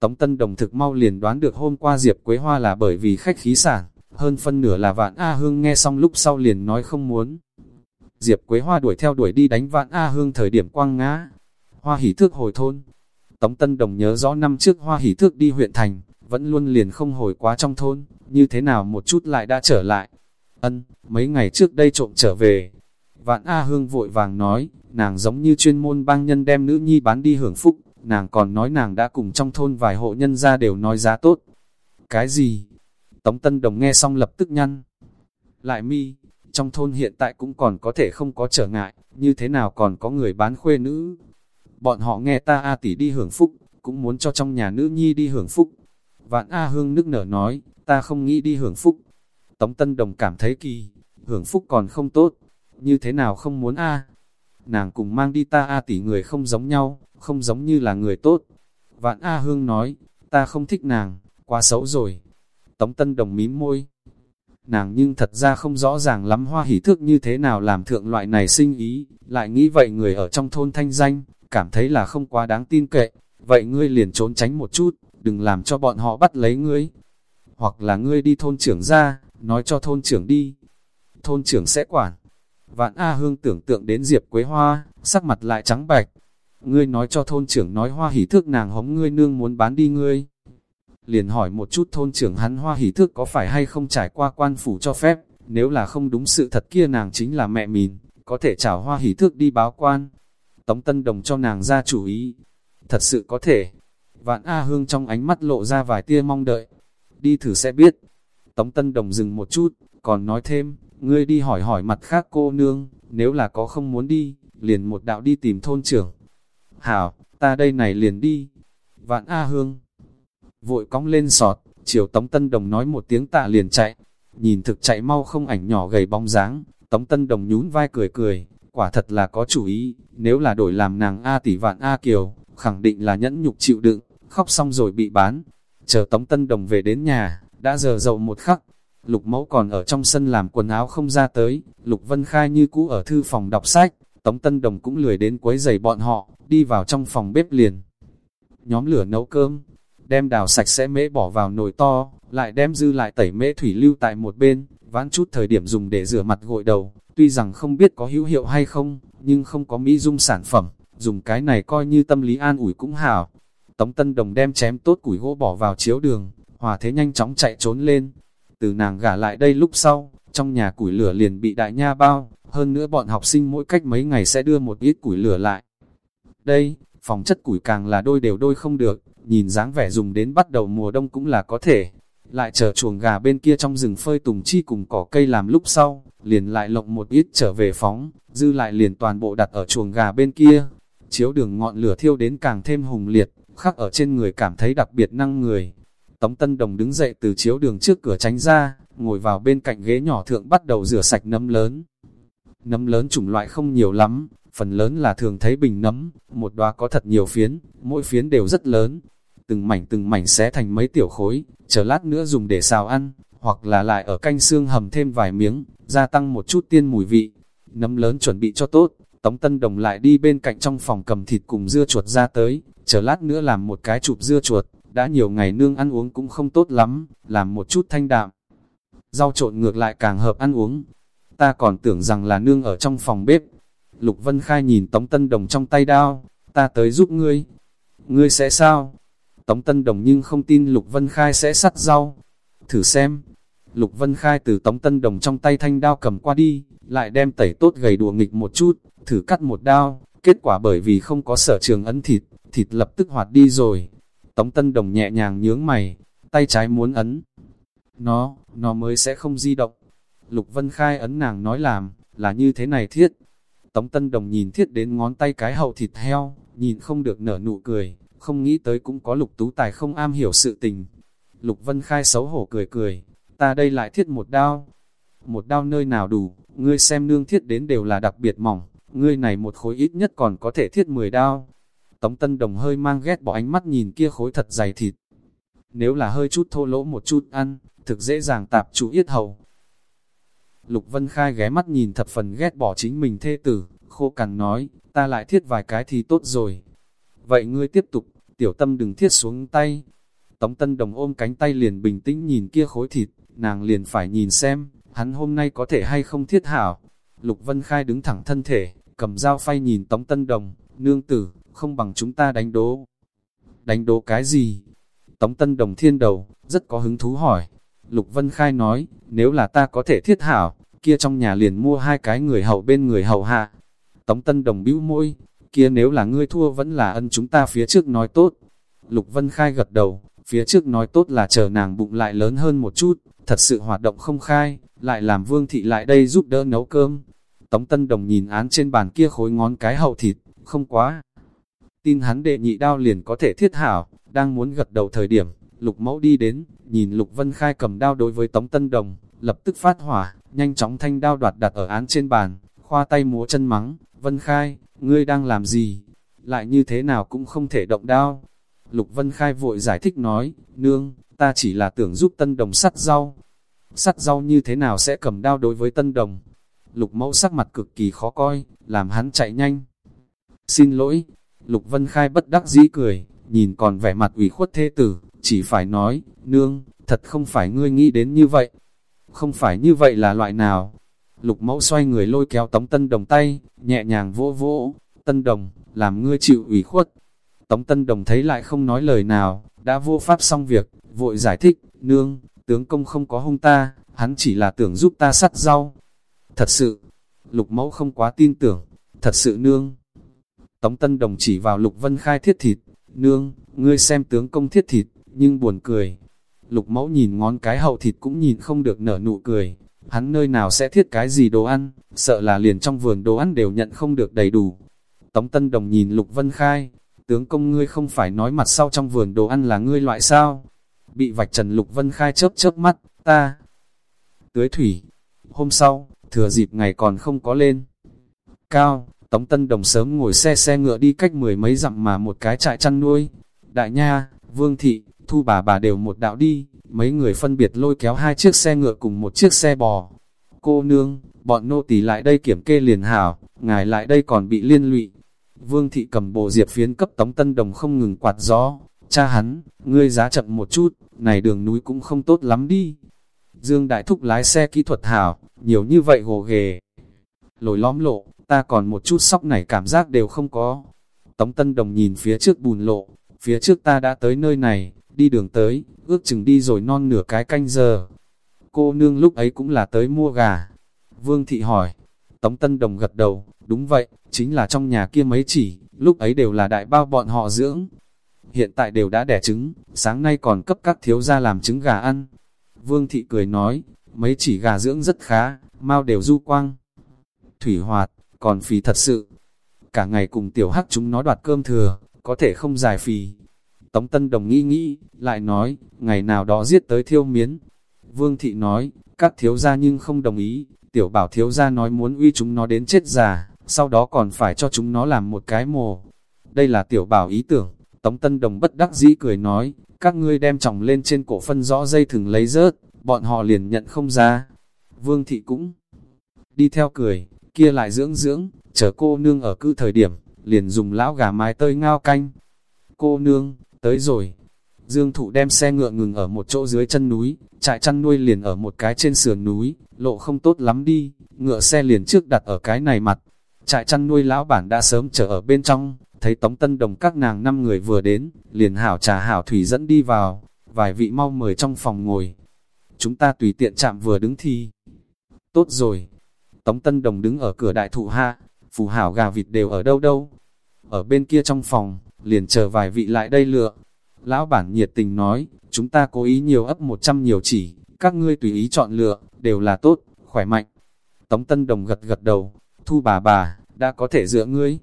Tống Tân Đồng thực mau liền đoán được hôm qua Diệp Quế Hoa là bởi vì khách khí sản, hơn phân nửa là Vạn A Hương nghe xong lúc sau liền nói không muốn. Diệp Quế Hoa đuổi theo đuổi đi đánh Vạn A Hương thời điểm quang ngã. Hoa hỉ thước hồi thôn. Tống Tân Đồng nhớ rõ năm trước Hoa hỉ thước đi huyện thành, vẫn luôn liền không hồi quá trong thôn, như thế nào một chút lại đã trở lại. Ân, mấy ngày trước đây trộm trở về. Vạn A Hương vội vàng nói, nàng giống như chuyên môn bang nhân đem nữ nhi bán đi hưởng phúc, nàng còn nói nàng đã cùng trong thôn vài hộ nhân ra đều nói giá tốt. Cái gì? Tống Tân Đồng nghe xong lập tức nhăn. Lại mi, trong thôn hiện tại cũng còn có thể không có trở ngại, như thế nào còn có người bán khuê nữ. Bọn họ nghe ta A tỷ đi hưởng phúc, cũng muốn cho trong nhà nữ nhi đi hưởng phúc. Vạn A Hương nức nở nói, ta không nghĩ đi hưởng phúc. Tống Tân Đồng cảm thấy kỳ, hưởng phúc còn không tốt, như thế nào không muốn A. Nàng cùng mang đi ta A tỷ người không giống nhau, không giống như là người tốt. Vạn A Hương nói, ta không thích nàng, quá xấu rồi. Tống Tân Đồng mím môi. Nàng nhưng thật ra không rõ ràng lắm hoa hỷ thước như thế nào làm thượng loại này sinh ý, lại nghĩ vậy người ở trong thôn thanh danh, cảm thấy là không quá đáng tin cậy, vậy ngươi liền trốn tránh một chút, đừng làm cho bọn họ bắt lấy ngươi. Hoặc là ngươi đi thôn trưởng ra, nói cho thôn trưởng đi. Thôn trưởng sẽ quản. Vạn A Hương tưởng tượng đến Diệp Quế Hoa, sắc mặt lại trắng bạch. Ngươi nói cho thôn trưởng nói hoa hỷ thước nàng hống ngươi nương muốn bán đi ngươi. Liền hỏi một chút thôn trưởng hắn hoa hỷ thước có phải hay không trải qua quan phủ cho phép, nếu là không đúng sự thật kia nàng chính là mẹ mình, có thể chào hoa hỷ thước đi báo quan. Tống Tân Đồng cho nàng ra chủ ý. Thật sự có thể. Vạn A Hương trong ánh mắt lộ ra vài tia mong đợi. Đi thử sẽ biết. Tống Tân Đồng dừng một chút, còn nói thêm, ngươi đi hỏi hỏi mặt khác cô nương, nếu là có không muốn đi, liền một đạo đi tìm thôn trưởng. Hảo, ta đây này liền đi. Vạn A Hương vội cong lên sọt, chiều Tống Tân Đồng nói một tiếng tạ liền chạy. Nhìn thực chạy mau không ảnh nhỏ gầy bóng dáng, Tống Tân Đồng nhún vai cười cười, quả thật là có chủ ý, nếu là đổi làm nàng A tỷ vạn A Kiều, khẳng định là nhẫn nhục chịu đựng, khóc xong rồi bị bán. Chờ Tống Tân Đồng về đến nhà, đã giờ dậu một khắc, Lục mẫu còn ở trong sân làm quần áo không ra tới, Lục Vân Khai như cũ ở thư phòng đọc sách, Tống Tân Đồng cũng lười đến quấy giày bọn họ, đi vào trong phòng bếp liền. Nhóm lửa nấu cơm, đem đào sạch sẽ mễ bỏ vào nồi to, lại đem dư lại tẩy mễ thủy lưu tại một bên, vãn chút thời điểm dùng để rửa mặt gội đầu, tuy rằng không biết có hữu hiệu hay không, nhưng không có mỹ dung sản phẩm, dùng cái này coi như tâm lý an ủi cũng hảo. Tống Tân Đồng đem chém tốt củi gỗ bỏ vào chiếu đường, hòa thế nhanh chóng chạy trốn lên, từ nàng gả lại đây lúc sau, trong nhà củi lửa liền bị đại nha bao, hơn nữa bọn học sinh mỗi cách mấy ngày sẽ đưa một ít củi lửa lại. Đây, phòng chất củi càng là đôi đều đôi không được, nhìn dáng vẻ dùng đến bắt đầu mùa đông cũng là có thể. Lại chờ chuồng gà bên kia trong rừng phơi tùng chi cùng cỏ cây làm lúc sau, liền lại lộng một ít trở về phóng, dư lại liền toàn bộ đặt ở chuồng gà bên kia. Chiếu đường ngọn lửa thiêu đến càng thêm hùng liệt, khắc ở trên người cảm thấy đặc biệt năng người. Tống Tân Đồng đứng dậy từ chiếu đường trước cửa tránh ra, ngồi vào bên cạnh ghế nhỏ thượng bắt đầu rửa sạch nấm lớn. Nấm lớn chủng loại không nhiều lắm, phần lớn là thường thấy bình nấm, một đóa có thật nhiều phiến, mỗi phiến đều rất lớn. Từng mảnh từng mảnh xé thành mấy tiểu khối, chờ lát nữa dùng để xào ăn, hoặc là lại ở canh xương hầm thêm vài miếng, gia tăng một chút tiên mùi vị. Nấm lớn chuẩn bị cho tốt, Tống Tân Đồng lại đi bên cạnh trong phòng cầm thịt cùng dưa chuột ra tới, chờ lát nữa làm một cái chụp dưa chuột, đã nhiều ngày nương ăn uống cũng không tốt lắm, làm một chút thanh đạm. Rau trộn ngược lại càng hợp ăn uống. Ta còn tưởng rằng là nương ở trong phòng bếp. Lục Vân Khai nhìn Tống Tân Đồng trong tay đao, ta tới giúp ngươi. Ngươi sẽ sao? Tống Tân Đồng nhưng không tin Lục Vân Khai sẽ sắt rau. Thử xem. Lục Vân Khai từ Tống Tân Đồng trong tay thanh đao cầm qua đi, lại đem tẩy tốt gầy đùa nghịch một chút, thử cắt một đao. Kết quả bởi vì không có sở trường ấn thịt, thịt lập tức hoạt đi rồi, Tống Tân Đồng nhẹ nhàng nhướng mày, tay trái muốn ấn. Nó, nó mới sẽ không di động. Lục Vân Khai ấn nàng nói làm, là như thế này thiết. Tống Tân Đồng nhìn thiết đến ngón tay cái hậu thịt heo, nhìn không được nở nụ cười, không nghĩ tới cũng có lục tú tài không am hiểu sự tình. Lục Vân Khai xấu hổ cười cười, ta đây lại thiết một đao. Một đao nơi nào đủ, ngươi xem nương thiết đến đều là đặc biệt mỏng, ngươi này một khối ít nhất còn có thể thiết 10 đao. Tống Tân Đồng hơi mang ghét bỏ ánh mắt nhìn kia khối thật dày thịt. Nếu là hơi chút thô lỗ một chút ăn, thực dễ dàng tạp chủ yết hầu. Lục Vân Khai ghé mắt nhìn thập phần ghét bỏ chính mình thê tử, khô cằn nói, ta lại thiết vài cái thì tốt rồi. Vậy ngươi tiếp tục, tiểu tâm đừng thiết xuống tay. Tống Tân Đồng ôm cánh tay liền bình tĩnh nhìn kia khối thịt, nàng liền phải nhìn xem, hắn hôm nay có thể hay không thiết hảo. Lục Vân Khai đứng thẳng thân thể, cầm dao phay nhìn Tống Tân Đồng, nương tử, không bằng chúng ta đánh đố. Đánh đố cái gì? Tống Tân Đồng thiên đầu, rất có hứng thú hỏi. Lục Vân Khai nói, nếu là ta có thể thiết hảo, kia trong nhà liền mua hai cái người hậu bên người hậu hạ. Tống Tân Đồng bĩu môi, kia nếu là ngươi thua vẫn là ân chúng ta phía trước nói tốt. Lục Vân Khai gật đầu, phía trước nói tốt là chờ nàng bụng lại lớn hơn một chút, thật sự hoạt động không khai, lại làm vương thị lại đây giúp đỡ nấu cơm. Tống Tân Đồng nhìn án trên bàn kia khối ngón cái hậu thịt, không quá. Tin hắn đệ nhị đao liền có thể thiết hảo, đang muốn gật đầu thời điểm, Lục Mẫu đi đến, nhìn Lục Vân Khai cầm đao đối với Tống Tân Đồng, lập tức phát hỏa, nhanh chóng thanh đao đoạt đặt ở án trên bàn, khoa tay múa chân mắng, Vân Khai, ngươi đang làm gì? Lại như thế nào cũng không thể động đao. Lục Vân Khai vội giải thích nói, nương, ta chỉ là tưởng giúp Tân Đồng sắt rau. Sắt rau như thế nào sẽ cầm đao đối với Tân Đồng? Lục mẫu sắc mặt cực kỳ khó coi, làm hắn chạy nhanh. Xin lỗi, Lục Vân Khai bất đắc dĩ cười, nhìn còn vẻ mặt ủy khuất thế tử, chỉ phải nói, nương, thật không phải ngươi nghĩ đến như vậy. Không phải như vậy là loại nào? Lục mẫu xoay người lôi kéo Tống Tân Đồng tay, nhẹ nhàng vỗ vỗ, Tân Đồng, làm ngươi chịu ủy khuất. Tống Tân Đồng thấy lại không nói lời nào, đã vô pháp xong việc, vội giải thích, nương, tướng công không có hung ta, hắn chỉ là tưởng giúp ta sắt rau. Thật sự, lục mẫu không quá tin tưởng, thật sự nương. Tống Tân Đồng chỉ vào lục vân khai thiết thịt, nương, ngươi xem tướng công thiết thịt, nhưng buồn cười. Lục mẫu nhìn ngón cái hậu thịt cũng nhìn không được nở nụ cười, hắn nơi nào sẽ thiết cái gì đồ ăn, sợ là liền trong vườn đồ ăn đều nhận không được đầy đủ. Tống Tân Đồng nhìn Lục Vân Khai, tướng công ngươi không phải nói mặt sau trong vườn đồ ăn là ngươi loại sao? Bị vạch trần Lục Vân Khai chớp chớp mắt, ta. Tưới thủy, hôm sau, thừa dịp ngày còn không có lên. Cao, Tống Tân Đồng sớm ngồi xe xe ngựa đi cách mười mấy dặm mà một cái trại chăn nuôi. Đại Nha, Vương Thị, Thu bà bà đều một đạo đi, mấy người phân biệt lôi kéo hai chiếc xe ngựa cùng một chiếc xe bò. Cô nương, bọn nô tỳ lại đây kiểm kê liền hảo, ngài lại đây còn bị liên lụy. Vương thị cầm bộ diệp phiến cấp tống tân đồng không ngừng quạt gió. Cha hắn, ngươi giá chậm một chút, này đường núi cũng không tốt lắm đi. Dương Đại Thúc lái xe kỹ thuật hảo, nhiều như vậy gồ ghề. Lồi lõm lộ, ta còn một chút sóc này cảm giác đều không có. Tống Tân Đồng nhìn phía trước bùn lộ, phía trước ta đã tới nơi này, đi đường tới, ước chừng đi rồi non nửa cái canh giờ. Cô nương lúc ấy cũng là tới mua gà. Vương thị hỏi, Tống Tân Đồng gật đầu, đúng vậy, chính là trong nhà kia mấy chỉ, lúc ấy đều là đại bao bọn họ dưỡng. Hiện tại đều đã đẻ trứng, sáng nay còn cấp các thiếu gia làm trứng gà ăn. Vương thị cười nói, mấy chỉ gà dưỡng rất khá, mau đều du quang. Thủy hoạt, còn phì thật sự. Cả ngày cùng tiểu hắc chúng nó đoạt cơm thừa, có thể không giải phì. Tống Tân Đồng nghĩ nghĩ, lại nói, ngày nào đó giết tới thiêu miến. Vương Thị nói, các thiếu gia nhưng không đồng ý, tiểu bảo thiếu gia nói muốn uy chúng nó đến chết già, sau đó còn phải cho chúng nó làm một cái mồ. Đây là tiểu bảo ý tưởng, Tống Tân Đồng bất đắc dĩ cười nói, các ngươi đem chồng lên trên cổ phân rõ dây thừng lấy rớt, bọn họ liền nhận không ra. Vương Thị cũng đi theo cười, kia lại dưỡng dưỡng, chờ cô nương ở cư thời điểm, liền dùng lão gà mái tơi ngao canh. Cô nương, tới rồi. Dương thụ đem xe ngựa ngừng ở một chỗ dưới chân núi, trại chăn nuôi liền ở một cái trên sườn núi, lộ không tốt lắm đi, ngựa xe liền trước đặt ở cái này mặt. Trại chăn nuôi lão bản đã sớm chờ ở bên trong, thấy Tống Tân Đồng các nàng năm người vừa đến, liền hảo trà hảo thủy dẫn đi vào, vài vị mau mời trong phòng ngồi. Chúng ta tùy tiện chạm vừa đứng thì Tốt rồi. Tống Tân Đồng đứng ở cửa đại thụ hạ, phù hảo gà vịt đều ở đâu đâu. Ở bên kia trong phòng, liền chờ vài vị lại đây lựa. Lão bản nhiệt tình nói, chúng ta cố ý nhiều ấp một trăm nhiều chỉ, các ngươi tùy ý chọn lựa, đều là tốt, khỏe mạnh. Tống Tân Đồng gật gật đầu, thu bà bà, đã có thể dựa ngươi.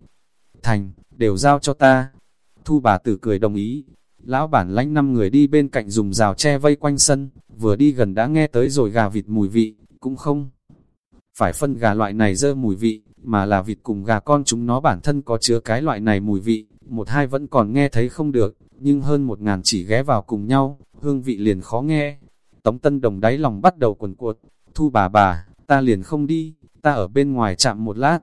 Thành, đều giao cho ta. Thu bà tử cười đồng ý, lão bản lánh năm người đi bên cạnh dùng rào che vây quanh sân, vừa đi gần đã nghe tới rồi gà vịt mùi vị, cũng không. Phải phân gà loại này dơ mùi vị, mà là vịt cùng gà con chúng nó bản thân có chứa cái loại này mùi vị, một hai vẫn còn nghe thấy không được, nhưng hơn một ngàn chỉ ghé vào cùng nhau, hương vị liền khó nghe. Tống Tân Đồng đáy lòng bắt đầu quần cuột, thu bà bà, ta liền không đi, ta ở bên ngoài chạm một lát.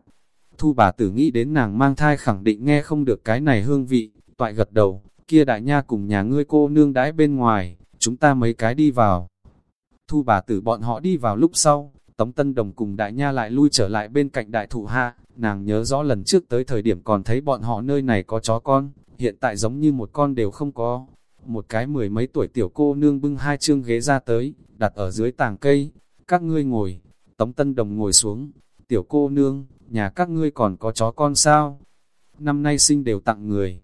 Thu bà tử nghĩ đến nàng mang thai khẳng định nghe không được cái này hương vị, toại gật đầu, kia đại nha cùng nhà ngươi cô nương đãi bên ngoài, chúng ta mấy cái đi vào. Thu bà tử bọn họ đi vào lúc sau, Tống Tân Đồng cùng đại nha lại lui trở lại bên cạnh đại thụ hạ, nàng nhớ rõ lần trước tới thời điểm còn thấy bọn họ nơi này có chó con, hiện tại giống như một con đều không có. Một cái mười mấy tuổi tiểu cô nương bưng hai chương ghế ra tới, đặt ở dưới tàng cây, các ngươi ngồi, Tống Tân Đồng ngồi xuống, tiểu cô nương, nhà các ngươi còn có chó con sao? Năm nay sinh đều tặng người.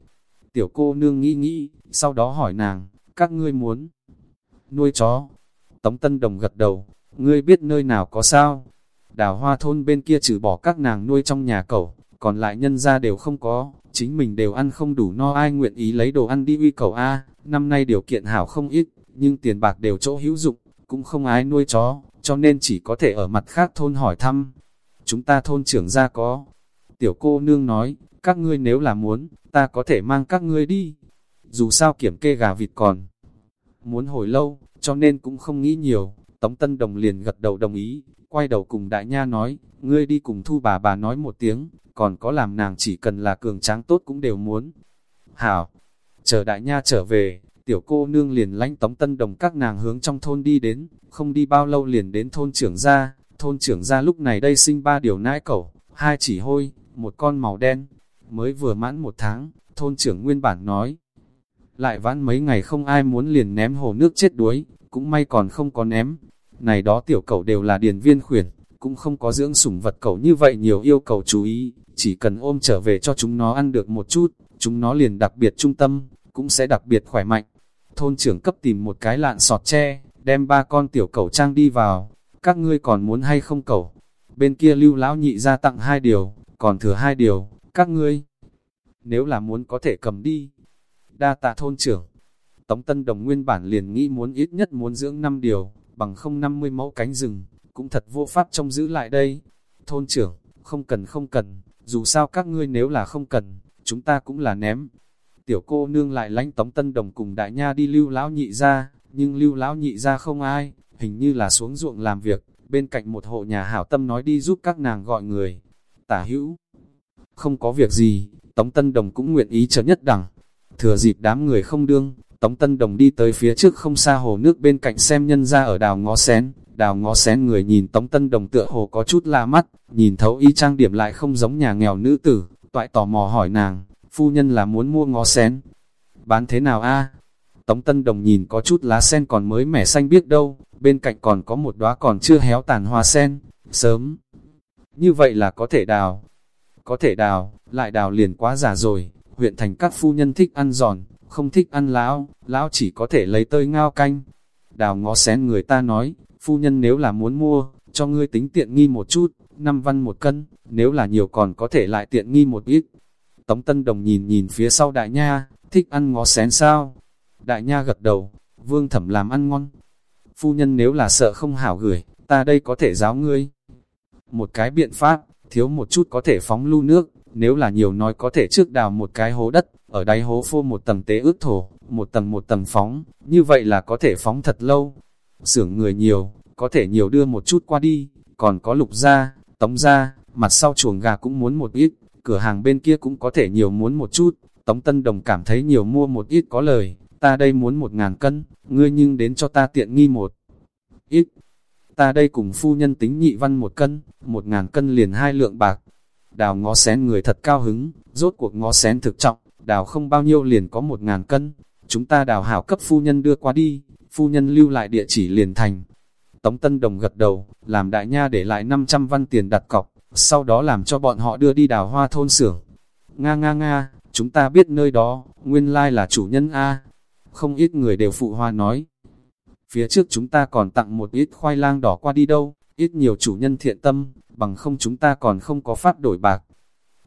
Tiểu cô nương nghĩ nghĩ, sau đó hỏi nàng, các ngươi muốn nuôi chó. Tống Tân Đồng gật đầu, ngươi biết nơi nào có sao? Đào hoa thôn bên kia trừ bỏ các nàng nuôi trong nhà cẩu, còn lại nhân ra đều không có, chính mình đều ăn không đủ no ai nguyện ý lấy đồ ăn đi uy cầu A, năm nay điều kiện hảo không ít, nhưng tiền bạc đều chỗ hữu dụng, cũng không ai nuôi chó, cho nên chỉ có thể ở mặt khác thôn hỏi thăm. Chúng ta thôn trưởng ra có. Tiểu cô nương nói, các ngươi nếu là muốn, ta có thể mang các ngươi đi. Dù sao kiểm kê gà vịt còn. Muốn hồi lâu, cho nên cũng không nghĩ nhiều. Tống Tân Đồng liền gật đầu đồng ý, quay đầu cùng đại nha nói, ngươi đi cùng thu bà bà nói một tiếng, còn có làm nàng chỉ cần là cường tráng tốt cũng đều muốn. Hảo, chờ đại nha trở về, tiểu cô nương liền lánh Tống Tân Đồng các nàng hướng trong thôn đi đến, không đi bao lâu liền đến thôn trưởng gia, thôn trưởng gia lúc này đây sinh ba điều nãi cẩu, hai chỉ hôi, một con màu đen, mới vừa mãn một tháng, thôn trưởng nguyên bản nói. Lại vãn mấy ngày không ai muốn liền ném hồ nước chết đuối, cũng may còn không có ném. Này đó tiểu cầu đều là điền viên khuyển, cũng không có dưỡng sủng vật cầu như vậy nhiều yêu cầu chú ý, chỉ cần ôm trở về cho chúng nó ăn được một chút, chúng nó liền đặc biệt trung tâm, cũng sẽ đặc biệt khỏe mạnh. Thôn trưởng cấp tìm một cái lạn sọt tre, đem ba con tiểu cầu trang đi vào, các ngươi còn muốn hay không cầu Bên kia lưu lão nhị ra tặng hai điều, còn thừa hai điều, các ngươi, nếu là muốn có thể cầm đi. Đa tạ thôn trưởng, Tống Tân Đồng nguyên bản liền nghĩ muốn ít nhất muốn dưỡng 5 điều, bằng không 50 mẫu cánh rừng, cũng thật vô pháp trông giữ lại đây. Thôn trưởng, không cần không cần, dù sao các ngươi nếu là không cần, chúng ta cũng là ném. Tiểu cô nương lại lánh Tống Tân Đồng cùng đại nha đi lưu lão nhị ra, nhưng lưu lão nhị ra không ai, hình như là xuống ruộng làm việc, bên cạnh một hộ nhà hảo tâm nói đi giúp các nàng gọi người. Tả hữu, không có việc gì, Tống Tân Đồng cũng nguyện ý chờ nhất đẳng. Thừa dịp đám người không đương, Tống Tân Đồng đi tới phía trước không xa hồ nước bên cạnh xem nhân ra ở đào ngó xén. Đào ngó xén người nhìn Tống Tân Đồng tựa hồ có chút la mắt, nhìn thấu y trang điểm lại không giống nhà nghèo nữ tử, toại tò mò hỏi nàng, phu nhân là muốn mua ngó xén. Bán thế nào a Tống Tân Đồng nhìn có chút lá sen còn mới mẻ xanh biết đâu, bên cạnh còn có một đóa còn chưa héo tàn hoa sen, sớm. Như vậy là có thể đào. Có thể đào, lại đào liền quá già rồi, huyện thành các phu nhân thích ăn giòn, không thích ăn lão, lão chỉ có thể lấy tơi ngao canh. Đào ngó xén người ta nói, phu nhân nếu là muốn mua, cho ngươi tính tiện nghi một chút, năm văn một cân, nếu là nhiều còn có thể lại tiện nghi một ít. Tống Tân Đồng nhìn nhìn phía sau đại nha, thích ăn ngó xén sao? Đại nha gật đầu, vương thẩm làm ăn ngon. Phu nhân nếu là sợ không hảo gửi, ta đây có thể giáo ngươi. Một cái biện pháp, thiếu một chút có thể phóng lưu nước, nếu là nhiều nói có thể trước đào một cái hố đất, ở đáy hố phô một tầng tế ướt thổ, một tầng một tầng phóng, như vậy là có thể phóng thật lâu. Sưởng người nhiều, có thể nhiều đưa một chút qua đi, còn có lục ra, tống ra, mặt sau chuồng gà cũng muốn một ít, cửa hàng bên kia cũng có thể nhiều muốn một chút, tống tân đồng cảm thấy nhiều mua một ít có lời, ta đây muốn một ngàn cân, ngươi nhưng đến cho ta tiện nghi một ít. Ta đây cùng phu nhân tính nhị văn một cân, một ngàn cân liền hai lượng bạc. Đào ngó xén người thật cao hứng, rốt cuộc ngó xén thực trọng, đào không bao nhiêu liền có một ngàn cân. Chúng ta đào hảo cấp phu nhân đưa qua đi, phu nhân lưu lại địa chỉ liền thành. Tống Tân Đồng gật đầu, làm đại nha để lại 500 văn tiền đặt cọc, sau đó làm cho bọn họ đưa đi đào hoa thôn xưởng. Nga nga nga, chúng ta biết nơi đó, nguyên lai là chủ nhân A, không ít người đều phụ hoa nói. Phía trước chúng ta còn tặng một ít khoai lang đỏ qua đi đâu, ít nhiều chủ nhân thiện tâm, bằng không chúng ta còn không có pháp đổi bạc.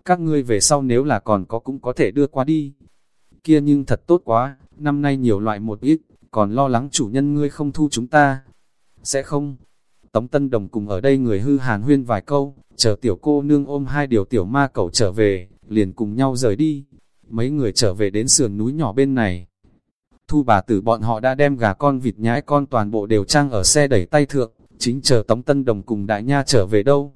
Các ngươi về sau nếu là còn có cũng có thể đưa qua đi. Kia nhưng thật tốt quá, năm nay nhiều loại một ít, còn lo lắng chủ nhân ngươi không thu chúng ta. Sẽ không. Tống Tân Đồng cùng ở đây người hư hàn huyên vài câu, chờ tiểu cô nương ôm hai điều tiểu ma cẩu trở về, liền cùng nhau rời đi. Mấy người trở về đến sườn núi nhỏ bên này. Thu bà tử bọn họ đã đem gà con vịt nhãi con toàn bộ đều trang ở xe đẩy tay thượng, chính chờ Tống Tân Đồng cùng đại nha trở về đâu.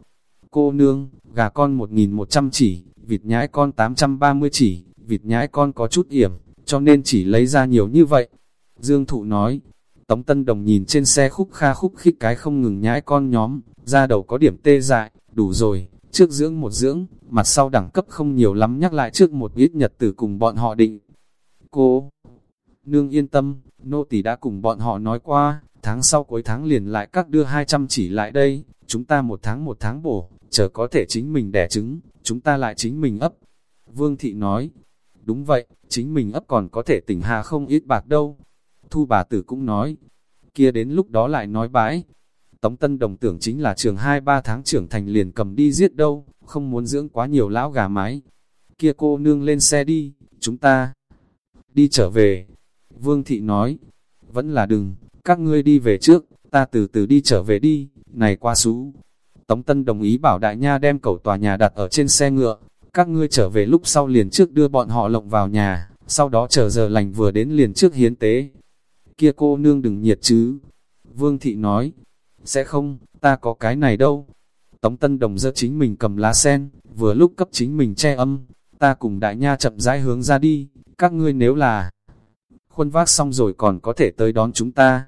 Cô nương, gà con 1.100 chỉ, vịt nhãi con 830 chỉ, vịt nhãi con có chút yểm, cho nên chỉ lấy ra nhiều như vậy. Dương Thụ nói, Tống Tân Đồng nhìn trên xe khúc kha khúc khích cái không ngừng nhãi con nhóm, ra đầu có điểm tê dại, đủ rồi, trước dưỡng một dưỡng, mặt sau đẳng cấp không nhiều lắm nhắc lại trước một ít nhật tử cùng bọn họ định. Cô, nương yên tâm, nô tỳ đã cùng bọn họ nói qua, tháng sau cuối tháng liền lại các đưa 200 chỉ lại đây, chúng ta một tháng một tháng bổ, chờ có thể chính mình đẻ trứng, chúng ta lại chính mình ấp. Vương Thị nói, đúng vậy, chính mình ấp còn có thể tỉnh hà không ít bạc đâu. Thu bà tử cũng nói, kia đến lúc đó lại nói bãi. Tống Tân Đồng tưởng chính là trường 2-3 tháng trưởng thành liền cầm đi giết đâu, không muốn dưỡng quá nhiều lão gà mái. Kia cô nương lên xe đi, chúng ta đi trở về. Vương Thị nói, vẫn là đừng, các ngươi đi về trước, ta từ từ đi trở về đi, này qua xú. Tống Tân đồng ý bảo đại nha đem cầu tòa nhà đặt ở trên xe ngựa, các ngươi trở về lúc sau liền trước đưa bọn họ lộng vào nhà, sau đó chờ giờ lành vừa đến liền trước hiến tế. Kia cô nương đừng nhiệt chứ. Vương Thị nói, sẽ không, ta có cái này đâu. Tống Tân Đồng giơ chính mình cầm lá sen, vừa lúc cấp chính mình che âm, ta cùng đại nha chậm rãi hướng ra đi, các ngươi nếu là khuôn vác xong rồi còn có thể tới đón chúng ta.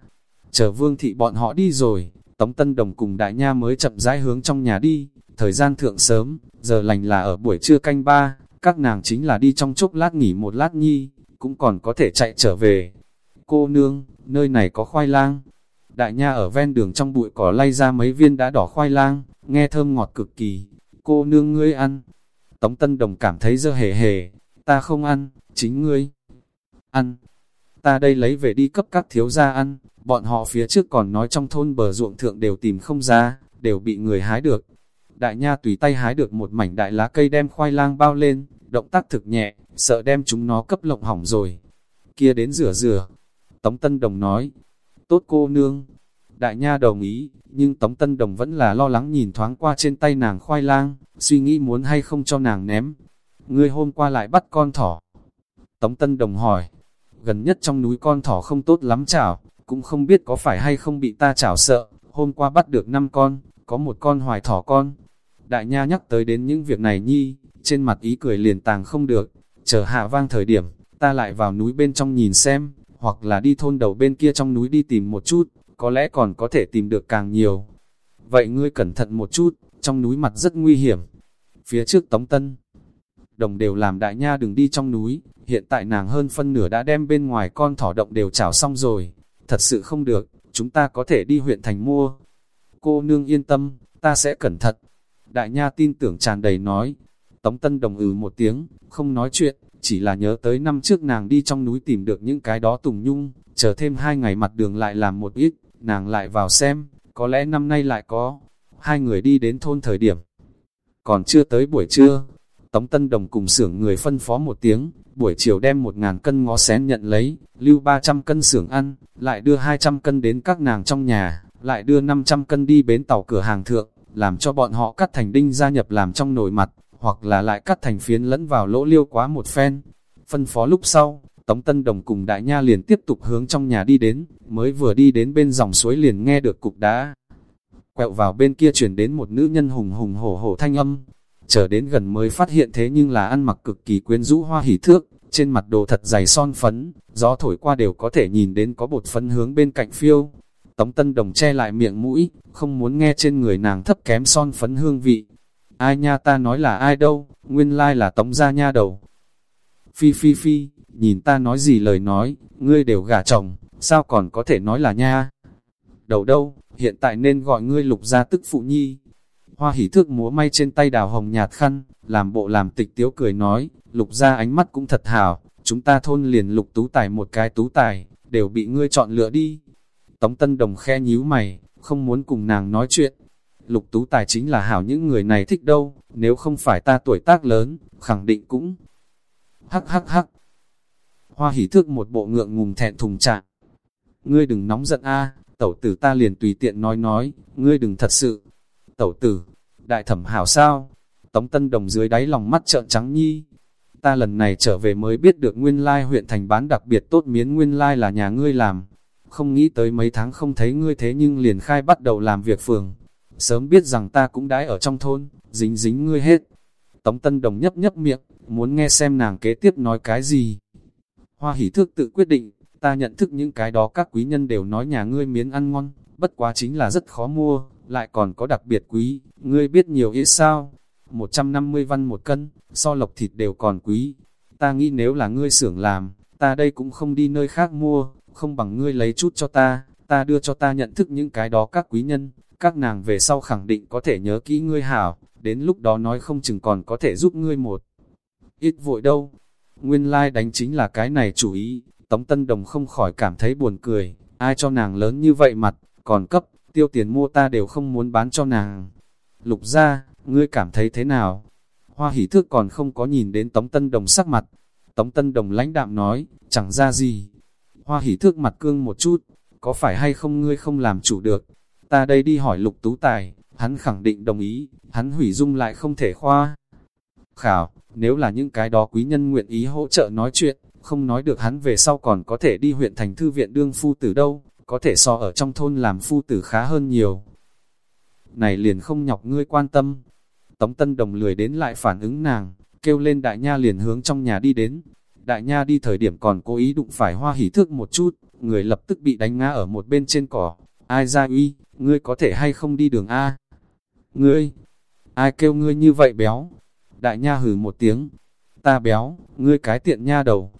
Chờ Vương Thị bọn họ đi rồi, Tống Tân Đồng cùng đại nha mới chậm rãi hướng trong nhà đi, thời gian thượng sớm, giờ lành là ở buổi trưa canh ba, các nàng chính là đi trong chốc lát nghỉ một lát nhi, cũng còn có thể chạy trở về. Cô nương, nơi này có khoai lang. Đại nha ở ven đường trong bụi cỏ lay ra mấy viên đã đỏ khoai lang, nghe thơm ngọt cực kỳ. Cô nương ngươi ăn. Tống Tân Đồng cảm thấy dơ hề hề, ta không ăn, chính ngươi. Ăn. Ta đây lấy về đi cấp các thiếu gia ăn, bọn họ phía trước còn nói trong thôn bờ ruộng thượng đều tìm không ra, đều bị người hái được. Đại nha tùy tay hái được một mảnh đại lá cây đem khoai lang bao lên, động tác thực nhẹ, sợ đem chúng nó cấp lộng hỏng rồi. Kia đến rửa rửa. Tống Tân Đồng nói, tốt cô nương. Đại nha đồng ý, nhưng Tống Tân Đồng vẫn là lo lắng nhìn thoáng qua trên tay nàng khoai lang, suy nghĩ muốn hay không cho nàng ném. Ngươi hôm qua lại bắt con thỏ. Tống Tân Đồng hỏi, gần nhất trong núi con thỏ không tốt lắm chảo, cũng không biết có phải hay không bị ta chảo sợ, hôm qua bắt được 5 con, có một con hoài thỏ con. Đại nha nhắc tới đến những việc này nhi, trên mặt ý cười liền tàng không được, chờ hạ vang thời điểm, ta lại vào núi bên trong nhìn xem, hoặc là đi thôn đầu bên kia trong núi đi tìm một chút, có lẽ còn có thể tìm được càng nhiều. Vậy ngươi cẩn thận một chút, trong núi mặt rất nguy hiểm. Phía trước Tống Tân, đồng đều làm đại nha đừng đi trong núi, hiện tại nàng hơn phân nửa đã đem bên ngoài con thỏ động đều chảo xong rồi, thật sự không được, chúng ta có thể đi huyện thành mua. Cô nương yên tâm, ta sẽ cẩn thận. Đại nha tin tưởng tràn đầy nói. Tống Tân đồng ừ một tiếng, không nói chuyện, chỉ là nhớ tới năm trước nàng đi trong núi tìm được những cái đó tùng nhung, chờ thêm hai ngày mặt đường lại làm một ít, nàng lại vào xem, có lẽ năm nay lại có. Hai người đi đến thôn thời điểm. Còn chưa tới buổi trưa, Tống Tân Đồng cùng xưởng người phân phó một tiếng, buổi chiều đem một ngàn cân ngó xén nhận lấy, lưu 300 cân xưởng ăn, lại đưa 200 cân đến các nàng trong nhà, lại đưa 500 cân đi bến tàu cửa hàng thượng, làm cho bọn họ cắt thành đinh gia nhập làm trong nồi mặt, hoặc là lại cắt thành phiến lẫn vào lỗ liêu quá một phen. Phân phó lúc sau, Tống Tân Đồng cùng Đại Nha liền tiếp tục hướng trong nhà đi đến, mới vừa đi đến bên dòng suối liền nghe được cục đá. Quẹo vào bên kia chuyển đến một nữ nhân hùng hùng hổ hổ thanh âm, chờ đến gần mới phát hiện thế nhưng là ăn mặc cực kỳ quyến rũ hoa hỉ thước, trên mặt đồ thật dày son phấn, gió thổi qua đều có thể nhìn đến có bột phấn hướng bên cạnh phiêu. Tống Tân Đồng che lại miệng mũi, không muốn nghe trên người nàng thấp kém son phấn hương vị. Ai nha ta nói là ai đâu, nguyên lai là Tống gia nha đầu. Phi phi phi, nhìn ta nói gì lời nói, ngươi đều gả chồng, sao còn có thể nói là nha. Đầu đâu, hiện tại nên gọi ngươi lục gia tức phụ nhi, Hoa hỉ thước múa may trên tay đào hồng nhạt khăn, làm bộ làm tịch tiếu cười nói, lục ra ánh mắt cũng thật hảo, chúng ta thôn liền lục tú tài một cái tú tài, đều bị ngươi chọn lựa đi. Tống Tân Đồng khe nhíu mày, không muốn cùng nàng nói chuyện. Lục tú tài chính là hảo những người này thích đâu, nếu không phải ta tuổi tác lớn, khẳng định cũng. Hắc hắc hắc. Hoa hỉ thước một bộ ngượng ngùng thẹn thùng trạng. Ngươi đừng nóng giận a tẩu tử ta liền tùy tiện nói nói, ngươi đừng thật sự. Tẩu tử, đại thẩm hảo sao? Tống Tân Đồng dưới đáy lòng mắt trợn trắng nhi. Ta lần này trở về mới biết được nguyên lai huyện thành bán đặc biệt tốt miến nguyên lai là nhà ngươi làm. Không nghĩ tới mấy tháng không thấy ngươi thế nhưng liền khai bắt đầu làm việc phường. Sớm biết rằng ta cũng đãi ở trong thôn, dính dính ngươi hết. Tống Tân Đồng nhấp nhấp miệng, muốn nghe xem nàng kế tiếp nói cái gì. Hoa hỷ thước tự quyết định, ta nhận thức những cái đó các quý nhân đều nói nhà ngươi miến ăn ngon, bất quá chính là rất khó mua, lại còn có đặc biệt quý, ngươi biết nhiều ít sao? 150 văn một cân, so lộc thịt đều còn quý. Ta nghĩ nếu là ngươi xưởng làm, ta đây cũng không đi nơi khác mua, không bằng ngươi lấy chút cho ta, ta đưa cho ta nhận thức những cái đó các quý nhân, các nàng về sau khẳng định có thể nhớ kỹ ngươi hảo, đến lúc đó nói không chừng còn có thể giúp ngươi một. Ít vội đâu, nguyên lai like đánh chính là cái này chủ ý, Tống Tân Đồng không khỏi cảm thấy buồn cười, ai cho nàng lớn như vậy mặt, còn cấp, tiêu tiền mua ta đều không muốn bán cho nàng. Lục ra, ngươi cảm thấy thế nào? Hoa hỷ thước còn không có nhìn đến Tống Tân Đồng sắc mặt. Tống Tân Đồng lãnh đạm nói, chẳng ra gì. Hoa hỷ thước mặt cương một chút, có phải hay không ngươi không làm chủ được? Ta đây đi hỏi lục tú tài, hắn khẳng định đồng ý, hắn hủy dung lại không thể khoa. Khảo, nếu là những cái đó quý nhân nguyện ý hỗ trợ nói chuyện, không nói được hắn về sau còn có thể đi huyện thành thư viện đương phu tử đâu, có thể so ở trong thôn làm phu tử khá hơn nhiều. Này liền không nhọc ngươi quan tâm. Tống Tân Đồng lười đến lại phản ứng nàng, kêu lên đại nha liền hướng trong nhà đi đến. Đại nha đi thời điểm còn cố ý đụng phải hoa hỉ thước một chút, người lập tức bị đánh ngã ở một bên trên cỏ. Ai ra uy, ngươi có thể hay không đi đường A? Ngươi, ai kêu ngươi như vậy béo? Đại nha hừ một tiếng, ta béo, ngươi cái tiện nha đầu.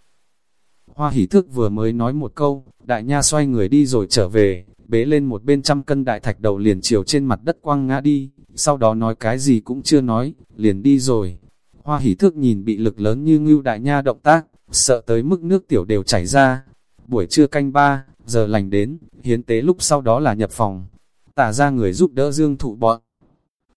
Hoa hỷ thức vừa mới nói một câu, đại nha xoay người đi rồi trở về, bế lên một bên trăm cân đại thạch đầu liền chiều trên mặt đất quăng ngã đi, sau đó nói cái gì cũng chưa nói, liền đi rồi. Hoa hỷ thức nhìn bị lực lớn như ngưu đại nha động tác, sợ tới mức nước tiểu đều chảy ra. Buổi trưa canh ba, giờ lành đến, hiến tế lúc sau đó là nhập phòng. Tả ra người giúp đỡ dương thụ bọn.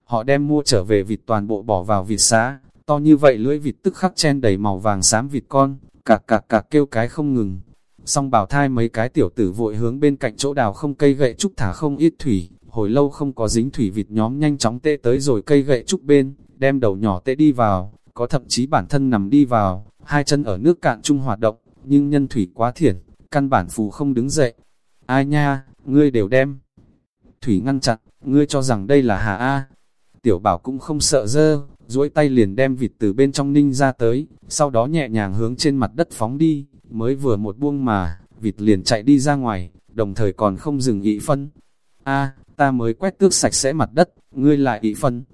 Họ đem mua trở về vịt toàn bộ bỏ vào vịt xá, to như vậy lưỡi vịt tức khắc chen đầy màu vàng xám vịt con, cạc cạc cạc kêu cái không ngừng. Xong bảo thai mấy cái tiểu tử vội hướng bên cạnh chỗ đào không cây gậy trúc thả không ít thủy, hồi lâu không có dính thủy vịt nhóm nhanh chóng tê tới rồi cây gậy trúc bên, đem đầu nhỏ tê đi vào, có thậm chí bản thân nằm đi vào, hai chân ở nước cạn chung hoạt động, nhưng nhân thủy quá thiển, căn bản phù không đứng dậy. Ai nha, ngươi đều đem. Thủy ngăn chặn, ngươi cho rằng đây là hà A. Tiểu bảo cũng không sợ dơ, duỗi tay liền đem vịt từ bên trong ninh ra tới, sau đó nhẹ nhàng hướng trên mặt đất phóng đi, mới vừa một buông mà, vịt liền chạy đi ra ngoài, đồng thời còn không dừng ị phân. A, ta mới quét tước sạch sẽ mặt đất, ngươi lại ị phân.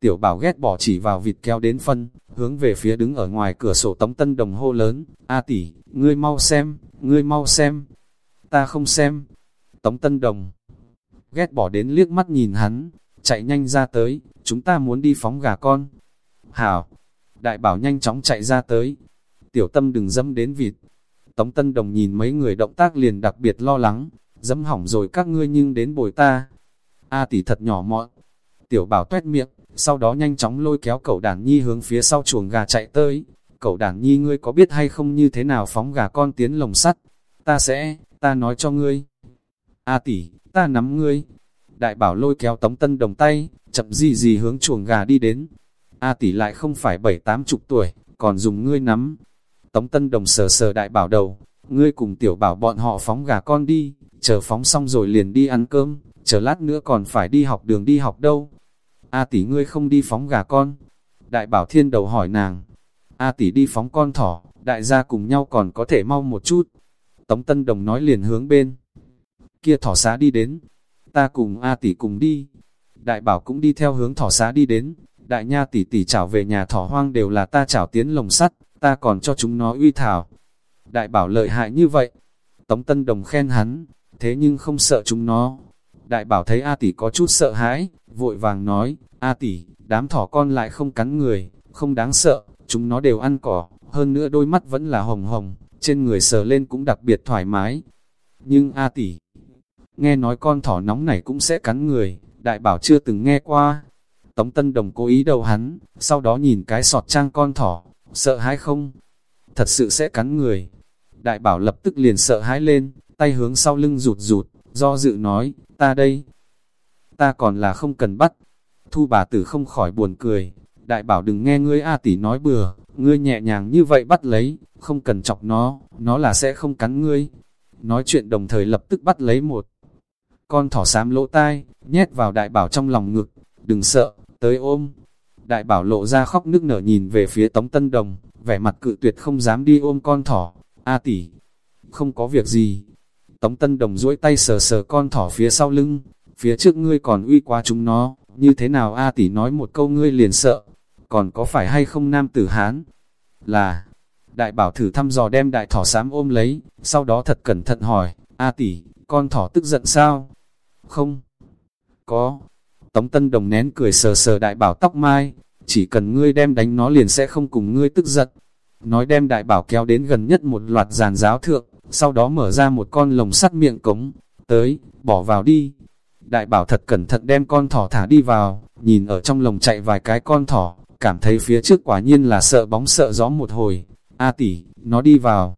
Tiểu bảo ghét bỏ chỉ vào vịt kéo đến phân, hướng về phía đứng ở ngoài cửa sổ tống tân đồng hô lớn, A tỷ, ngươi mau xem, ngươi mau xem. Ta không xem. Tống tân đồng ghét bỏ đến liếc mắt nhìn hắn, chạy nhanh ra tới, chúng ta muốn đi phóng gà con. Hảo, đại bảo nhanh chóng chạy ra tới, tiểu tâm đừng dâm đến vịt. Tống Tân Đồng nhìn mấy người động tác liền đặc biệt lo lắng, dẫm hỏng rồi các ngươi nhưng đến bồi ta. A tỷ thật nhỏ mọn, tiểu bảo tuét miệng, sau đó nhanh chóng lôi kéo cậu đàn nhi hướng phía sau chuồng gà chạy tới. Cậu đàn nhi ngươi có biết hay không như thế nào phóng gà con tiến lồng sắt? Ta sẽ, ta nói cho ngươi. A tỷ, ta nắm ngươi, Đại bảo lôi kéo tống tân đồng tay, chậm gì gì hướng chuồng gà đi đến. A tỷ lại không phải bảy tám chục tuổi, còn dùng ngươi nắm. Tống tân đồng sờ sờ đại bảo đầu, ngươi cùng tiểu bảo bọn họ phóng gà con đi, chờ phóng xong rồi liền đi ăn cơm, chờ lát nữa còn phải đi học đường đi học đâu. A tỷ ngươi không đi phóng gà con. Đại bảo thiên đầu hỏi nàng. A tỷ đi phóng con thỏ, đại gia cùng nhau còn có thể mau một chút. Tống Tân Đồng nói liền hướng bên. Kia thỏ xá đi đến, ta cùng A tỷ cùng đi. Đại bảo cũng đi theo hướng thỏ xá đi đến, đại nha tỷ tỷ chảo về nhà thỏ hoang đều là ta chảo tiến lồng sắt, ta còn cho chúng nó uy thảo. Đại bảo lợi hại như vậy, Tống Tân Đồng khen hắn, thế nhưng không sợ chúng nó. Đại bảo thấy A tỷ có chút sợ hãi, vội vàng nói, A tỷ, đám thỏ con lại không cắn người, không đáng sợ, chúng nó đều ăn cỏ, hơn nữa đôi mắt vẫn là hồng hồng, trên người sờ lên cũng đặc biệt thoải mái. Nhưng A tỷ, nghe nói con thỏ nóng này cũng sẽ cắn người, đại bảo chưa từng nghe qua. Tống Tân Đồng cố ý đầu hắn, sau đó nhìn cái sọt trang con thỏ, sợ hãi không? thật sự sẽ cắn người. Đại bảo lập tức liền sợ hãi lên, tay hướng sau lưng rụt rụt, do dự nói, ta đây, ta còn là không cần bắt. Thu bà tử không khỏi buồn cười, đại bảo đừng nghe ngươi A tỷ nói bừa, ngươi nhẹ nhàng như vậy bắt lấy, không cần chọc nó, nó là sẽ không cắn ngươi. Nói chuyện đồng thời lập tức bắt lấy một con thỏ xám lỗ tai, nhét vào đại bảo trong lòng ngực, đừng sợ, tới ôm. Đại bảo lộ ra khóc nức nở nhìn về phía Tống Tân Đồng, vẻ mặt cự tuyệt không dám đi ôm con thỏ. A tỷ, không có việc gì. Tống Tân Đồng duỗi tay sờ sờ con thỏ phía sau lưng, phía trước ngươi còn uy quá chúng nó, như thế nào A tỷ nói một câu ngươi liền sợ, còn có phải hay không nam tử Hán? Là, đại bảo thử thăm dò đem đại thỏ xám ôm lấy, sau đó thật cẩn thận hỏi, A tỷ, con thỏ tức giận sao? Không, có. Tống Tân Đồng nén cười sờ sờ đại bảo tóc mai, chỉ cần ngươi đem đánh nó liền sẽ không cùng ngươi tức giận. Nói đem đại bảo kéo đến gần nhất một loạt giàn giáo thượng, sau đó mở ra một con lồng sắt miệng cống, tới, bỏ vào đi. Đại bảo thật cẩn thận đem con thỏ thả đi vào, nhìn ở trong lồng chạy vài cái con thỏ, cảm thấy phía trước quả nhiên là sợ bóng sợ gió một hồi. A tỷ, nó đi vào.